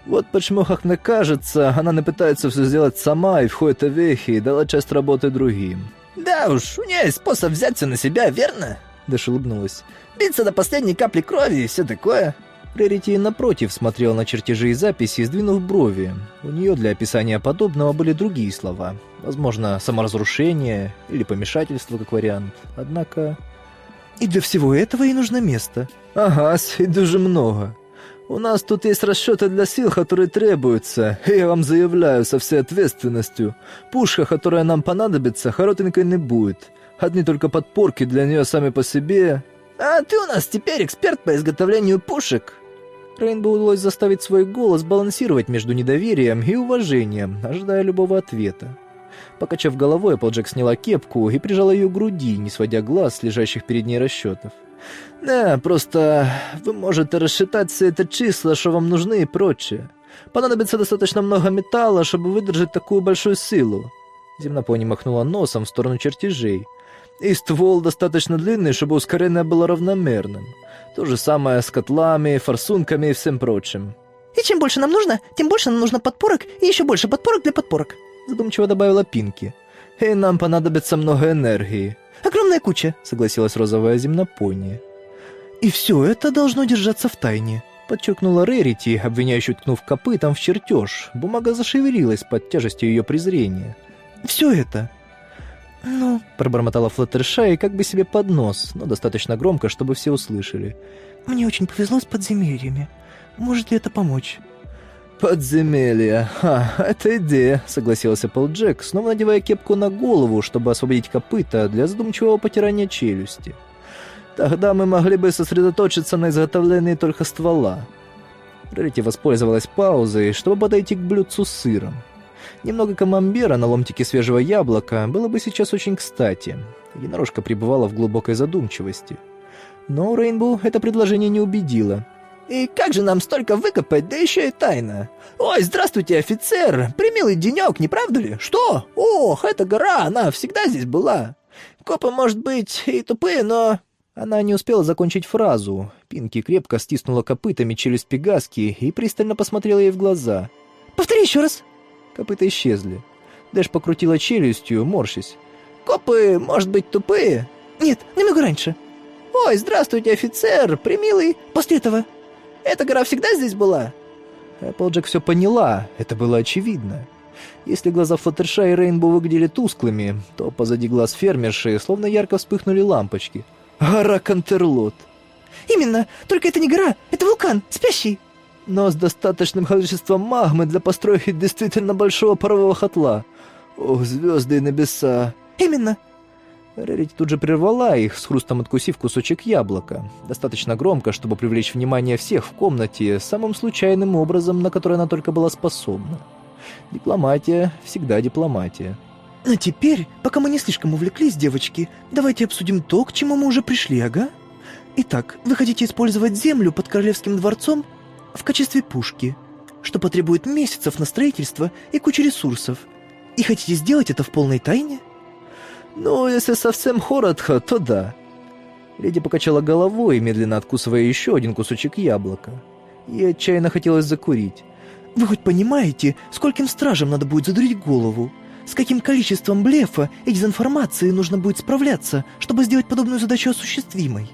Вот почему, как мне кажется, она не пытается все сделать сама и входит в вехи и дала часть работы другим». «Да уж, у нее есть способ взять все на себя, верно?» Дэш улыбнулась. «Биться до последней капли крови и все такое». Рерити напротив смотрел на чертежи и записи, сдвинув брови. У нее для описания подобного были другие слова. Возможно, саморазрушение или помешательство как вариант. Однако... «И для всего этого и нужно место». «Ага, <laughs> и дуже много. У нас тут есть расчеты для сил, которые требуются. Я вам заявляю со всей ответственностью. Пушка, которая нам понадобится, коротенькой не будет. Одни только подпорки для нее сами по себе...» «А ты у нас теперь эксперт по изготовлению пушек», Рейнбоу удалось заставить свой голос балансировать между недоверием и уважением, ожидая любого ответа. Покачав головой, Эпплджек сняла кепку и прижала ее к груди, не сводя глаз с лежащих перед ней расчетов. «Да, просто вы можете рассчитать все это числа, что вам нужны и прочее. Понадобится достаточно много металла, чтобы выдержать такую большую силу». Земнопони махнула носом в сторону чертежей. «И ствол достаточно длинный, чтобы ускорение было равномерным. То же самое с котлами, форсунками и всем прочим». «И чем больше нам нужно, тем больше нам нужно подпорок и еще больше подпорок для подпорок», задумчиво добавила Пинки. «И нам понадобится много энергии». «Огромная куча», согласилась розовая земнопония. «И все это должно держаться в тайне», подчеркнула Рерити, обвиняющий ткнув копытом в чертеж. Бумага зашевелилась под тяжестью ее презрения. «Все это». «Ну...» — пробормотала Флаттершай как бы себе под нос, но достаточно громко, чтобы все услышали. «Мне очень повезло с подземельями. Может ли это помочь? «Подземелье. Ха, это идея», — согласился Джек, снова надевая кепку на голову, чтобы освободить копыта для задумчивого потирания челюсти. «Тогда мы могли бы сосредоточиться на изготовлении только ствола». Рарити воспользовалась паузой, чтобы подойти к блюдцу с сыром. Немного камамбера на ломтике свежего яблока было бы сейчас очень кстати. Единорожка пребывала в глубокой задумчивости. Но Рейнбоу это предложение не убедило — и как же нам столько выкопать, да еще и тайно? Ой, здравствуйте, офицер! Примилый денек, не правда ли? Что? Ох, эта гора, она всегда здесь была. Копы, может быть, и тупые, но...» Она не успела закончить фразу. Пинки крепко стиснула копытами челюсть Пегаски и пристально посмотрела ей в глаза. «Повтори еще раз!» Копыта исчезли. Дэш покрутила челюстью, морщись. «Копы, может быть, тупые?» «Нет, немного раньше». «Ой, здравствуйте, офицер, примилый...» «После этого...» Эта гора всегда здесь была?» Эпплджек все поняла, это было очевидно. Если глаза Флаттерша и Рейнбо выглядели тусклыми, то позади глаз фермерши словно ярко вспыхнули лампочки. Гора Кантерлот. «Именно! Только это не гора, это вулкан, спящий!» Но с достаточным количеством магмы для постройки действительно большого парового котла. Ох, звезды и небеса. «Именно! Рерити тут же прервала их, с хрустом откусив кусочек яблока. Достаточно громко, чтобы привлечь внимание всех в комнате, самым случайным образом, на который она только была способна. Дипломатия всегда дипломатия. А теперь, пока мы не слишком увлеклись, девочки, давайте обсудим то, к чему мы уже пришли, ага? Итак, вы хотите использовать землю под королевским дворцом в качестве пушки, что потребует месяцев на строительство и кучу ресурсов. И хотите сделать это в полной тайне? — «Ну, если совсем коротко, то да». Леди покачала головой, медленно откусывая еще один кусочек яблока. Ей отчаянно хотелось закурить. «Вы хоть понимаете, скольким стражам надо будет задурить голову? С каким количеством блефа и дезинформации нужно будет справляться, чтобы сделать подобную задачу осуществимой?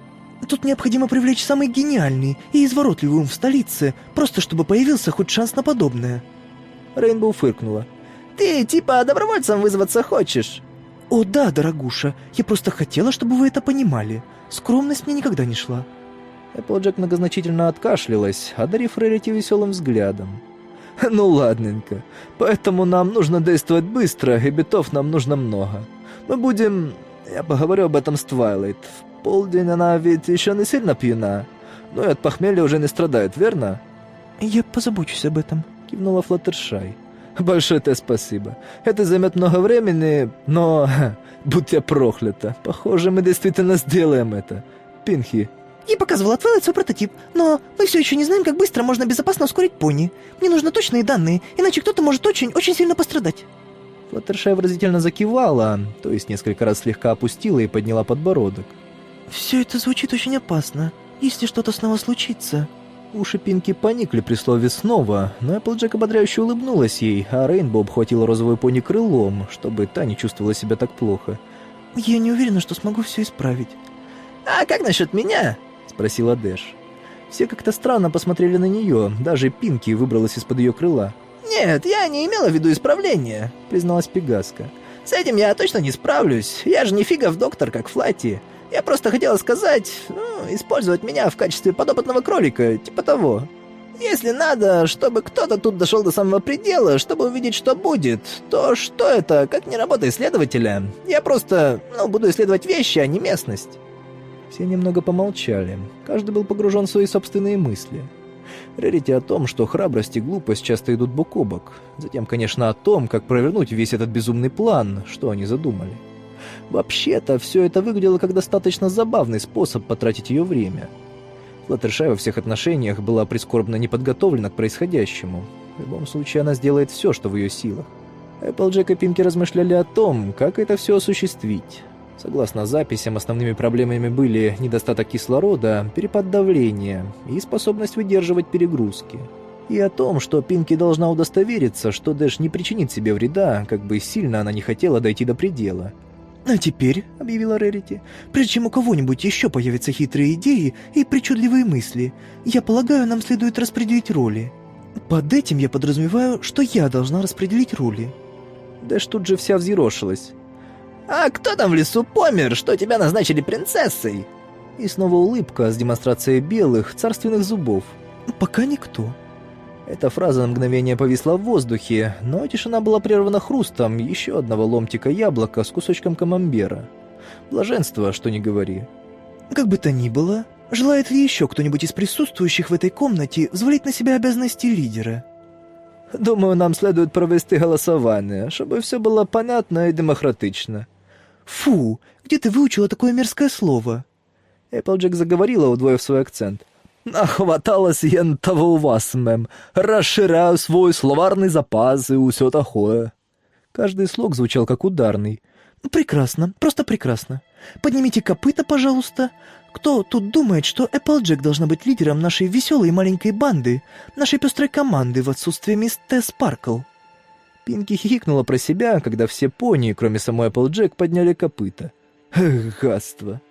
Тут необходимо привлечь самый гениальный и изворотливый ум в столице, просто чтобы появился хоть шанс на подобное». Рейнбоу фыркнула. «Ты типа добровольцем вызваться хочешь?» «О да, дорогуша, я просто хотела, чтобы вы это понимали. Скромность мне никогда не шла». Эпплджек многозначительно откашлялась, одарив Рерити веселым взглядом. <laughs> «Ну ладненько. Поэтому нам нужно действовать быстро, и битов нам нужно много. Мы будем... Я поговорю об этом с Твайлайт. В полдень она ведь еще не сильно пьяна, но и от похмелья уже не страдает, верно?» «Я позабочусь об этом», — кивнула Флаттершай. Большое тебе спасибо. Это займет много времени, но... <laughs> Будь я проклята. Похоже, мы действительно сделаем это. Пинхи. Я показывала Твайлайт свой прототип, но мы все еще не знаем, как быстро можно безопасно ускорить пони. Мне нужны точные данные, иначе кто-то может очень-очень сильно пострадать. Флаттершай выразительно закивала, то есть несколько раз слегка опустила и подняла подбородок. «Все это звучит очень опасно. Если что-то снова случится...» Уши Пинки поникли при слове «снова», но Эпплджек ободряюще улыбнулась ей, а Рейнбо обхватила розовую пони крылом, чтобы та не чувствовала себя так плохо. «Я не уверена, что смогу все исправить». «А как насчет меня?» — спросила Дэш. Все как-то странно посмотрели на нее, даже Пинки выбралась из-под ее крыла. «Нет, я не имела в виду исправления», — призналась Пегаска. «С этим я точно не справлюсь. Я же не фигов доктор, как Флати. Я просто хотела сказать, ну, использовать меня в качестве подопытного кролика, типа того. Если надо, чтобы кто-то тут дошел до самого предела, чтобы увидеть, что будет, то что это, как не работа исследователя? Я просто, ну, буду исследовать вещи, а не местность». Все немного помолчали. Каждый был погружен в свои собственные мысли. Рерити о том, что храбрость и глупость часто идут бок о бок. Затем, конечно, о том, как провернуть весь этот безумный план, что они задумали. Вообще-то, все это выглядело как достаточно забавный способ потратить ее время. Флаттершай во всех отношениях была прискорбно не подготовлена к происходящему. В любом случае, она сделает все, что в ее силах. Эпплджек и Пинки размышляли о том, как это все осуществить. Согласно записям, основными проблемами были недостаток кислорода, перепад давления и способность выдерживать перегрузки. И о том, что Пинки должна удостовериться, что Дэш не причинит себе вреда, как бы сильно она не хотела дойти до предела – «А теперь», — объявила Рерити, — «прежде чем у кого-нибудь еще появятся хитрые идеи и причудливые мысли, я полагаю, нам следует распределить роли. Под этим я подразумеваю, что я должна распределить роли». Дэш тут же вся взъерошилась. «А кто там в лесу помер, что тебя назначили принцессой?» И снова улыбка с демонстрацией белых, царственных зубов. «Пока никто». Эта фраза на мгновение повисла в воздухе, но тишина была прервана хрустом еще одного ломтика яблока с кусочком камамбера. Блаженство, что не говори. «Как бы то ни было, желает ли еще кто-нибудь из присутствующих в этой комнате взвалить на себя обязанности лидера?» Думаю, нам следует провести голосование, чтобы все было понятно и демократично. «Фу, где ты выучила такое мерзкое слово?» Эпплджек заговорила, удвоив свой акцент. «Нахваталась я того у вас, мэм. Расширяю свой словарный запас и все такое». Каждый слог звучал как ударный. «Прекрасно, просто прекрасно. Поднимите копыта, пожалуйста. Кто тут думает, что Эпплджек должна быть лидером нашей веселой маленькой банды, нашей пестрой команды в отсутствие мисс Т. Спаркл?» Пинки хихикнула про себя, когда все пони, кроме самой Эпплджек, подняли копыта. Эх, гадство.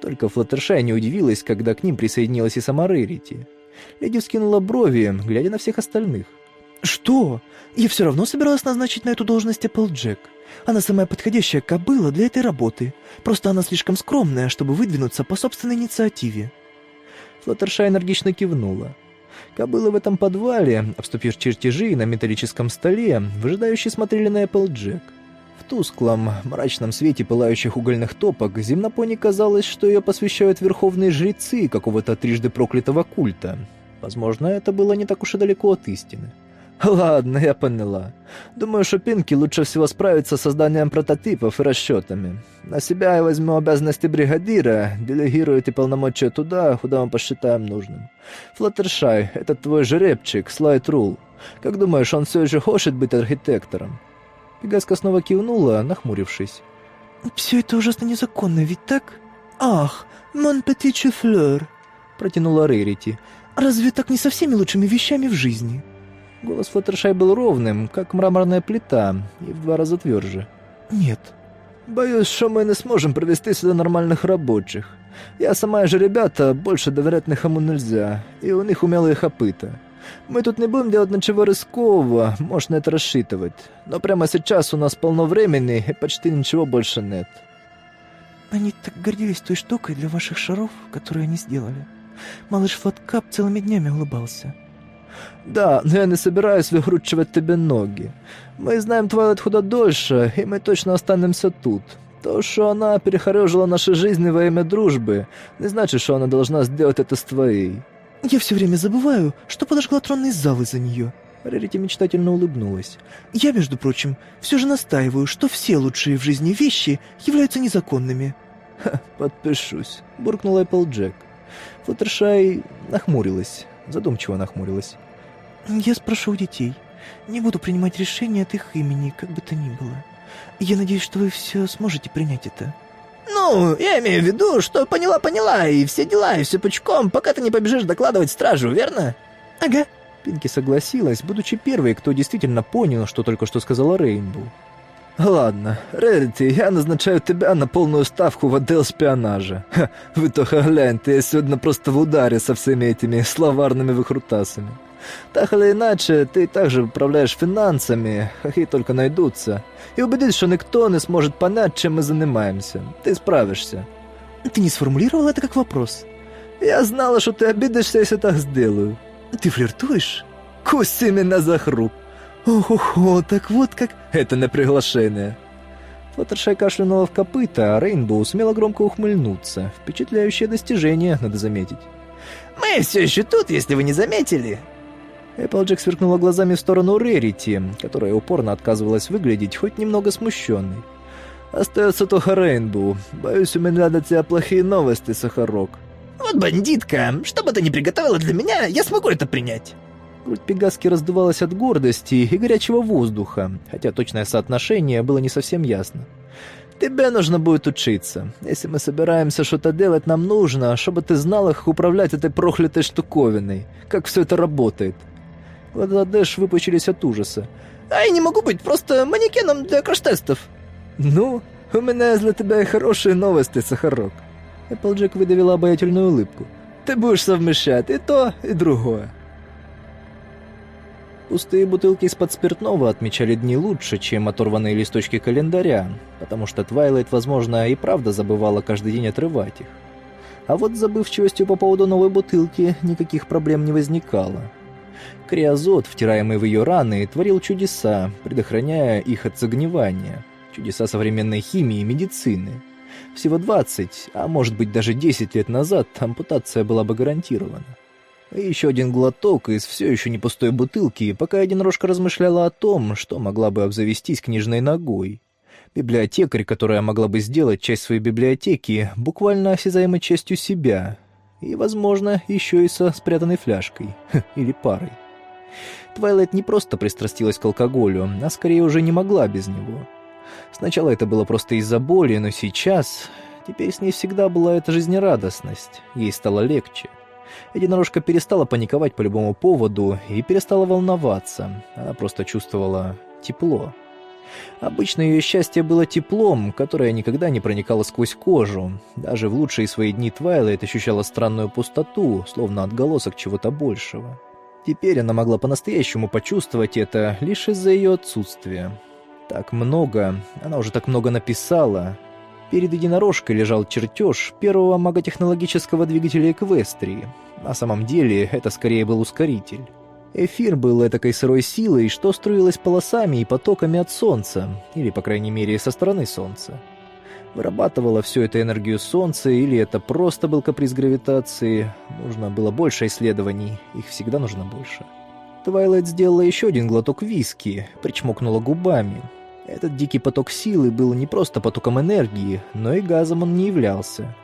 Только Флаттершай не удивилась, когда к ним присоединилась и сама Рерити. Леди вскинула брови, глядя на всех остальных. «Что? Я все равно собиралась назначить на эту должность Эпплджек. Она самая подходящая кобыла для этой работы. Просто она слишком скромная, чтобы выдвинуться по собственной инициативе». Флаттершай энергично кивнула. Кобылы в этом подвале, обступив чертежи на металлическом столе, выжидающие смотрели на Эпплджек. В тусклом, мрачном свете пылающих угольных топок земнопони казалось, что ее посвящают верховные жрецы какого-то трижды проклятого культа. Возможно, это было не так уж и далеко от истины. Ладно, я поняла. Думаю, что Пинки лучше всего справится с созданием прототипов и расчетами. На себя я возьму обязанности бригадира, делегирую эти полномочия туда, куда мы посчитаем нужным. Флаттершай, это твой жеребчик, Слайд Рул. Как думаешь, он все еще хочет быть архитектором? Пегаска снова кивнула, нахмурившись. «Все это ужасно незаконно, ведь так? Ах, мон petit чуфлер!» Протянула Рерити. «Разве так не со всеми лучшими вещами в жизни?» Голос Флаттершай был ровным, как мраморная плита, и в два раза тверже. «Нет». «Боюсь, что мы не сможем привести сюда нормальных рабочих. Я сама же ребята, больше доверять никому нельзя, и у них умелые копыта. Мы тут не будем делать ничего рискового, можно это рассчитывать. Но прямо сейчас у нас полно времени, и почти ничего больше нет». «Они так гордились той штукой для ваших шаров, которую они сделали. Малыш Флаткап целыми днями улыбался». «Да, но я не собираюсь выкручивать тебе ноги. Мы знаем Твайлет куда дольше, и мы точно останемся тут. То, что она перехорежила наши жизни во имя дружбы, не значит, что она должна сделать это с твоей». «Я все время забываю, что подожгла тронный зал из-за нее». Рерити мечтательно улыбнулась. «Я, между прочим, все же настаиваю, что все лучшие в жизни вещи являются незаконными». «Ха, подпишусь», — буркнула Эпплджек. Флаттершай нахмурилась, задумчиво нахмурилась. «Я спрошу у детей. Не буду принимать решения от их имени, как бы то ни было. Я надеюсь, что вы все сможете принять это». «Ну, я имею в виду, что поняла-поняла, и все дела, и все пучком, пока ты не побежишь докладывать стражу, верно?» «Ага». Пинки согласилась, будучи первой, кто действительно понял, что только что сказала Рейнбоу. «Ладно, Рерити, я назначаю тебя на полную ставку в отдел шпионажа. Ха, вы только гляньте, я сегодня просто в ударе со всеми этими словарными выкрутасами. Так или иначе, ты также управляешь финансами, какие только найдутся, и убедись, что никто не сможет понять, чем мы занимаемся. Ты справишься». «Ты не сформулировал это как вопрос?» «Я знала, что ты обидишься, если так сделаю». «Ты флиртуешь?» «Куси меня за хруп». «Ого, так вот как...» «Это не приглашение». Флаттершай кашлянула в копыта, а Рейнбоу смело громко ухмыльнуться. Впечатляющее достижение, надо заметить. «Мы все еще тут, если вы не заметили». Эпплджек сверкнула глазами в сторону Рерити, которая упорно отказывалась выглядеть хоть немного смущенной. «Остается только Рейнбоу. Боюсь, у меня для тебя плохие новости, Сахарок». «Вот бандитка, что бы ты ни приготовила для меня, я смогу это принять». Грудь Пегаски раздувалась от гордости и горячего воздуха, хотя точное соотношение было не совсем ясно. «Тебе нужно будет учиться. Если мы собираемся что-то делать, нам нужно, чтобы ты знала, как управлять этой проклятой штуковиной, как все это работает». Глаза выпучились от ужаса. «А я не могу быть просто манекеном для краш-тестов». «Ну, у меня для тебя хорошие новости, Сахарок». Эпплджек выдавила обаятельную улыбку. «Ты будешь совмещать и то, и другое». Пустые бутылки из-под спиртного отмечали дни лучше, чем оторванные листочки календаря, потому что Твайлайт, возможно, и правда забывала каждый день отрывать их. А вот с забывчивостью по поводу новой бутылки никаких проблем не возникало. Криозот, втираемый в ее раны, творил чудеса, предохраняя их от загнивания. Чудеса современной химии и медицины. Всего 20, а может быть даже 10 лет назад ампутация была бы гарантирована. Еще один глоток из все еще не пустой бутылки, пока единорожка размышляла о том, что могла бы обзавестись книжной ногой. Библиотекарь, которая могла бы сделать часть своей библиотеки буквально осязаемой частью себя. И, возможно, еще и со спрятанной фляжкой. <laughs> Или парой. Твайлайт не просто пристрастилась к алкоголю, а скорее уже не могла без него. Сначала это было просто из-за боли, но сейчас... Теперь с ней всегда была эта жизнерадостность. Ей стало легче. Единорожка перестала паниковать по любому поводу и перестала волноваться. Она просто чувствовала тепло. Обычно ее счастье было теплом, которое никогда не проникало сквозь кожу. Даже в лучшие свои дни Твайлайт ощущала странную пустоту, словно отголосок чего-то большего. Теперь она могла по-настоящему почувствовать это лишь из-за ее отсутствия. Так много, она уже так много написала. Перед единорожкой лежал чертеж первого маготехнологического двигателя Эквестрии. На самом деле это скорее был ускоритель. Эфир был этакой сырой силой, что струилась полосами и потоками от Солнца, или, по крайней мере, со стороны Солнца. Вырабатывало всю эту энергию Солнца, или это просто был каприз гравитации. Нужно было больше исследований, их всегда нужно больше. Твайлайт сделала еще один глоток виски, причмокнула губами. Этот дикий поток силы был не просто потоком энергии, но и газом он не являлся.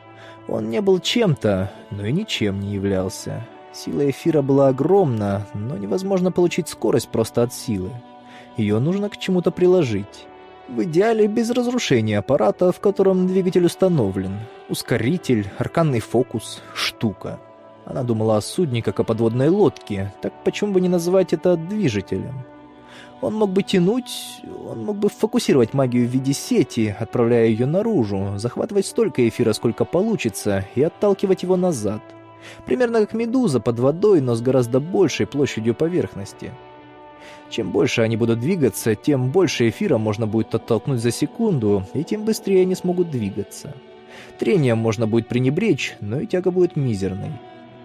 Он не был чем-то, но и ничем не являлся. Сила эфира была огромна, но невозможно получить скорость просто от силы. Ее нужно к чему-то приложить. В идеале без разрушения аппарата, в котором двигатель установлен. Ускоритель, арканный фокус, штука. Она думала о судне как о подводной лодке, так почему бы не назвать это движителем? Он мог бы тянуть, он мог бы фокусировать магию в виде сети, отправляя ее наружу, захватывать столько эфира, сколько получится, и отталкивать его назад — Примерно как медуза под водой, но с гораздо большей площадью поверхности. Чем больше они будут двигаться, тем больше эфира можно будет оттолкнуть за секунду, и тем быстрее они смогут двигаться. Трением можно будет пренебречь, но и тяга будет мизерной.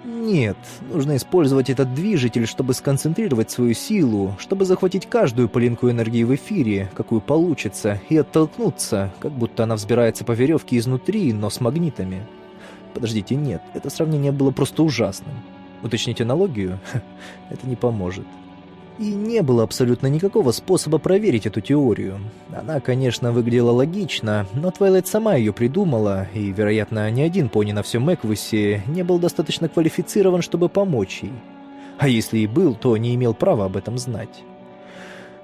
Нет, нужно использовать этот движитель, чтобы сконцентрировать свою силу, чтобы захватить каждую полинку энергии в эфире, какую получится, и оттолкнуться, как будто она взбирается по веревке изнутри, но с магнитами. Подождите, нет, это сравнение было просто ужасным. Уточнить аналогию? <laughs> это не поможет. И не было абсолютно никакого способа проверить эту теорию. Она, конечно, выглядела логично, но Твайлайт сама ее придумала, и, вероятно, ни один пони на всем Эквусе не был достаточно квалифицирован, чтобы помочь ей. А если и был, то не имел права об этом знать.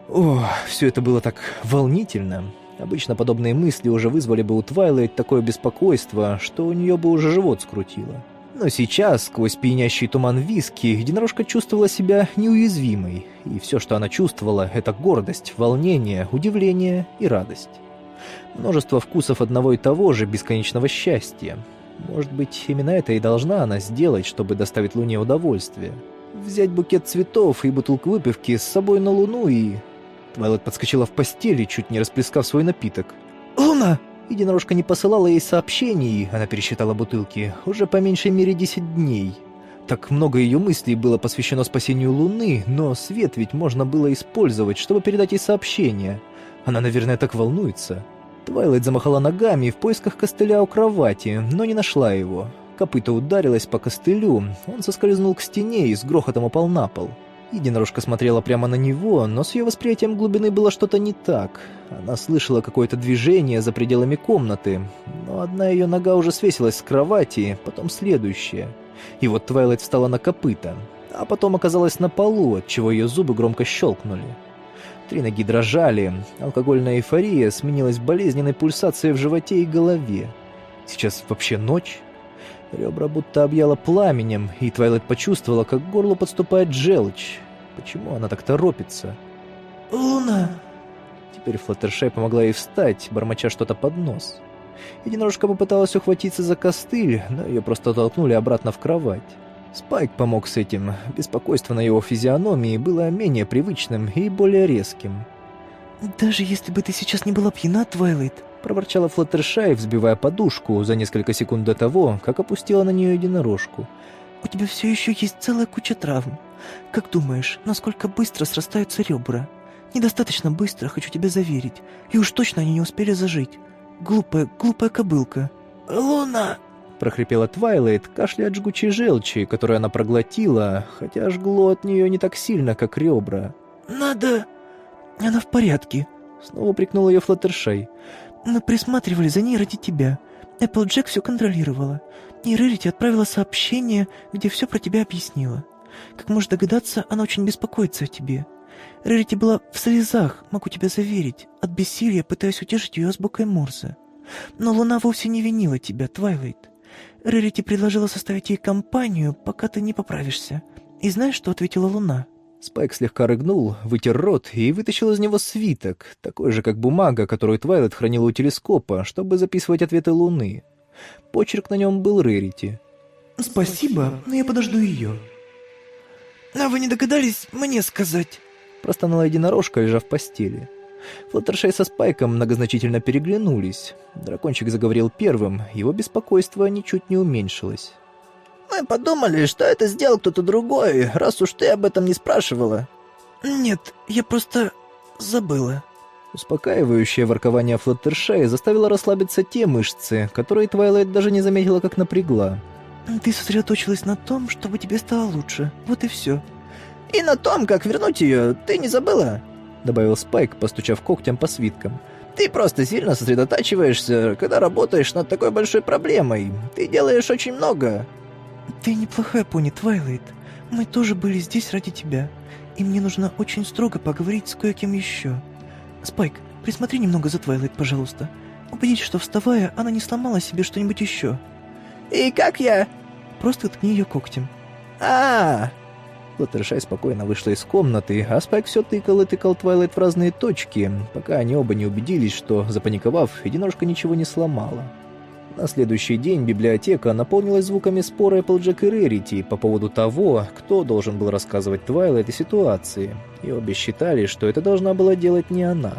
О, все это было так волнительно. Обычно подобные мысли уже вызвали бы у Твайлайт такое беспокойство, что у нее бы уже живот скрутило. Но сейчас, сквозь пьянящий туман виски, единорожка чувствовала себя неуязвимой, и все, что она чувствовала, это гордость, волнение, удивление и радость. Множество вкусов одного и того же бесконечного счастья. Может быть, именно это и должна она сделать, чтобы доставить Луне удовольствие. Взять букет цветов и бутылку выпивки с собой на Луну и Твайлайт подскочила в постели, чуть не расплескав свой напиток. «Луна!» Единорожка не посылала ей сообщений, она пересчитала бутылки, уже по меньшей мере десять дней. Так много ее мыслей было посвящено спасению Луны, но свет ведь можно было использовать, чтобы передать ей сообщение. Она, наверное, так волнуется. Твайлайт замахала ногами в поисках костыля у кровати, но не нашла его. Копыто ударилось по костылю, он соскользнул к стене и с грохотом упал на пол. Единорожка смотрела прямо на него, но с ее восприятием глубины было что-то не так. Она слышала какое-то движение за пределами комнаты, но одна ее нога уже свесилась с кровати, потом следующая. И вот Твайлайт встала на копыта, а потом оказалась на полу, отчего ее зубы громко щелкнули. Три ноги дрожали, алкогольная эйфория сменилась болезненной пульсацией в животе и голове. Сейчас вообще ночь? Ребра будто объяло пламенем, и Твайлайт почувствовала, как к горлу подступает желчь. Почему она так торопится? «Луна!» Теперь Флаттершай помогла ей встать, бормоча что-то под нос. Единорожка попыталась ухватиться за костыль, но ее просто толкнули обратно в кровать. Спайк помог с этим. Беспокойство на его физиономии было менее привычным и более резким. «Даже если бы ты сейчас не была пьяна, Твайлайт, — проворчала Флаттершай, взбивая подушку за несколько секунд до того, как опустила на нее единорожку. «У тебя все еще есть целая куча травм. Как думаешь, насколько быстро срастаются ребра? Недостаточно быстро, хочу тебя заверить. И уж точно они не успели зажить. Глупая, глупая кобылка». «Луна!» — прохрипела Твайлайт, кашляя от жгучей желчи, которую она проглотила, хотя жгло от нее не так сильно, как ребра. «Надо...» «Она в порядке», — снова прикнул ее Флаттершай. Мы присматривали за ней ради тебя. Эпплджек все контролировала. И Рерити отправила сообщение, где все про тебя объяснила. Как можешь догадаться, она очень беспокоится о тебе. Рерити была в слезах, могу тебя заверить, от бессилия пытаясь утешить ее азбукой Морзе. Но Луна вовсе не винила тебя, Твайлайт. Рерити предложила составить ей компанию, пока ты не поправишься. И знаешь, что ответила Луна?» Спайк слегка рыгнул, вытер рот и вытащил из него свиток, такой же, как бумага, которую Твайлет хранила у телескопа, чтобы записывать ответы Луны. Почерк на нем был Рерити. «Спасибо, но я подожду ее». «А вы не догадались мне сказать?» Простонала единорожка, лежа в постели. Флаттершей со Спайком многозначительно переглянулись. Дракончик заговорил первым, его беспокойство ничуть не уменьшилось. Мы подумали, что это сделал кто-то другой, раз уж ты об этом не спрашивала». «Нет, я просто забыла». Успокаивающее воркование Флаттершея заставило расслабиться те мышцы, которые Твайлайт даже не заметила, как напрягла. «Ты сосредоточилась на том, чтобы тебе стало лучше. Вот и все». «И на том, как вернуть ее, ты не забыла?» Добавил Спайк, постучав когтем по свиткам. «Ты просто сильно сосредотачиваешься, когда работаешь над такой большой проблемой. Ты делаешь очень много. «Ты неплохая пони, Твайлайт. Мы тоже были здесь ради тебя. И мне нужно очень строго поговорить с кое-кем еще. Спайк, присмотри немного за Твайлайт, пожалуйста. Убедись, что, вставая, она не сломала себе что-нибудь еще». «И как я?» «Просто ткни ее когтем». «А-а-а!» Флаттершай спокойно вышла из комнаты, а Спайк все тыкал и тыкал Твайлайт в разные точки, пока они оба не убедились, что, запаниковав, единорожка ничего не сломала. На следующий день библиотека наполнилась звуками спора Эпплджек и Рарити по поводу того, кто должен был рассказывать Твайлайт об этой ситуации, и обе считали, что это должна была делать не она.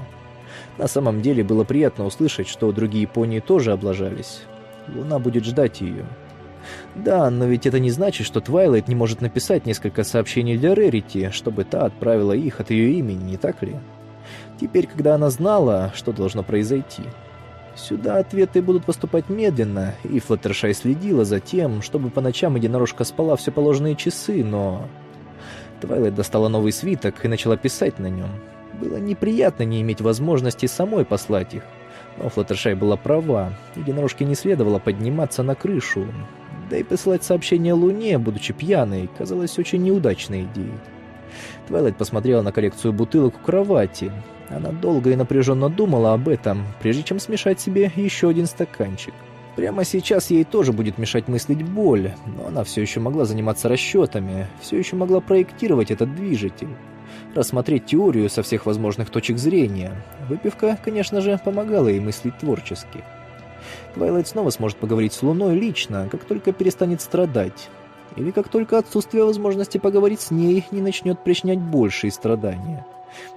На самом деле было приятно услышать, что другие пони тоже облажались. Луна будет ждать ее. Да, но ведь это не значит, что Твайлайт не может написать несколько сообщений для Рарити, чтобы та отправила их от ее имени, не так ли? Теперь, когда она знала, что должно произойти, Сюда ответы будут поступать медленно, и Флаттершай следила за тем, чтобы по ночам единорожка спала все положенные часы, но... Твайлайт достала новый свиток и начала писать на нем. Было неприятно не иметь возможности самой послать их. Но Флаттершай была права, единорожке не следовало подниматься на крышу. Да и посылать сообщение Луне, будучи пьяной, казалось очень неудачной идеей. Твайлайт посмотрела на коллекцию бутылок у кровати, она долго и напряженно думала об этом, прежде чем смешать себе еще один стаканчик. Прямо сейчас ей тоже будет мешать мыслить боль, но она все еще могла заниматься расчетами, все еще могла проектировать этот движитель, рассмотреть теорию со всех возможных точек зрения. Выпивка, конечно же, помогала ей мыслить творчески. Твайлайт снова сможет поговорить с Луной лично, как только перестанет страдать. Или как только отсутствие возможности поговорить с ней не начнет причинять большие страдания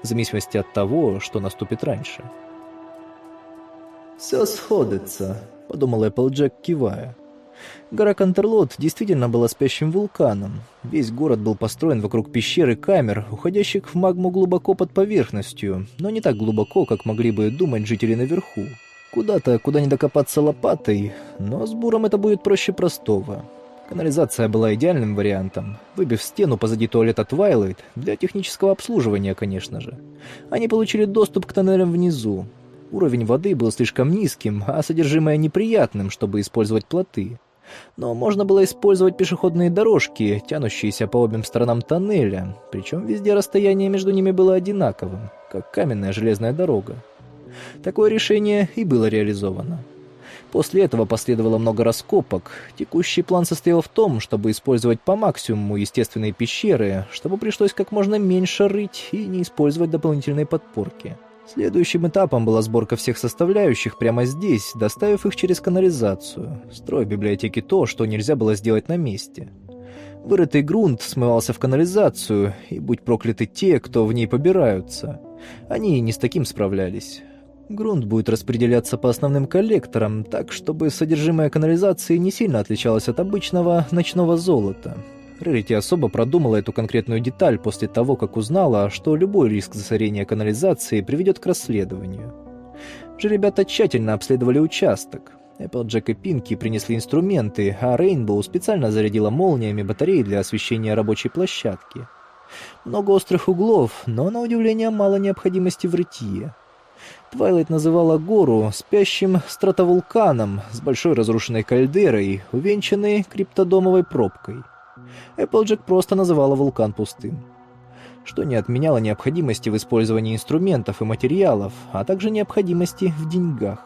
в зависимости от того, что наступит раньше. «Все сходится», — подумал Эпплджек, кивая. Гора Контерлот действительно была спящим вулканом. Весь город был построен вокруг пещер и камер, уходящих в магму глубоко под поверхностью, но не так глубоко, как могли бы думать жители наверху. Куда-то, куда не докопаться лопатой, но с буром это будет проще простого. Канализация была идеальным вариантом, выбив стену позади туалета Твайлайт для технического обслуживания, конечно же. Они получили доступ к тоннелям внизу. Уровень воды был слишком низким, а содержимое неприятным, чтобы использовать плоты. Но можно было использовать пешеходные дорожки, тянущиеся по обеим сторонам тоннеля, причем везде расстояние между ними было одинаковым, как каменная железная дорога. Такое решение и было реализовано. После этого последовало много раскопок. Текущий план состоял в том, чтобы использовать по максимуму естественные пещеры, чтобы пришлось как можно меньше рыть и не использовать дополнительные подпорки. Следующим этапом была сборка всех составляющих прямо здесь, доставив их через канализацию, строя в библиотеке то, что нельзя было сделать на месте. Вырытый грунт смывался в канализацию, и будь прокляты те, кто в ней побираются. Они не с таким справлялись. Грунт будет распределяться по основным коллекторам, так, чтобы содержимое канализации не сильно отличалось от обычного ночного золота. Рерити особо продумала эту конкретную деталь после того, как узнала, что любой риск засорения канализации приведет к расследованию. Же ребята тщательно обследовали участок. Эпплджек и Пинки принесли инструменты, а Рейнбоу специально зарядила молниями батареи для освещения рабочей площадки. Много острых углов, но, на удивление, мало необходимости в рытье. Твайлайт называла гору спящим стратовулканом с большой разрушенной кальдерой, увенчанной криптодомовой пробкой. Эпплджек просто называла вулкан пустым. Что не отменяло необходимости в использовании инструментов и материалов, а также необходимости в деньгах.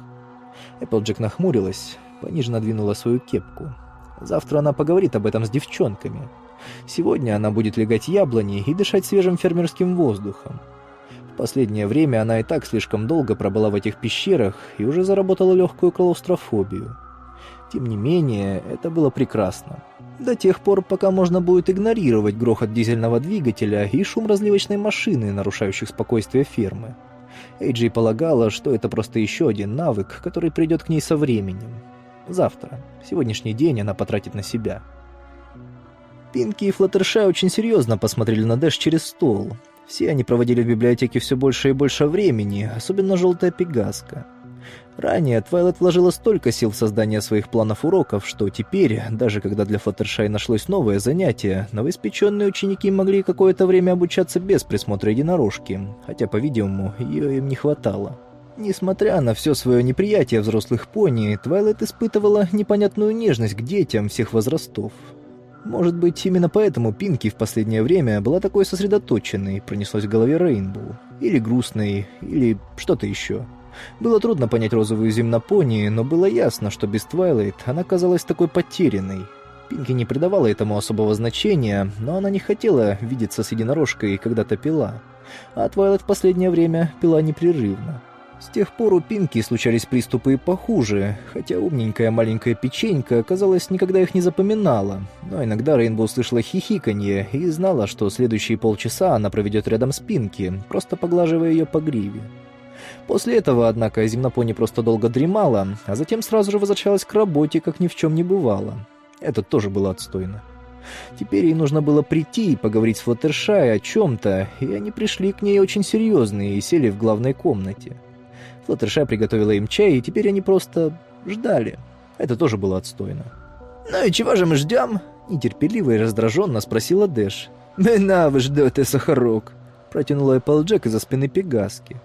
Эпплджек нахмурилась, пониже надвинула свою кепку. Завтра она поговорит об этом с девчонками. Сегодня она будет легать яблони и дышать свежим фермерским воздухом. Последнее время она и так слишком долго пробыла в этих пещерах и уже заработала легкую клаустрофобию. Тем не менее, это было прекрасно. До тех пор, пока можно будет игнорировать грохот дизельного двигателя и шум разливочной машины, нарушающих спокойствие фермы. Эйджи полагала, что это просто еще один навык, который придет к ней со временем. Завтра. Сегодняшний день она потратит на себя. Пинки и Флаттершай очень серьезно посмотрели на Дэш через стол. Все они проводили в библиотеке все больше и больше времени, особенно желтая пегаска. Ранее Твайлет вложила столько сил в создание своих планов уроков, что теперь, даже когда для Флаттершай нашлось новое занятие, новоиспеченные ученики могли какое-то время обучаться без присмотра единорожки, хотя, по-видимому, ее им не хватало. Несмотря на все свое неприятие взрослых пони, Твайлет испытывала непонятную нежность к детям всех возрастов. Может быть, именно поэтому Пинки в последнее время была такой сосредоточенной, пронеслась в голове Рейнбоу. Или грустной, или что-то еще. Было трудно понять розовую зимнопони, но было ясно, что без Твайлайт она казалась такой потерянной. Пинки не придавала этому особого значения, но она не хотела видеться с единорожкой, когда-то пила. А Твайлайт в последнее время пила непрерывно. С тех пор у Пинки случались приступы похуже, хотя умненькая маленькая печенька, казалось, никогда их не запоминала, но иногда Рейнбоу слышала хихиканье и знала, что следующие полчаса она проведет рядом с Пинки, просто поглаживая ее по гриве. После этого, однако, земнопони просто долго дремала, а затем сразу же возвращалась к работе, как ни в чем не бывало. Это тоже было отстойно. Теперь ей нужно было прийти и поговорить с Флаттершай о чем-то, и они пришли к ней очень серьезные и сели в главной комнате. Флаттершай приготовила им чай, и теперь они просто ждали. Это тоже было отстойно. «Ну и чего же мы ждем?» Нетерпеливо и раздраженно спросила Дэш. «На, вы ждете, Сахарок!» Протянула Эпплджек из-за спины Пегаски.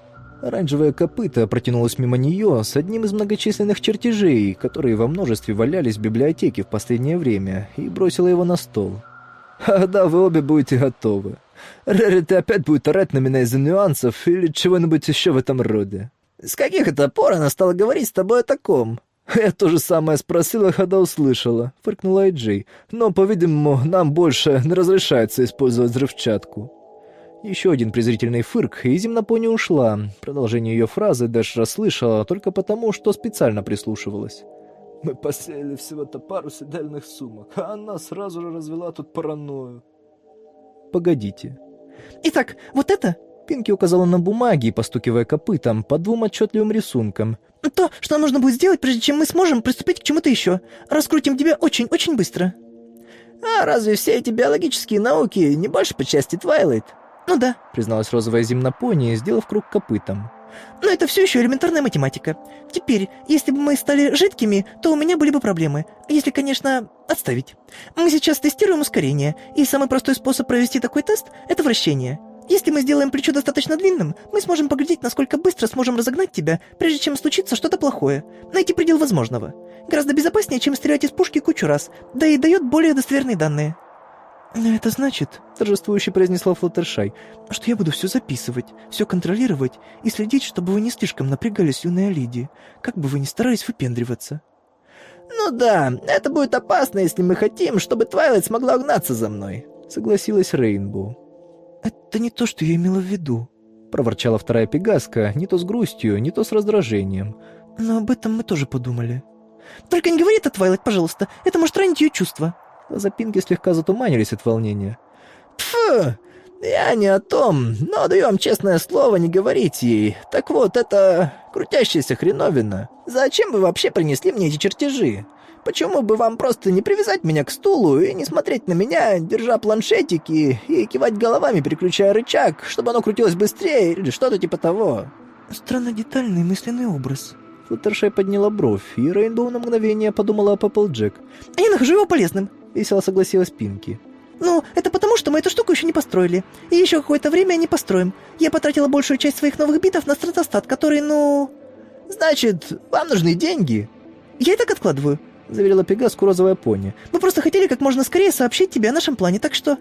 Оранжевое копыто протянулось мимо нее с одним из многочисленных чертежей, которые во множестве валялись в библиотеке в последнее время, и бросила его на стол. «Ах да, вы обе будете готовы. Рерит опять будет орать на меня из-за нюансов или чего-нибудь еще в этом роде. С каких это пор она стала говорить с тобой о таком?» «Я то же самое спросила, когда услышала», — фыркнула Эйджей. «Но, по-видимому, нам больше не разрешается использовать взрывчатку». Еще один презрительный фырк, и земнопони ушла. Продолжение ее фразы Дэш расслышала только потому, что специально прислушивалась. «Мы посеяли всего-то пару седельных сумок, а она сразу же развела тут паранойю». «Погодите». «Итак, вот это Пинки указала на бумаги, постукивая копытом по двум отчетливым рисункам. «То, что нам нужно будет сделать, прежде чем мы сможем приступить к чему-то еще. Раскрутим тебя очень-очень быстро». «А разве все эти биологические науки не больше по части Твайлайт?» «Ну да», — призналась розовая земнопония, сделав круг копытом. «Но это все еще элементарная математика. Теперь, если бы мы стали жидкими, то у меня были бы проблемы. Если, конечно, отставить. Мы сейчас тестируем ускорение, и самый простой способ провести такой тест — это вращение. Если мы сделаем плечо достаточно длинным, мы сможем поглядеть, насколько быстро сможем разогнать тебя, прежде чем случится что-то плохое. Найти предел возможного. Гораздо безопаснее, чем стрелять из пушки кучу раз, да и дает более достоверные данные». «Но это значит», — торжествующе произнесла Флаттершай, «что я буду все записывать, все контролировать и следить, чтобы вы не слишком напрягались, юная леди, как бы вы ни старались выпендриваться». «Ну да, это будет опасно, если мы хотим, чтобы Твайлайт смогла угнаться за мной», — согласилась Рейнбоу. «Это не то, что я имела в виду», — проворчала вторая пегаска, не то с грустью, не то с раздражением. «Но об этом мы тоже подумали». «Только не говори это, Твайлайт, пожалуйста, это может ранить ее чувства». Глаза Пинки слегка затуманились от волнения. «Пфу! «Я не о том, но даю вам честное слово не говорить ей. Так вот, это крутящаяся хреновина. Зачем вы вообще принесли мне эти чертежи? Почему бы вам просто не привязать меня к стулу и не смотреть на меня, держа планшетики и кивать головами, переключая рычаг, чтобы оно крутилось быстрее или что-то типа того?» Странно детальный мысленный образ. Флаттершай подняла бровь, и Рейнбоу на мгновение подумала о Джек. «А я нахожу его полезным», — весело согласилась Пинки. «Ну, это потому, что мы эту штуку еще не построили. И еще какое-то время не построим. Я потратила большую часть своих новых битов на стратостат, который, ну...» «Значит, вам нужны деньги?» «Я и так откладываю», — заверила Пегаску розовая пони. «Мы просто хотели как можно скорее сообщить тебе о нашем плане, так что...»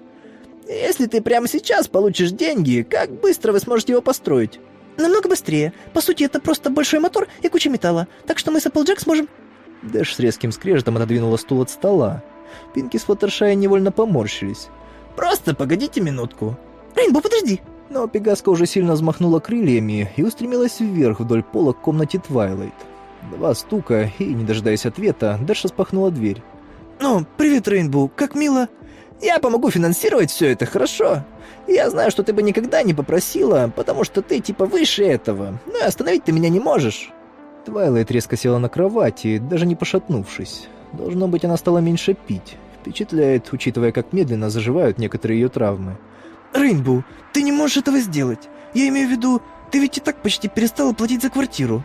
«Если ты прямо сейчас получишь деньги, как быстро вы сможете его построить?» Намного быстрее. По сути, это просто большой мотор и куча металла. Так что мы с Applejack сможем...» Дэш с резким скрежетом отодвинула стул от стола. Пинки с Флаттершай невольно поморщились. «Просто погодите минутку». «Рейнбоу, подожди!» Но Пегаска уже сильно взмахнула крыльями и устремилась вверх вдоль пола к комнате Твайлайт. Два стука, и, не дожидаясь ответа, Дэш распахнула дверь. «Ну, привет, Рейнбоу, как мило!» «Я помогу финансировать все это, хорошо?» Я знаю, что ты бы никогда не попросила, потому что ты типа выше этого, но и остановить ты меня не можешь». Твайлайт резко села на кровати, даже не пошатнувшись. Должно быть, она стала меньше пить. Впечатляет, учитывая, как медленно заживают некоторые ее травмы. «Рейнбоу, ты не можешь этого сделать. Я имею в виду, ты ведь и так почти перестала платить за квартиру».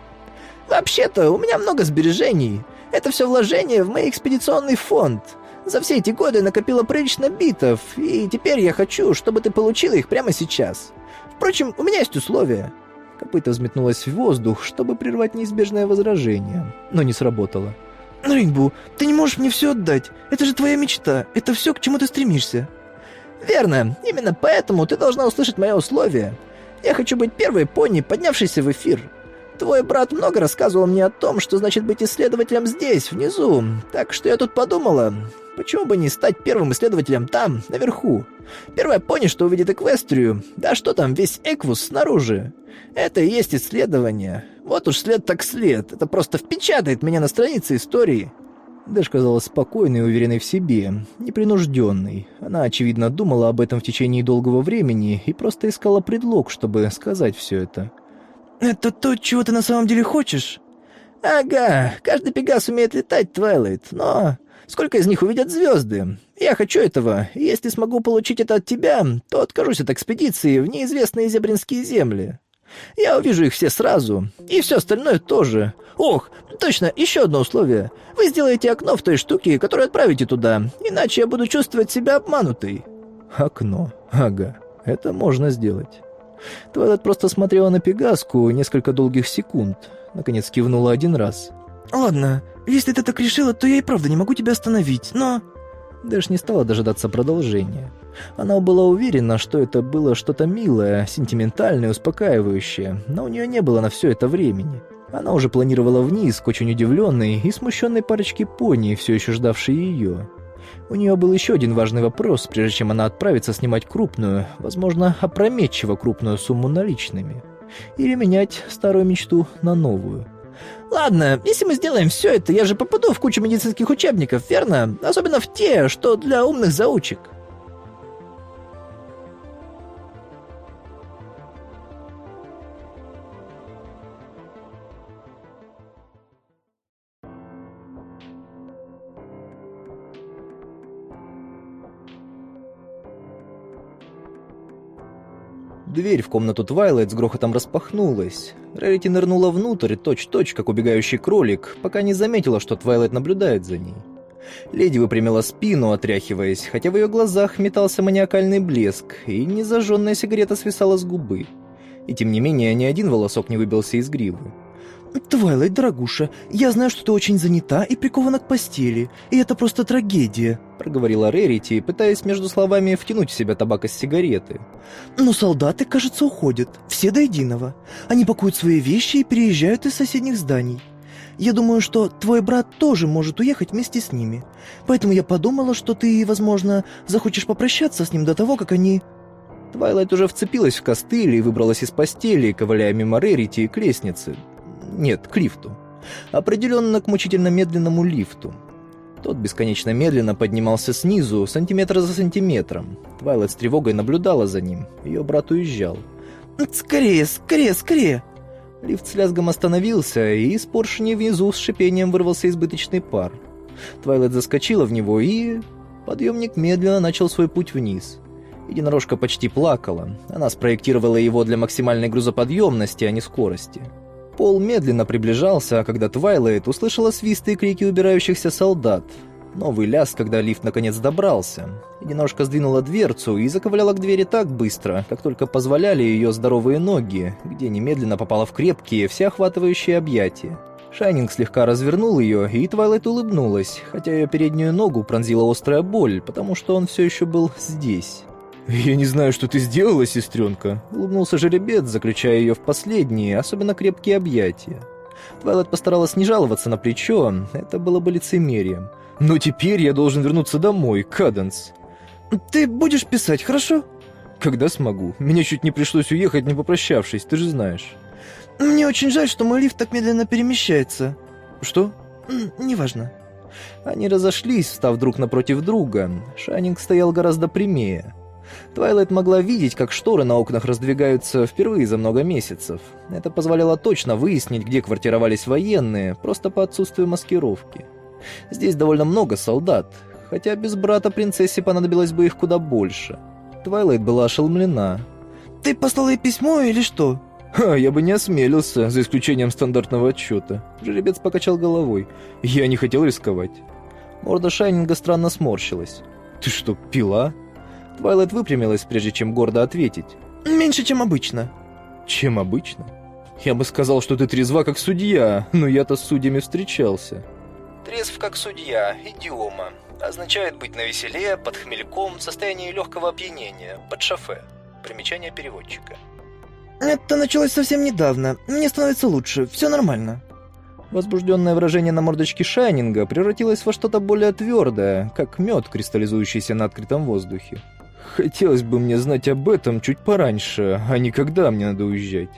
«Вообще-то, у меня много сбережений. Это все вложение в мой экспедиционный фонд. За все эти годы накопила прилично битов, и теперь я хочу, чтобы ты получила их прямо сейчас. Впрочем, у меня есть условия». Копыта взметнулась в воздух, чтобы прервать неизбежное возражение, но не сработало. «Рейнбу, ты не можешь мне все отдать. Это же твоя мечта. Это все, к чему ты стремишься». «Верно. Именно поэтому ты должна услышать мои условия. Я хочу быть первой пони, поднявшейся в эфир. Твой брат много рассказывал мне о том, что значит быть исследователем здесь, внизу. Так что я тут подумала, почему бы не стать первым исследователем там, наверху? Первая пони, что увидит Эквестрию. Да что там, весь Эквус снаружи. Это и есть исследование. Вот уж след так след. Это просто впечатает меня на странице истории. Дэш казалась спокойной и уверенной в себе, непринужденной. Она, очевидно, думала об этом в течение долгого времени и просто искала предлог, чтобы сказать все это. «Это то, чего ты на самом деле хочешь?» «Ага, каждый пегас умеет летать, Твайлайт, но сколько из них увидят звезды? Я хочу этого, и если смогу получить это от тебя, то откажусь от экспедиции в неизвестные зебринские земли. Я увижу их все сразу, и все остальное тоже. Ох, точно, еще одно условие. Вы сделаете окно в той штуке, которую отправите туда, иначе я буду чувствовать себя обманутой». «Окно, ага, это можно сделать». Твайлет просто смотрела на Пегаску несколько долгих секунд. Наконец кивнула один раз. «Ладно, если ты так решила, то я и правда не могу тебя остановить, но...» Дэш не стала дожидаться продолжения. Она была уверена, что это было что-то милое, сентиментальное, успокаивающее, но у нее не было на все это времени. Она уже планировала вниз к очень удивленной и смущенной парочке пони, все еще ждавшей ее. У нее был еще один важный вопрос, прежде чем она отправится снимать крупную, возможно, опрометчиво крупную сумму наличными. Или менять старую мечту на новую. «Ладно, если мы сделаем все это, я же попаду в кучу медицинских учебников, верно? Особенно в те, что для умных заучек». Дверь в комнату Твайлайт с грохотом распахнулась. Рарити нырнула внутрь, точь-точь, как убегающий кролик, пока не заметила, что Твайлайт наблюдает за ней. Леди выпрямила спину, отряхиваясь, хотя в ее глазах метался маниакальный блеск, и незажженная сигарета свисала с губы. И тем не менее, ни один волосок не выбился из гривы. «Твайлайт, дорогуша, я знаю, что ты очень занята и прикована к постели, и это просто трагедия», — проговорила Рарити, пытаясь между словами втянуть в себя табак из сигареты. «Но солдаты, кажется, уходят, все до единого. Они пакуют свои вещи и переезжают из соседних зданий. Я думаю, что твой брат тоже может уехать вместе с ними. Поэтому я подумала, что ты, возможно, захочешь попрощаться с ним до того, как они...» Твайлайт уже вцепилась в костыль и выбралась из постели, ковыляя мимо Рарити к лестнице, нет, к лифту. Определенно к мучительно медленному лифту. Тот бесконечно медленно поднимался снизу, сантиметр за сантиметром. Твайлайт с тревогой наблюдала за ним. Ее брат уезжал. «Скорее, скорее, скорее!» Лифт с лязгом остановился, и из поршней внизу с шипением вырвался избыточный пар. Твайлайт заскочила в него, и... Подъемник медленно начал свой путь вниз. Единорожка почти плакала. Она спроектировала его для максимальной грузоподъемности, а не скорости. Пол медленно приближался, а когда Твайлайт услышала свисты и крики убирающихся солдат. Новый лязг, когда лифт наконец добрался. Единорожка сдвинула дверцу и заковыляла к двери так быстро, как только позволяли ее здоровые ноги, где немедленно попала в крепкие, всеохватывающие объятия. Шайнинг слегка развернул ее, и Твайлайт улыбнулась, хотя ее переднюю ногу пронзила острая боль, потому что он все еще был здесь. «Я не знаю, что ты сделала, сестренка», — улыбнулся жеребец, заключая ее в последние, особенно крепкие объятия. Твайлайт постаралась не жаловаться на плечо, это было бы лицемерием. «Но теперь я должен вернуться домой, Каденс». «Ты будешь писать, хорошо?» «Когда смогу. Меня чуть не пришлось уехать, не попрощавшись, ты же знаешь». «Мне очень жаль, что мой лифт так медленно перемещается». «Что?» «Неважно». Они разошлись, став друг напротив друга. Шайнинг стоял гораздо прямее. Твайлайт могла видеть, как шторы на окнах раздвигаются впервые за много месяцев. Это позволяло точно выяснить, где квартировались военные, просто по отсутствию маскировки. Здесь довольно много солдат, хотя без брата принцессе понадобилось бы их куда больше. Твайлайт была ошеломлена. «Ты послал ей письмо или что?» «Ха, я бы не осмелился, за исключением стандартного отчета». Жеребец покачал головой. «Я не хотел рисковать». Морда Шайнинга странно сморщилась. «Ты что, пила?» Твайлайт выпрямилась, прежде чем гордо ответить. «Меньше, чем обычно». «Чем обычно?» «Я бы сказал, что ты трезва, как судья, но я-то с судьями встречался». Трезв как судья, идиома. Означает быть навеселе, под хмельком, в состоянии легкого опьянения, под шофе. Примечание переводчика. «Это началось совсем недавно. Мне становится лучше. Все нормально». Возбужденное выражение на мордочке Шайнинга превратилось во что-то более твердое, как мед, кристаллизующийся на открытом воздухе. Хотелось бы мне знать об этом чуть пораньше, а не когда мне надо уезжать.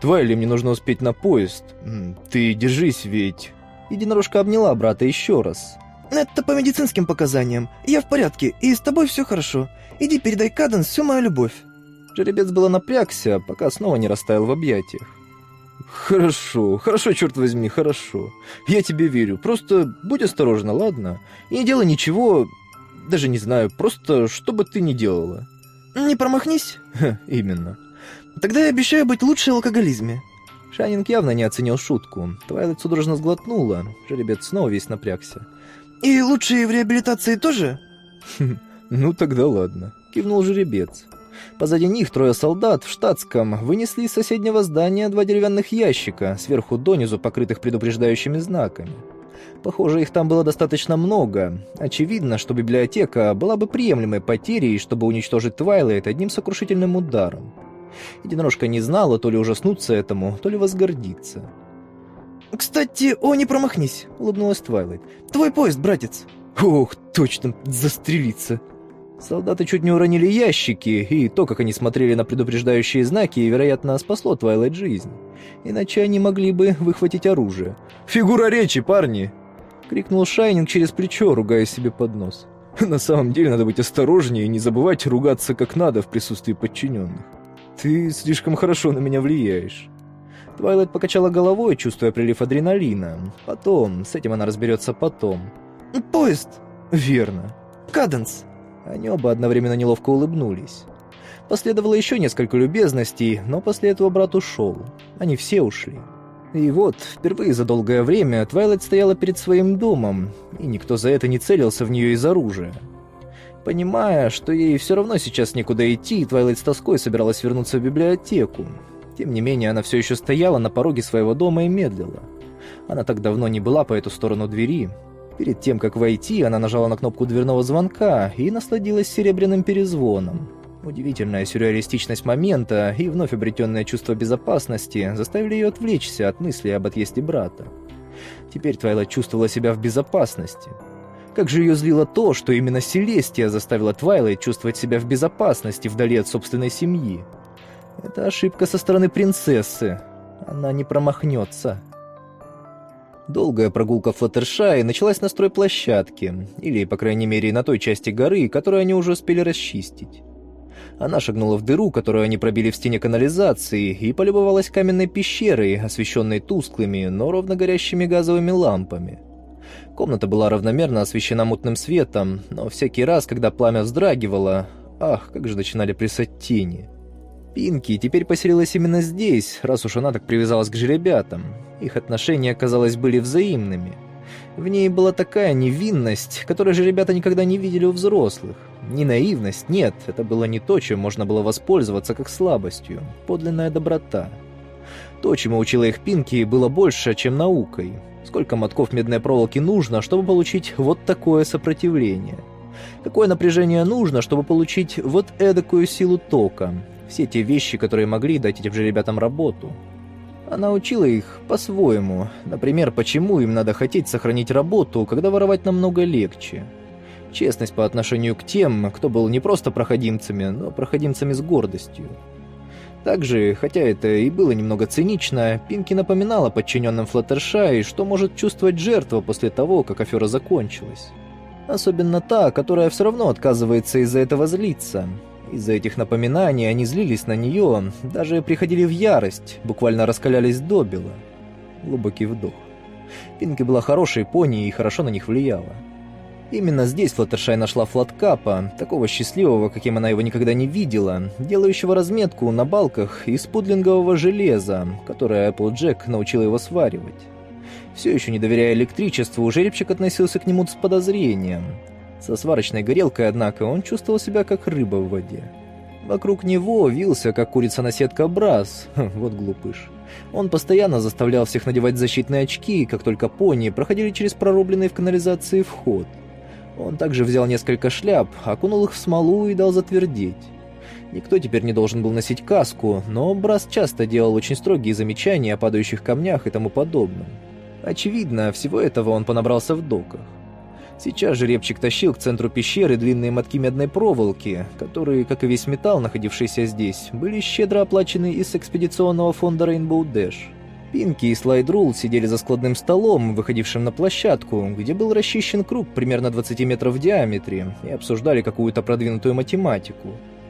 Твайли, мне нужно успеть на поезд. Ты держись, ведь... Единорожка обняла брата еще раз. «Это по медицинским показаниям. Я в порядке, и с тобой все хорошо. Иди передай Каденс всю мою любовь». Жеребец было напрягся, пока снова не растаял в объятиях. «Хорошо, хорошо, черт возьми, хорошо. Я тебе верю. Просто будь осторожна, ладно? И не делай ничего, даже не знаю, просто что бы ты ни делала». «Не промахнись?» Ха, «Именно». «Тогда я обещаю быть лучше в алкоголизме». Шайнинг явно не оценил шутку. Твайлайт судорожно сглотнула. Жеребец снова весь напрягся. «И лучшие в реабилитации тоже?» «Ну тогда ладно», — кивнул жеребец. Позади них трое солдат в штатском вынесли из соседнего здания два деревянных ящика, сверху донизу покрытых предупреждающими знаками. Похоже, их там было достаточно много. Очевидно, что библиотека была бы приемлемой потерей, чтобы уничтожить Твайлайт одним сокрушительным ударом. Единорожка не знала, то ли ужаснуться этому, то ли возгордиться. «Кстати, о, не промахнись!» — улыбнулась Твайлайт. «Твой поезд, братец!» «Ох, точно, застрелиться!» Солдаты чуть не уронили ящики, и то, как они смотрели на предупреждающие знаки, вероятно, спасло Твайлайт жизнь. Иначе они могли бы выхватить оружие. «Фигура речи, парни!» — крикнул Шайнинг через плечо, ругая себе под нос. «На самом деле надо быть осторожнее и не забывать ругаться как надо в присутствии подчиненных. Ты слишком хорошо на меня влияешь». Твайлайт покачала головой, чувствуя прилив адреналина. Потом, с этим она разберется потом. «Поезд!» «Верно». «Каденс!» Они оба одновременно неловко улыбнулись. Последовало еще несколько любезностей, но после этого брат ушел. Они все ушли. И вот, впервые за долгое время Твайлайт стояла перед своим домом, и никто за это не целился в нее из оружия. Понимая, что ей все равно сейчас некуда идти, Твайлайт с тоской собиралась вернуться в библиотеку. Тем не менее, она все еще стояла на пороге своего дома и медлила. Она так давно не была по эту сторону двери, Перед тем, как войти, она нажала на кнопку дверного звонка и насладилась серебряным перезвоном. Удивительная сюрреалистичность момента и вновь обретенное чувство безопасности заставили ее отвлечься от мысли об отъезде брата. Теперь Твайлайт чувствовала себя в безопасности. Как же ее злило то, что именно Селестия заставила Твайлайт чувствовать себя в безопасности вдали от собственной семьи. Это ошибка со стороны принцессы. Она не промахнется. Долгая прогулка Флаттершай началась на стройплощадке, или, по крайней мере, на той части горы, которую они уже успели расчистить. Она шагнула в дыру, которую они пробили в стене канализации, и полюбовалась каменной пещерой, освещенной тусклыми, но ровно горящими газовыми лампами. Комната была равномерно освещена мутным светом, но всякий раз, когда пламя вздрагивало, ах, как же начинали плясать тени. Пинки теперь поселилась именно здесь, раз уж она так привязалась к жеребятам. Их отношения, казалось, были взаимными. В ней была такая невинность, которой же ребята никогда не видели у взрослых. Не наивность, нет, это было не то, чем можно было воспользоваться как слабостью, подлинная доброта. То, чему учила их Пинки, было больше, чем наукой. Сколько мотков медной проволоки нужно, чтобы получить вот такое сопротивление? Какое напряжение нужно, чтобы получить вот эдакую силу тока? Все те вещи, которые могли дать этим же ребятам работу. Она учила их по-своему. Например, почему им надо хотеть сохранить работу, когда воровать намного легче. Честность по отношению к тем, кто был не просто проходимцами, но проходимцами с гордостью. Также, хотя это и было немного цинично, Пинки напоминала подчиненным Флаттершай, что может чувствовать жертва после того, как афера закончилась. Особенно та, которая все равно отказывается из-за этого злиться. Из-за этих напоминаний они злились на нее, даже приходили в ярость, буквально раскалялись до бела. Глубокий вдох. Пинки была хорошей пони и хорошо на них влияла. Именно здесь Флаттершай нашла флаткапа, такого счастливого, каким она его никогда не видела, делающего разметку на балках из пудлингового железа, которое Applejack научила его сваривать. Все еще не доверяя электричеству, жеребчик относился к нему с подозрением. Со сварочной горелкой, однако, он чувствовал себя как рыба в воде. Вокруг него вился, как курица на сетка брас. <laughs> вот глупыш. Он постоянно заставлял всех надевать защитные очки, как только пони проходили через прорубленный в канализации вход. Он также взял несколько шляп, окунул их в смолу и дал затвердеть. Никто теперь не должен был носить каску, но Брас часто делал очень строгие замечания о падающих камнях и тому подобном. Очевидно, всего этого он понабрался в доках. Сейчас жеребчик тащил к центру пещеры длинные мотки медной проволоки, которые, как и весь металл, находившийся здесь, были щедро оплачены из экспедиционного фонда Rainbow Dash. Пинки и Слайдрул сидели за складным столом, выходившим на площадку, где был расчищен круг примерно 20 метров в диаметре, и обсуждали какую-то продвинутую математику.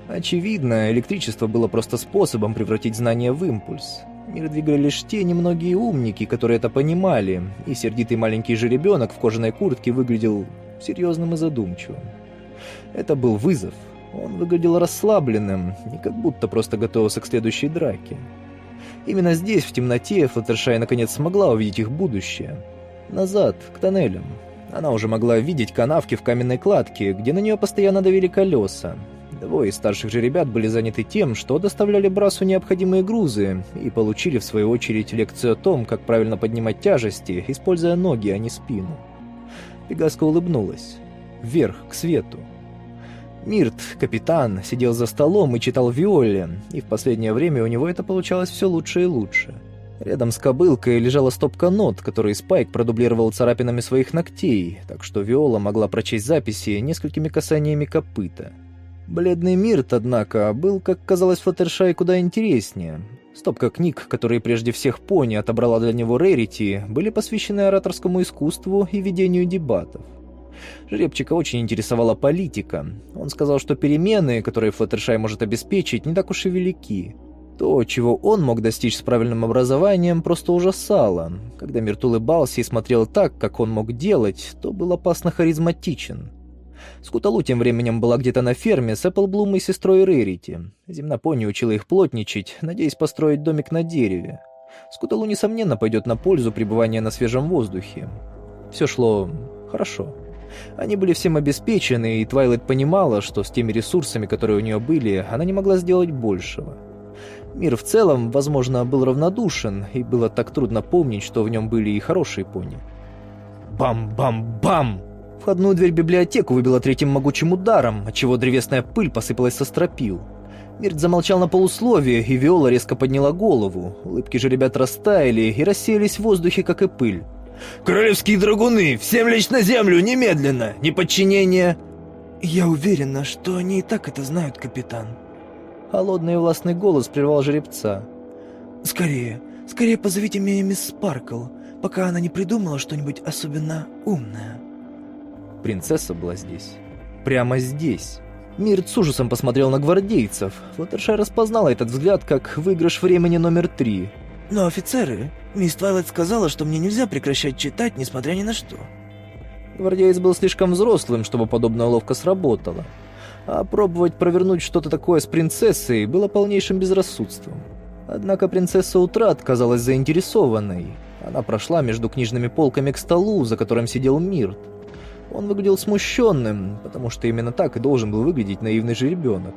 Очевидно, электричество было просто способом превратить знания в импульс. Мир двигали лишь те немногие умники, которые это понимали, и сердитый маленький жеребенок в кожаной куртке выглядел серьезным и задумчивым. Это был вызов. Он выглядел расслабленным, не как будто просто готовился к следующей драке. Именно здесь, в темноте, Флаттершай наконец смогла увидеть их будущее. Назад, к тоннелям. Она уже могла видеть канавки в каменной кладке, где на нее постоянно давили колеса. Двое из старших же ребят были заняты тем, что доставляли Брасу необходимые грузы и получили в свою очередь лекцию о том, как правильно поднимать тяжести, используя ноги, а не спину. Пегаска улыбнулась. Вверх, к свету. Мирт, капитан, сидел за столом и читал Виоле, и в последнее время у него это получалось все лучше и лучше. Рядом с кобылкой лежала стопка нот, которые Спайк продублировал царапинами своих ногтей, так что Виола могла прочесть записи несколькими касаниями копыта. Бледный Мирт, однако, был, как казалось Флаттершай, куда интереснее. Стопка книг, которые прежде всех Пони отобрала для него Рерити, были посвящены ораторскому искусству и ведению дебатов. Жеребчика очень интересовала политика. Он сказал, что перемены, которые Флаттершай может обеспечить, не так уж и велики. То, чего он мог достичь с правильным образованием, просто ужасало. Когда Мирт улыбался и смотрел так, как он мог делать, то был опасно харизматичен. Скуталу тем временем была где-то на ферме с Эпплблум и сестрой Рерити. Земнопони учила их плотничать, надеясь построить домик на дереве. Скуталу, несомненно, пойдет на пользу пребывания на свежем воздухе. Все шло хорошо. Они были всем обеспечены, и Твайлайт понимала, что с теми ресурсами, которые у нее были, она не могла сделать большего. Мир в целом, возможно, был равнодушен, и было так трудно помнить, что в нем были и хорошие пони. Бам-бам-бам! Входную дверь библиотеку выбила третьим могучим ударом, отчего древесная пыль посыпалась со стропил. Мирт замолчал на полусловие, и Виола резко подняла голову. Улыбки же ребят растаяли и рассеялись в воздухе, как и пыль. «Королевские драгуны! Всем лечь на землю! Немедленно! Неподчинение!» «Я уверена, что они и так это знают, капитан». Холодный и властный голос прервал жеребца. «Скорее, скорее позовите меня мисс Спаркл. пока она не придумала что-нибудь особенно умное. Принцесса была здесь. Прямо здесь. Мирт с ужасом посмотрел на гвардейцев. Флаттершай распознала этот взгляд как выигрыш времени номер три. Но офицеры, мисс Твайлайт сказала, что мне нельзя прекращать читать, несмотря ни на что. Гвардеец был слишком взрослым, чтобы подобная ловко сработала. А пробовать провернуть что-то такое с принцессой было полнейшим безрассудством. Однако принцесса Утрат казалась заинтересованной. Она прошла между книжными полками к столу, за которым сидел Мирт. Он выглядел смущенным, потому что именно так и должен был выглядеть наивный же ребенок.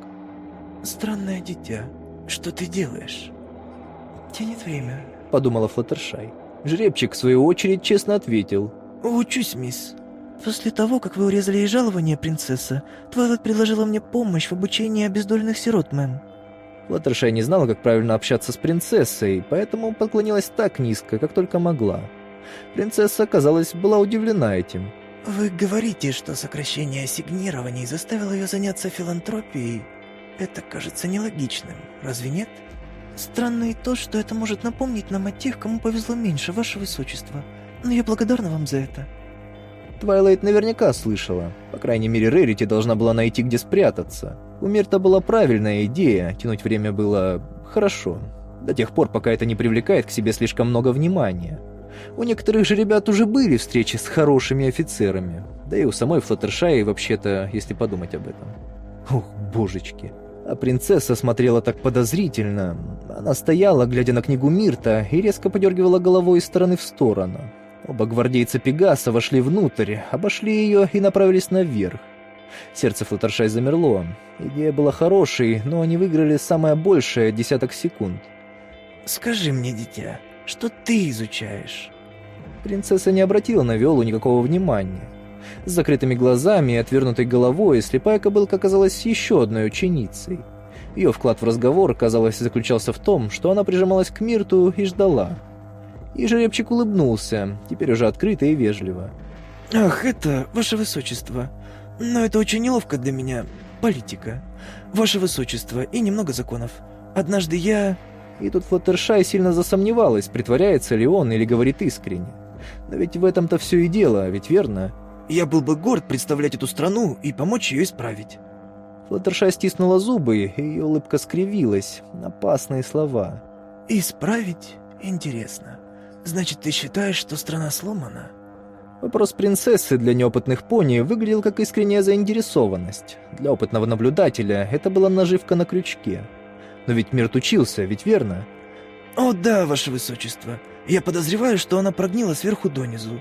«Странное дитя, что ты делаешь?» «Тянет время», — подумала Флаттершай. Жребчик, в свою очередь, честно ответил. «Учусь, мисс». «После того, как вы урезали ей жалование, принцесса, Твайлайт предложила мне помощь в обучении обездоленных сирот, мэм». Флаттершай не знала, как правильно общаться с принцессой, поэтому поклонилась так низко, как только могла. Принцесса, казалось, была удивлена этим. «Вы говорите, что сокращение ассигнирований заставило ее заняться филантропией. Это кажется нелогичным, разве нет?» «Странно и то, что это может напомнить нам о тех, кому повезло меньше, ваше высочество. Но я благодарна вам за это». Твайлайт наверняка слышала. По крайней мере, Рерити должна была найти, где спрятаться. У Мирта была правильная идея, тянуть время было хорошо. До тех пор, пока это не привлекает к себе слишком много внимания. У некоторых же ребят уже были встречи с хорошими офицерами. Да и у самой Флаттершаи, вообще-то, если подумать об этом. Ух, божечки. А принцесса смотрела так подозрительно. Она стояла, глядя на книгу Мирта, и резко подергивала головой из стороны в сторону. Оба гвардейца Пегаса вошли внутрь, обошли ее и направились наверх. Сердце Флаттершай замерло. Идея была хорошей, но они выиграли самое большее десяток секунд. «Скажи мне, дитя, что ты изучаешь?» Принцесса не обратила на Виолу никакого внимания. С закрытыми глазами и отвернутой головой слепая кобылка оказалась еще одной ученицей. Ее вклад в разговор, казалось, заключался в том, что она прижималась к Мирту и ждала. И жеребчик улыбнулся, теперь уже открыто и вежливо. «Ах, это, ваше высочество. Но это очень неловко для меня. Политика. Ваше высочество и немного законов. Однажды я...» И тут Флаттершай сильно засомневалась, притворяется ли он или говорит искренне. Но ведь в этом-то все и дело, ведь верно? «Я был бы горд представлять эту страну и помочь ее исправить». Флаттершай стиснула зубы, и ее улыбка скривилась. Опасные слова. «Исправить? Интересно. Значит, ты считаешь, что страна сломана?» Вопрос принцессы для неопытных пони выглядел как искренняя заинтересованность. Для опытного наблюдателя это была наживка на крючке. Но ведь Мирт учился, ведь верно? «О да, ваше высочество. Я подозреваю, что она прогнила сверху донизу.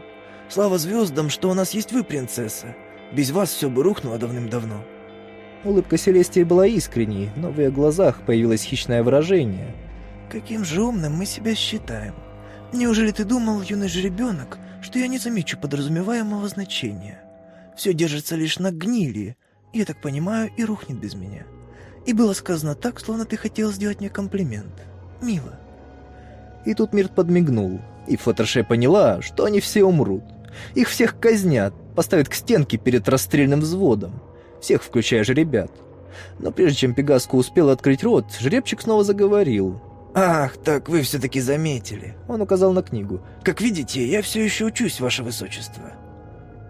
Слава звездам, что у нас есть вы, принцесса. Без вас все бы рухнуло давным-давно». Улыбка Селестии была искренней, но в ее глазах появилось хищное выражение. «Каким же умным мы себя считаем? Неужели ты думал, юный жеребенок, что я не замечу подразумеваемого значения? Все держится лишь на гнили, я так понимаю, и рухнет без меня. И было сказано так, словно ты хотел сделать мне комплимент. Мило». И тут Мирт подмигнул, и Флаттершей поняла, что они все умрут. Их всех казнят, поставят к стенке перед расстрельным взводом. Всех, включая же ребят. Но прежде чем Пегаску успел открыть рот, жребчик снова заговорил. «Ах, так вы все-таки заметили!» Он указал на книгу. «Как видите, я все еще учусь, ваше высочество».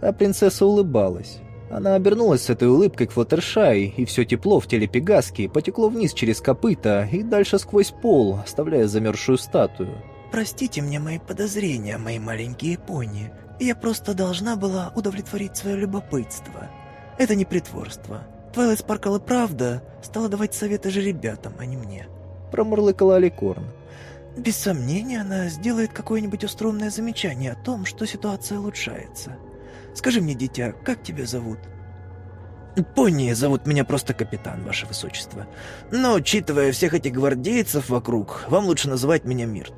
А принцесса улыбалась. Она обернулась с этой улыбкой к Флаттершай, и все тепло в теле Пегаски потекло вниз через копыта и дальше сквозь пол, оставляя замерзшую статую. «Простите мне мои подозрения, мои маленькие пони. Я просто должна была удовлетворить свое любопытство. Это не притворство. Твайлайт Спаркл и правда стала давать советы же ребятам, а не мне». Промурлыкала Аликорн. «Без сомнения, она сделает какое-нибудь остроумное замечание о том, что ситуация улучшается. Скажи мне, дитя, как тебя зовут?» «Пони зовут меня просто капитан, ваше высочество. Но, учитывая всех этих гвардейцев вокруг, вам лучше называть меня Мирт».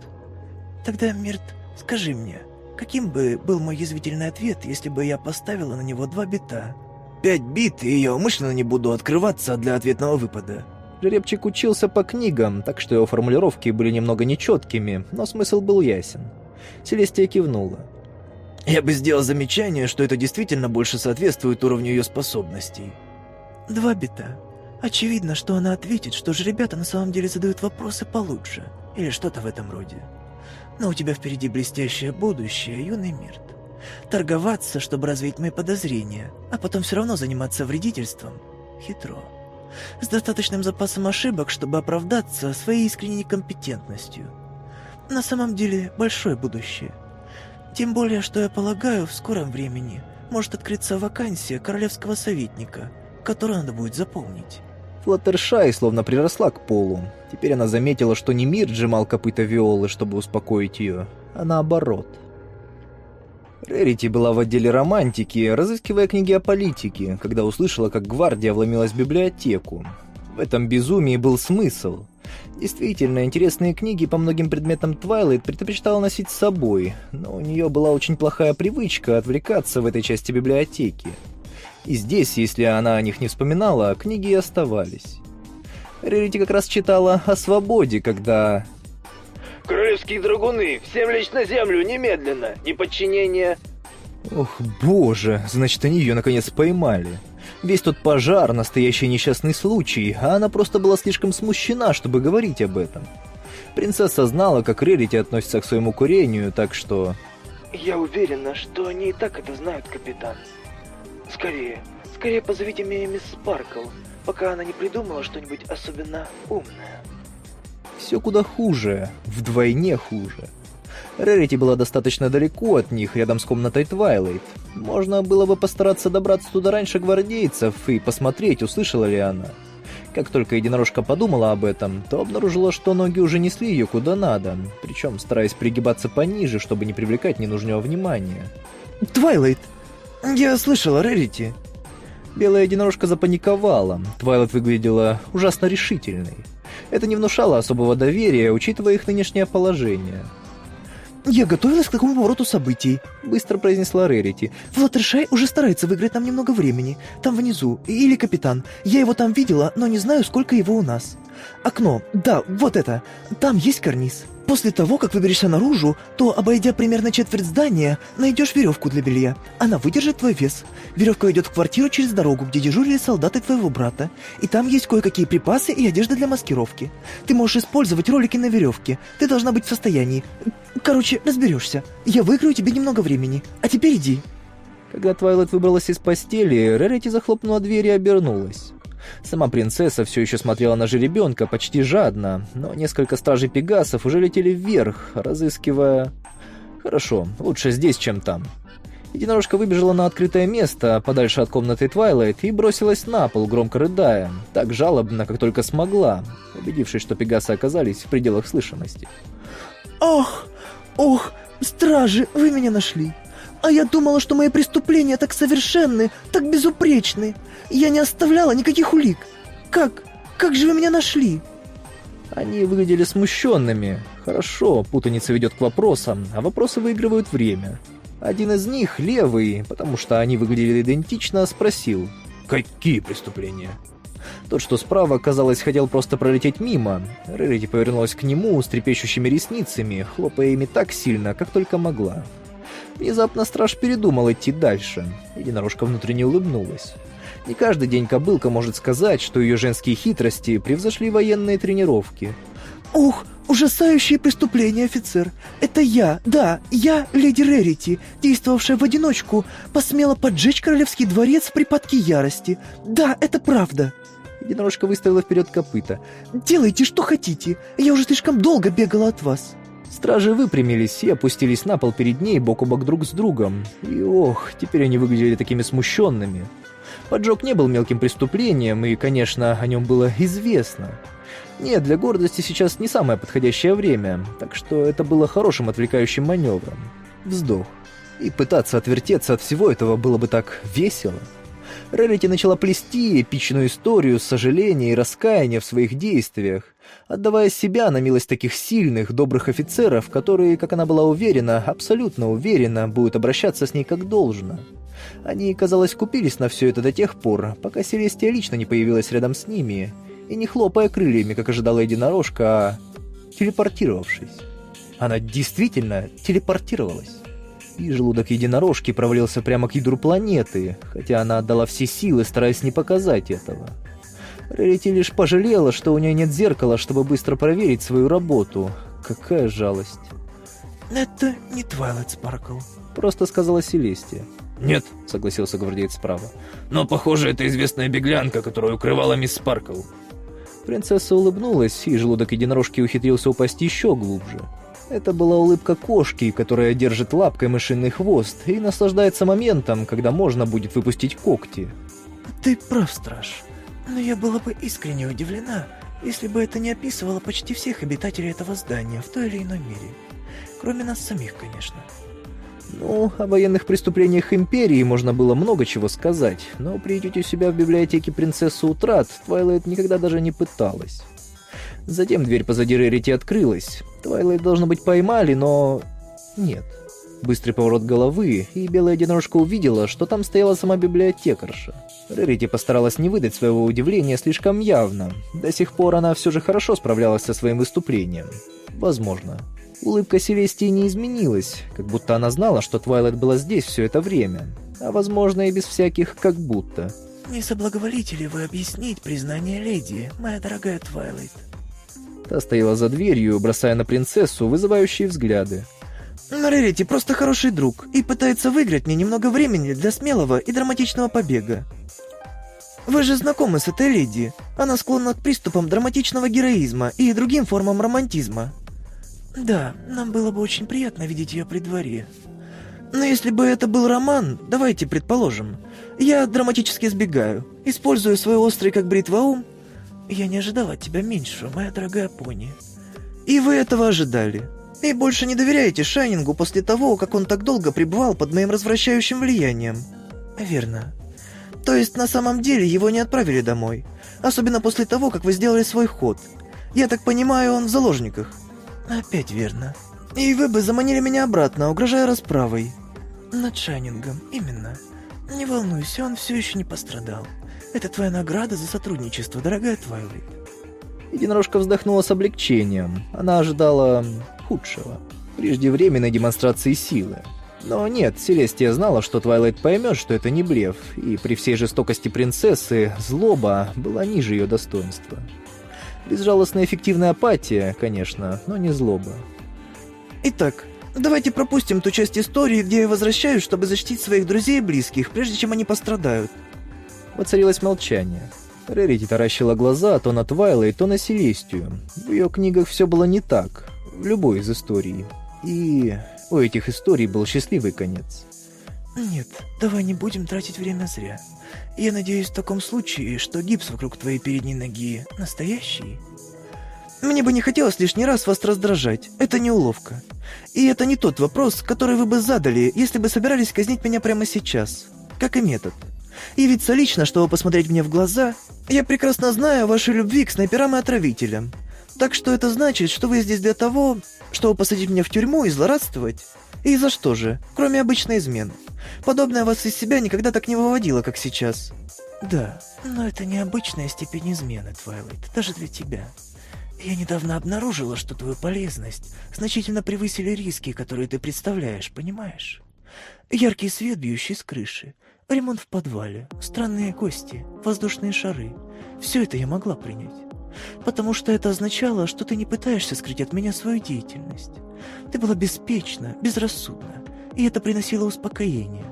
«Тогда, Мирт, скажи мне, каким бы был мой язвительный ответ, если бы я поставила на него два бита?» «Пять бит, и я умышленно не буду открываться для ответного выпада». Жеребчик учился по книгам, так что его формулировки были немного нечеткими, но смысл был ясен. Селестия кивнула. Я бы сделал замечание, что это действительно больше соответствует уровню ее способностей. Два бита. Очевидно, что она ответит, что же ребята на самом деле задают вопросы получше, или что-то в этом роде. Но у тебя впереди блестящее будущее, юный Мирт. Торговаться, чтобы развеять мои подозрения, а потом все равно заниматься вредительством — хитро. С достаточным запасом ошибок, чтобы оправдаться своей искренней некомпетентностью. На самом деле, большое будущее. Тем более, что я полагаю, в скором времени может открыться вакансия королевского советника, которую надо будет заполнить. Флаттершай словно приросла к полу. Теперь она заметила, что не мир сжимал копыта Виолы, чтобы успокоить ее, а наоборот. Рерити была в отделе романтики, разыскивая книги о политике, когда услышала, как гвардия вломилась в библиотеку. В этом безумии был смысл. Действительно, интересные книги по многим предметам Твайлайт предпочитала носить с собой, но у нее была очень плохая привычка отвлекаться в этой части библиотеки. И здесь, если она о них не вспоминала, книги и оставались. Рерити как раз читала о свободе, когда... Королевские драгуны, всем лечь на землю, немедленно! Неподчинение... Ох, боже, значит, они ее наконец поймали. Весь тот пожар — настоящий несчастный случай, а она просто была слишком смущена, чтобы говорить об этом. Принцесса знала, как Рерити относится к своему курению, так что... Я уверена, что они и так это знают, капитан. Скорее, скорее позовите меня мисс Спаркл, пока она не придумала что-нибудь особенно умное. Все куда хуже, вдвойне хуже. Рерити была достаточно далеко от них, рядом с комнатой Твайлайт. Можно было бы постараться добраться туда раньше гвардейцев и посмотреть, услышала ли она. Как только единорожка подумала об этом, то обнаружила, что ноги уже несли ее куда надо, причем стараясь пригибаться пониже, чтобы не привлекать ненужного внимания. «Твайлайт! Я слышала, Рэрити!» Белая единорожка запаниковала. Твайлайт выглядела ужасно решительной. Это не внушало особого доверия, учитывая их нынешнее положение. «Я готовилась к такому повороту событий», — быстро произнесла Рерити. «Флаттершай уже старается выиграть нам немного времени. Там внизу. Или капитан. Я его там видела, но не знаю, сколько его у нас. Окно. Да, вот это. Там есть карниз. После того, как выберешься наружу, то, обойдя примерно четверть здания, найдешь веревку для белья. Она выдержит твой вес. Веревка идет в квартиру через дорогу, где дежурили солдаты твоего брата. И там есть кое-какие припасы и одежда для маскировки. Ты можешь использовать ролики на веревке. Ты должна быть в состоянии. Короче, разберешься. Я выиграю тебе немного времени. А теперь иди. Когда Твайлайт выбралась из постели, Рерити захлопнула дверь и обернулась. Сама принцесса все еще смотрела на жеребенка почти жадно, но несколько стражей пегасов уже летели вверх, разыскивая... Хорошо, лучше здесь, чем там. Единорожка выбежала на открытое место, подальше от комнаты Твайлайт, и бросилась на пол, громко рыдая, так жалобно, как только смогла, убедившись, что пегасы оказались в пределах слышимости. «Ох, ох, стражи, вы меня нашли! А я думала, что мои преступления так совершенны, так безупречны. Я не оставляла никаких улик. Как? Как же вы меня нашли?» Они выглядели смущенными. Хорошо, путаница ведет к вопросам, а вопросы выигрывают время. Один из них, левый, потому что они выглядели идентично, спросил. «Какие преступления?» Тот, что справа, казалось, хотел просто пролететь мимо. Рерити повернулась к нему с трепещущими ресницами, хлопая ими так сильно, как только могла. Внезапно страж передумал идти дальше. Единорожка внутренне улыбнулась. Не каждый день кобылка может сказать, что ее женские хитрости превзошли военные тренировки. «Ух, ужасающее преступление, офицер! Это я, да, я, леди Рерити, действовавшая в одиночку, посмела поджечь королевский дворец в припадке ярости. Да, это правда!» Единорожка выставила вперед копыта. «Делайте, что хотите. Я уже слишком долго бегала от вас». Стражи выпрямились и опустились на пол перед ней бок о бок друг с другом. И ох, теперь они выглядели такими смущенными. Поджог не был мелким преступлением, и, конечно, о нем было известно. Нет, для гордости сейчас не самое подходящее время, так что это было хорошим отвлекающим маневром. Вздох. И пытаться отвертеться от всего этого было бы так весело. Рарити начала плести эпичную историю сожаления и раскаяния в своих действиях, отдавая себя на милость таких сильных, добрых офицеров, которые, как она была уверена, абсолютно уверена, будут обращаться с ней как должно. Они, казалось, купились на все это до тех пор, пока Селестия лично не появилась рядом с ними, и не хлопая крыльями, как ожидала единорожка, а телепортировавшись. Она действительно телепортировалась. И желудок единорожки провалился прямо к ядру планеты, хотя она отдала все силы, стараясь не показать этого. Рарити лишь пожалела, что у нее нет зеркала, чтобы быстро проверить свою работу. Какая жалость. Это не Твайлайт Спаркл. Просто сказала Селестия. «Нет», — согласился гвардеец справа. «но, похоже, это известная беглянка, которую укрывала мисс Спаркл». Принцесса улыбнулась, и желудок единорожки ухитрился упасть еще глубже. Это была улыбка кошки, которая держит лапкой мышиный хвост и наслаждается моментом, когда можно будет выпустить когти. Ты прав, страж. Но я была бы искренне удивлена, если бы это не описывало почти всех обитателей этого здания в той или иной мере. Кроме нас самих, конечно. Ну, о военных преступлениях Империи можно было много чего сказать, но приютить у себя в библиотеке принцессу Утрат Твайлайт никогда даже не пыталась. Затем дверь позади Рерити открылась. Твайлайт, должно быть, поймали, но... Нет. Быстрый поворот головы, и белая единорожка увидела, что там стояла сама библиотекарша. Рерити постаралась не выдать своего удивления слишком явно. До сих пор она все же хорошо справлялась со своим выступлением. Возможно. Улыбка Селестии не изменилась, как будто она знала, что Твайлайт была здесь все это время. А возможно и без всяких «как будто». Не соблаговолите ли вы объяснить признание леди, моя дорогая Твайлайт? Та стояла за дверью, бросая на принцессу вызывающие взгляды. Рерити просто хороший друг и пытается выиграть мне немного времени для смелого и драматичного побега. Вы же знакомы с этой леди. Она склонна к приступам драматичного героизма и другим формам романтизма. Да, нам было бы очень приятно видеть ее при дворе. Но если бы это был роман, давайте предположим, я драматически сбегаю, использую свой острый как бритва ум. Я не ожидал от тебя меньшего, моя дорогая пони. И вы этого ожидали. И больше не доверяете Шайнингу после того, как он так долго пребывал под моим развращающим влиянием. Верно. То есть на самом деле его не отправили домой. Особенно после того, как вы сделали свой ход. Я так понимаю, он в заложниках. Опять верно. И вы бы заманили меня обратно, угрожая расправой. Над Шайнингом, именно. Не волнуйся, он все еще не пострадал. Это твоя награда за сотрудничество, дорогая Твайлайт. Единорожка вздохнула с облегчением. Она ожидала худшего. Преждевременной демонстрации силы. Но нет, Селестия знала, что Твайлайт поймет, что это не блеф, и при всей жестокости принцессы злоба была ниже ее достоинства. Безжалостная эффективная апатия, конечно, но не злоба. Итак, давайте пропустим ту часть истории, где я возвращаюсь, чтобы защитить своих друзей и близких, прежде чем они пострадают. Воцарилось молчание. Рерити таращила глаза то на Твайлайт, то на Селестию. В ее книгах все было не так, в любой из историй. И у этих историй был счастливый конец. Нет, давай не будем тратить время зря. Я надеюсь в таком случае, что гипс вокруг твоей передней ноги настоящий. Мне бы не хотелось лишний раз вас раздражать. Это не уловка. И это не тот вопрос, который вы бы задали, если бы собирались казнить меня прямо сейчас. Как и метод. Явиться лично, чтобы посмотреть мне в глаза, я прекрасно знаю о вашей любви к снайперам и отравителям. Так что это значит, что вы здесь для того, чтобы посадить меня в тюрьму и злорадствовать? И за что же, кроме обычной измены? Подобное вас из себя никогда так не выводило, как сейчас. Да, но это необычная степень измены, Твайлайт, даже для тебя. Я недавно обнаружила, что твою полезность значительно превысили риски, которые ты представляешь, понимаешь? Яркий свет, бьющий с крыши, ремонт в подвале, странные гости, воздушные шары. Все это я могла принять. Потому что это означало, что ты не пытаешься скрыть от меня свою деятельность. Ты была беспечна, безрассудна, и это приносило успокоение.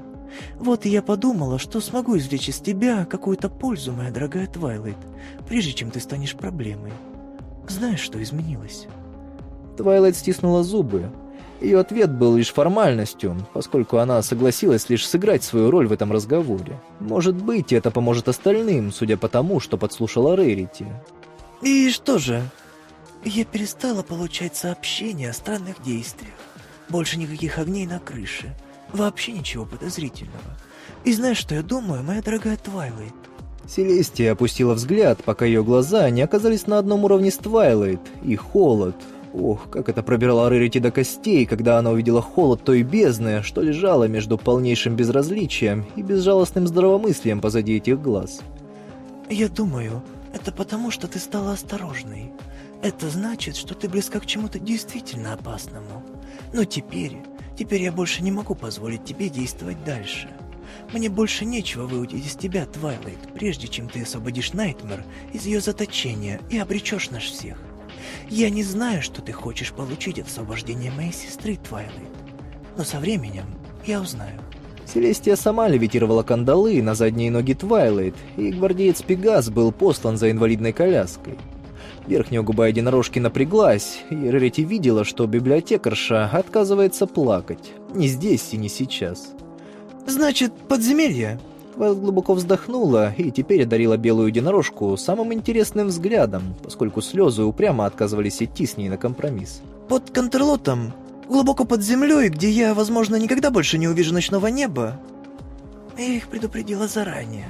Вот и я подумала, что смогу извлечь из тебя какую-то пользу, моя дорогая Твайлайт, прежде чем ты станешь проблемой. Знаешь, что изменилось?» Твайлайт стиснула зубы. Ее ответ был лишь формальностью, поскольку она согласилась лишь сыграть свою роль в этом разговоре. Может быть, это поможет остальным, судя по тому, что подслушала Рерити. «И что же?» Я перестала получать сообщения о странных действиях. Больше никаких огней на крыше. Вообще ничего подозрительного. И знаешь, что я думаю, моя дорогая Твайлайт? Селестия опустила взгляд, пока ее глаза не оказались на одном уровне с Твайлайт. И холод. Ох, как это пробирало Рерити до костей, когда она увидела холод той бездны, что лежала между полнейшим безразличием и безжалостным здравомыслием позади этих глаз. Я думаю, это потому, что ты стала осторожной. Это значит, что ты близка к чему-то действительно опасному. Но теперь, теперь я больше не могу позволить тебе действовать дальше. Мне больше нечего выудить из тебя, Твайлайт, прежде чем ты освободишь Найтмер из ее заточения и обречешь нас всех. Я не знаю, что ты хочешь получить от освобождения моей сестры, Твайлайт. Но со временем я узнаю. Селестия сама левитировала кандалы на задние ноги Твайлайт, и гвардеец Пегас был послан за инвалидной коляской. Верхняя губа единорожки напряглась, и Рерити видела, что библиотекарша отказывается плакать. Не здесь и не сейчас. Значит, подземелье? Твайлайт глубоко вздохнула и теперь одарила белую единорожку самым интересным взглядом, поскольку слезы упрямо отказывались идти с ней на компромисс. Под Контрлотом, глубоко под землей, где я, возможно, никогда больше не увижу ночного неба. Я их предупредила заранее.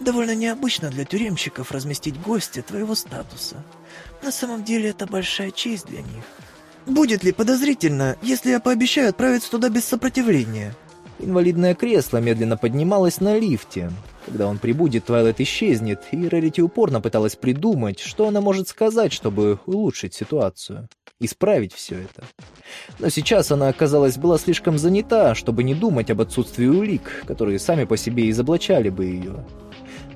Довольно необычно для тюремщиков разместить гостя твоего статуса. На самом деле это большая честь для них. Будет ли подозрительно, если я пообещаю отправиться туда без сопротивления? Инвалидное кресло медленно поднималось на лифте. Когда он прибудет, Твайлайт исчезнет, и Рарити упорно пыталась придумать, что она может сказать, чтобы улучшить ситуацию, исправить все это. Но сейчас она, казалось, была слишком занята, чтобы не думать об отсутствии улик, которые сами по себе изоблачали бы ее.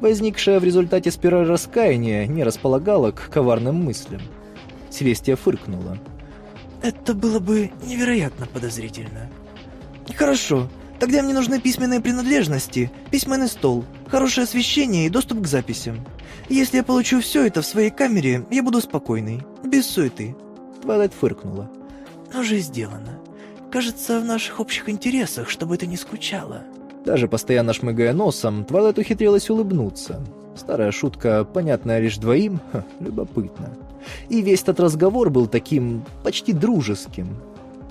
Возникшая в результате спираль раскаяния не располагала к коварным мыслям. Селестия фыркнула. Это было бы невероятно подозрительно. Хорошо, тогда мне нужны письменные принадлежности, письменный стол, хорошее освещение и доступ к записям. Если я получу все это в своей камере, я буду спокойной, без суеты. Твайлайт фыркнула. Уже сделано. Кажется, в наших общих интересах, чтобы ты не скучала. Даже постоянно шмыгая носом, Твайлайт ухитрилась улыбнуться. Старая шутка, понятная лишь двоим, <laughs> ха, любопытно. И весь этот разговор был таким почти дружеским.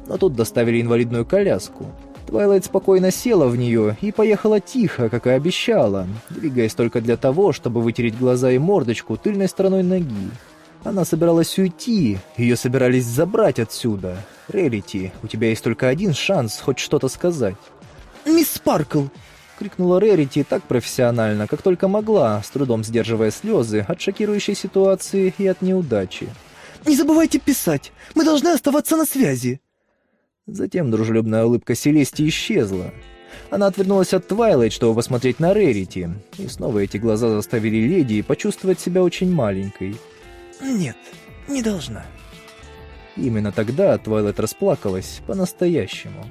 Но тут доставили инвалидную коляску. Твайлайт спокойно села в нее и поехала тихо, как и обещала, двигаясь только для того, чтобы вытереть глаза и мордочку тыльной стороной ноги. Она собиралась уйти, ее собирались забрать отсюда. Рерити, у тебя есть только один шанс хоть что-то сказать. «Мисс Спаркл!» — крикнула Рерити так профессионально, как только могла, с трудом сдерживая слезы от шокирующей ситуации и от неудачи. «Не забывайте писать! Мы должны оставаться на связи!» Затем дружелюбная улыбка Селести исчезла. Она отвернулась от Твайлайт, чтобы посмотреть на Рерити, и снова эти глаза заставили леди почувствовать себя очень маленькой. «Нет, не должна». Именно тогда Твайлайт расплакалась по-настоящему.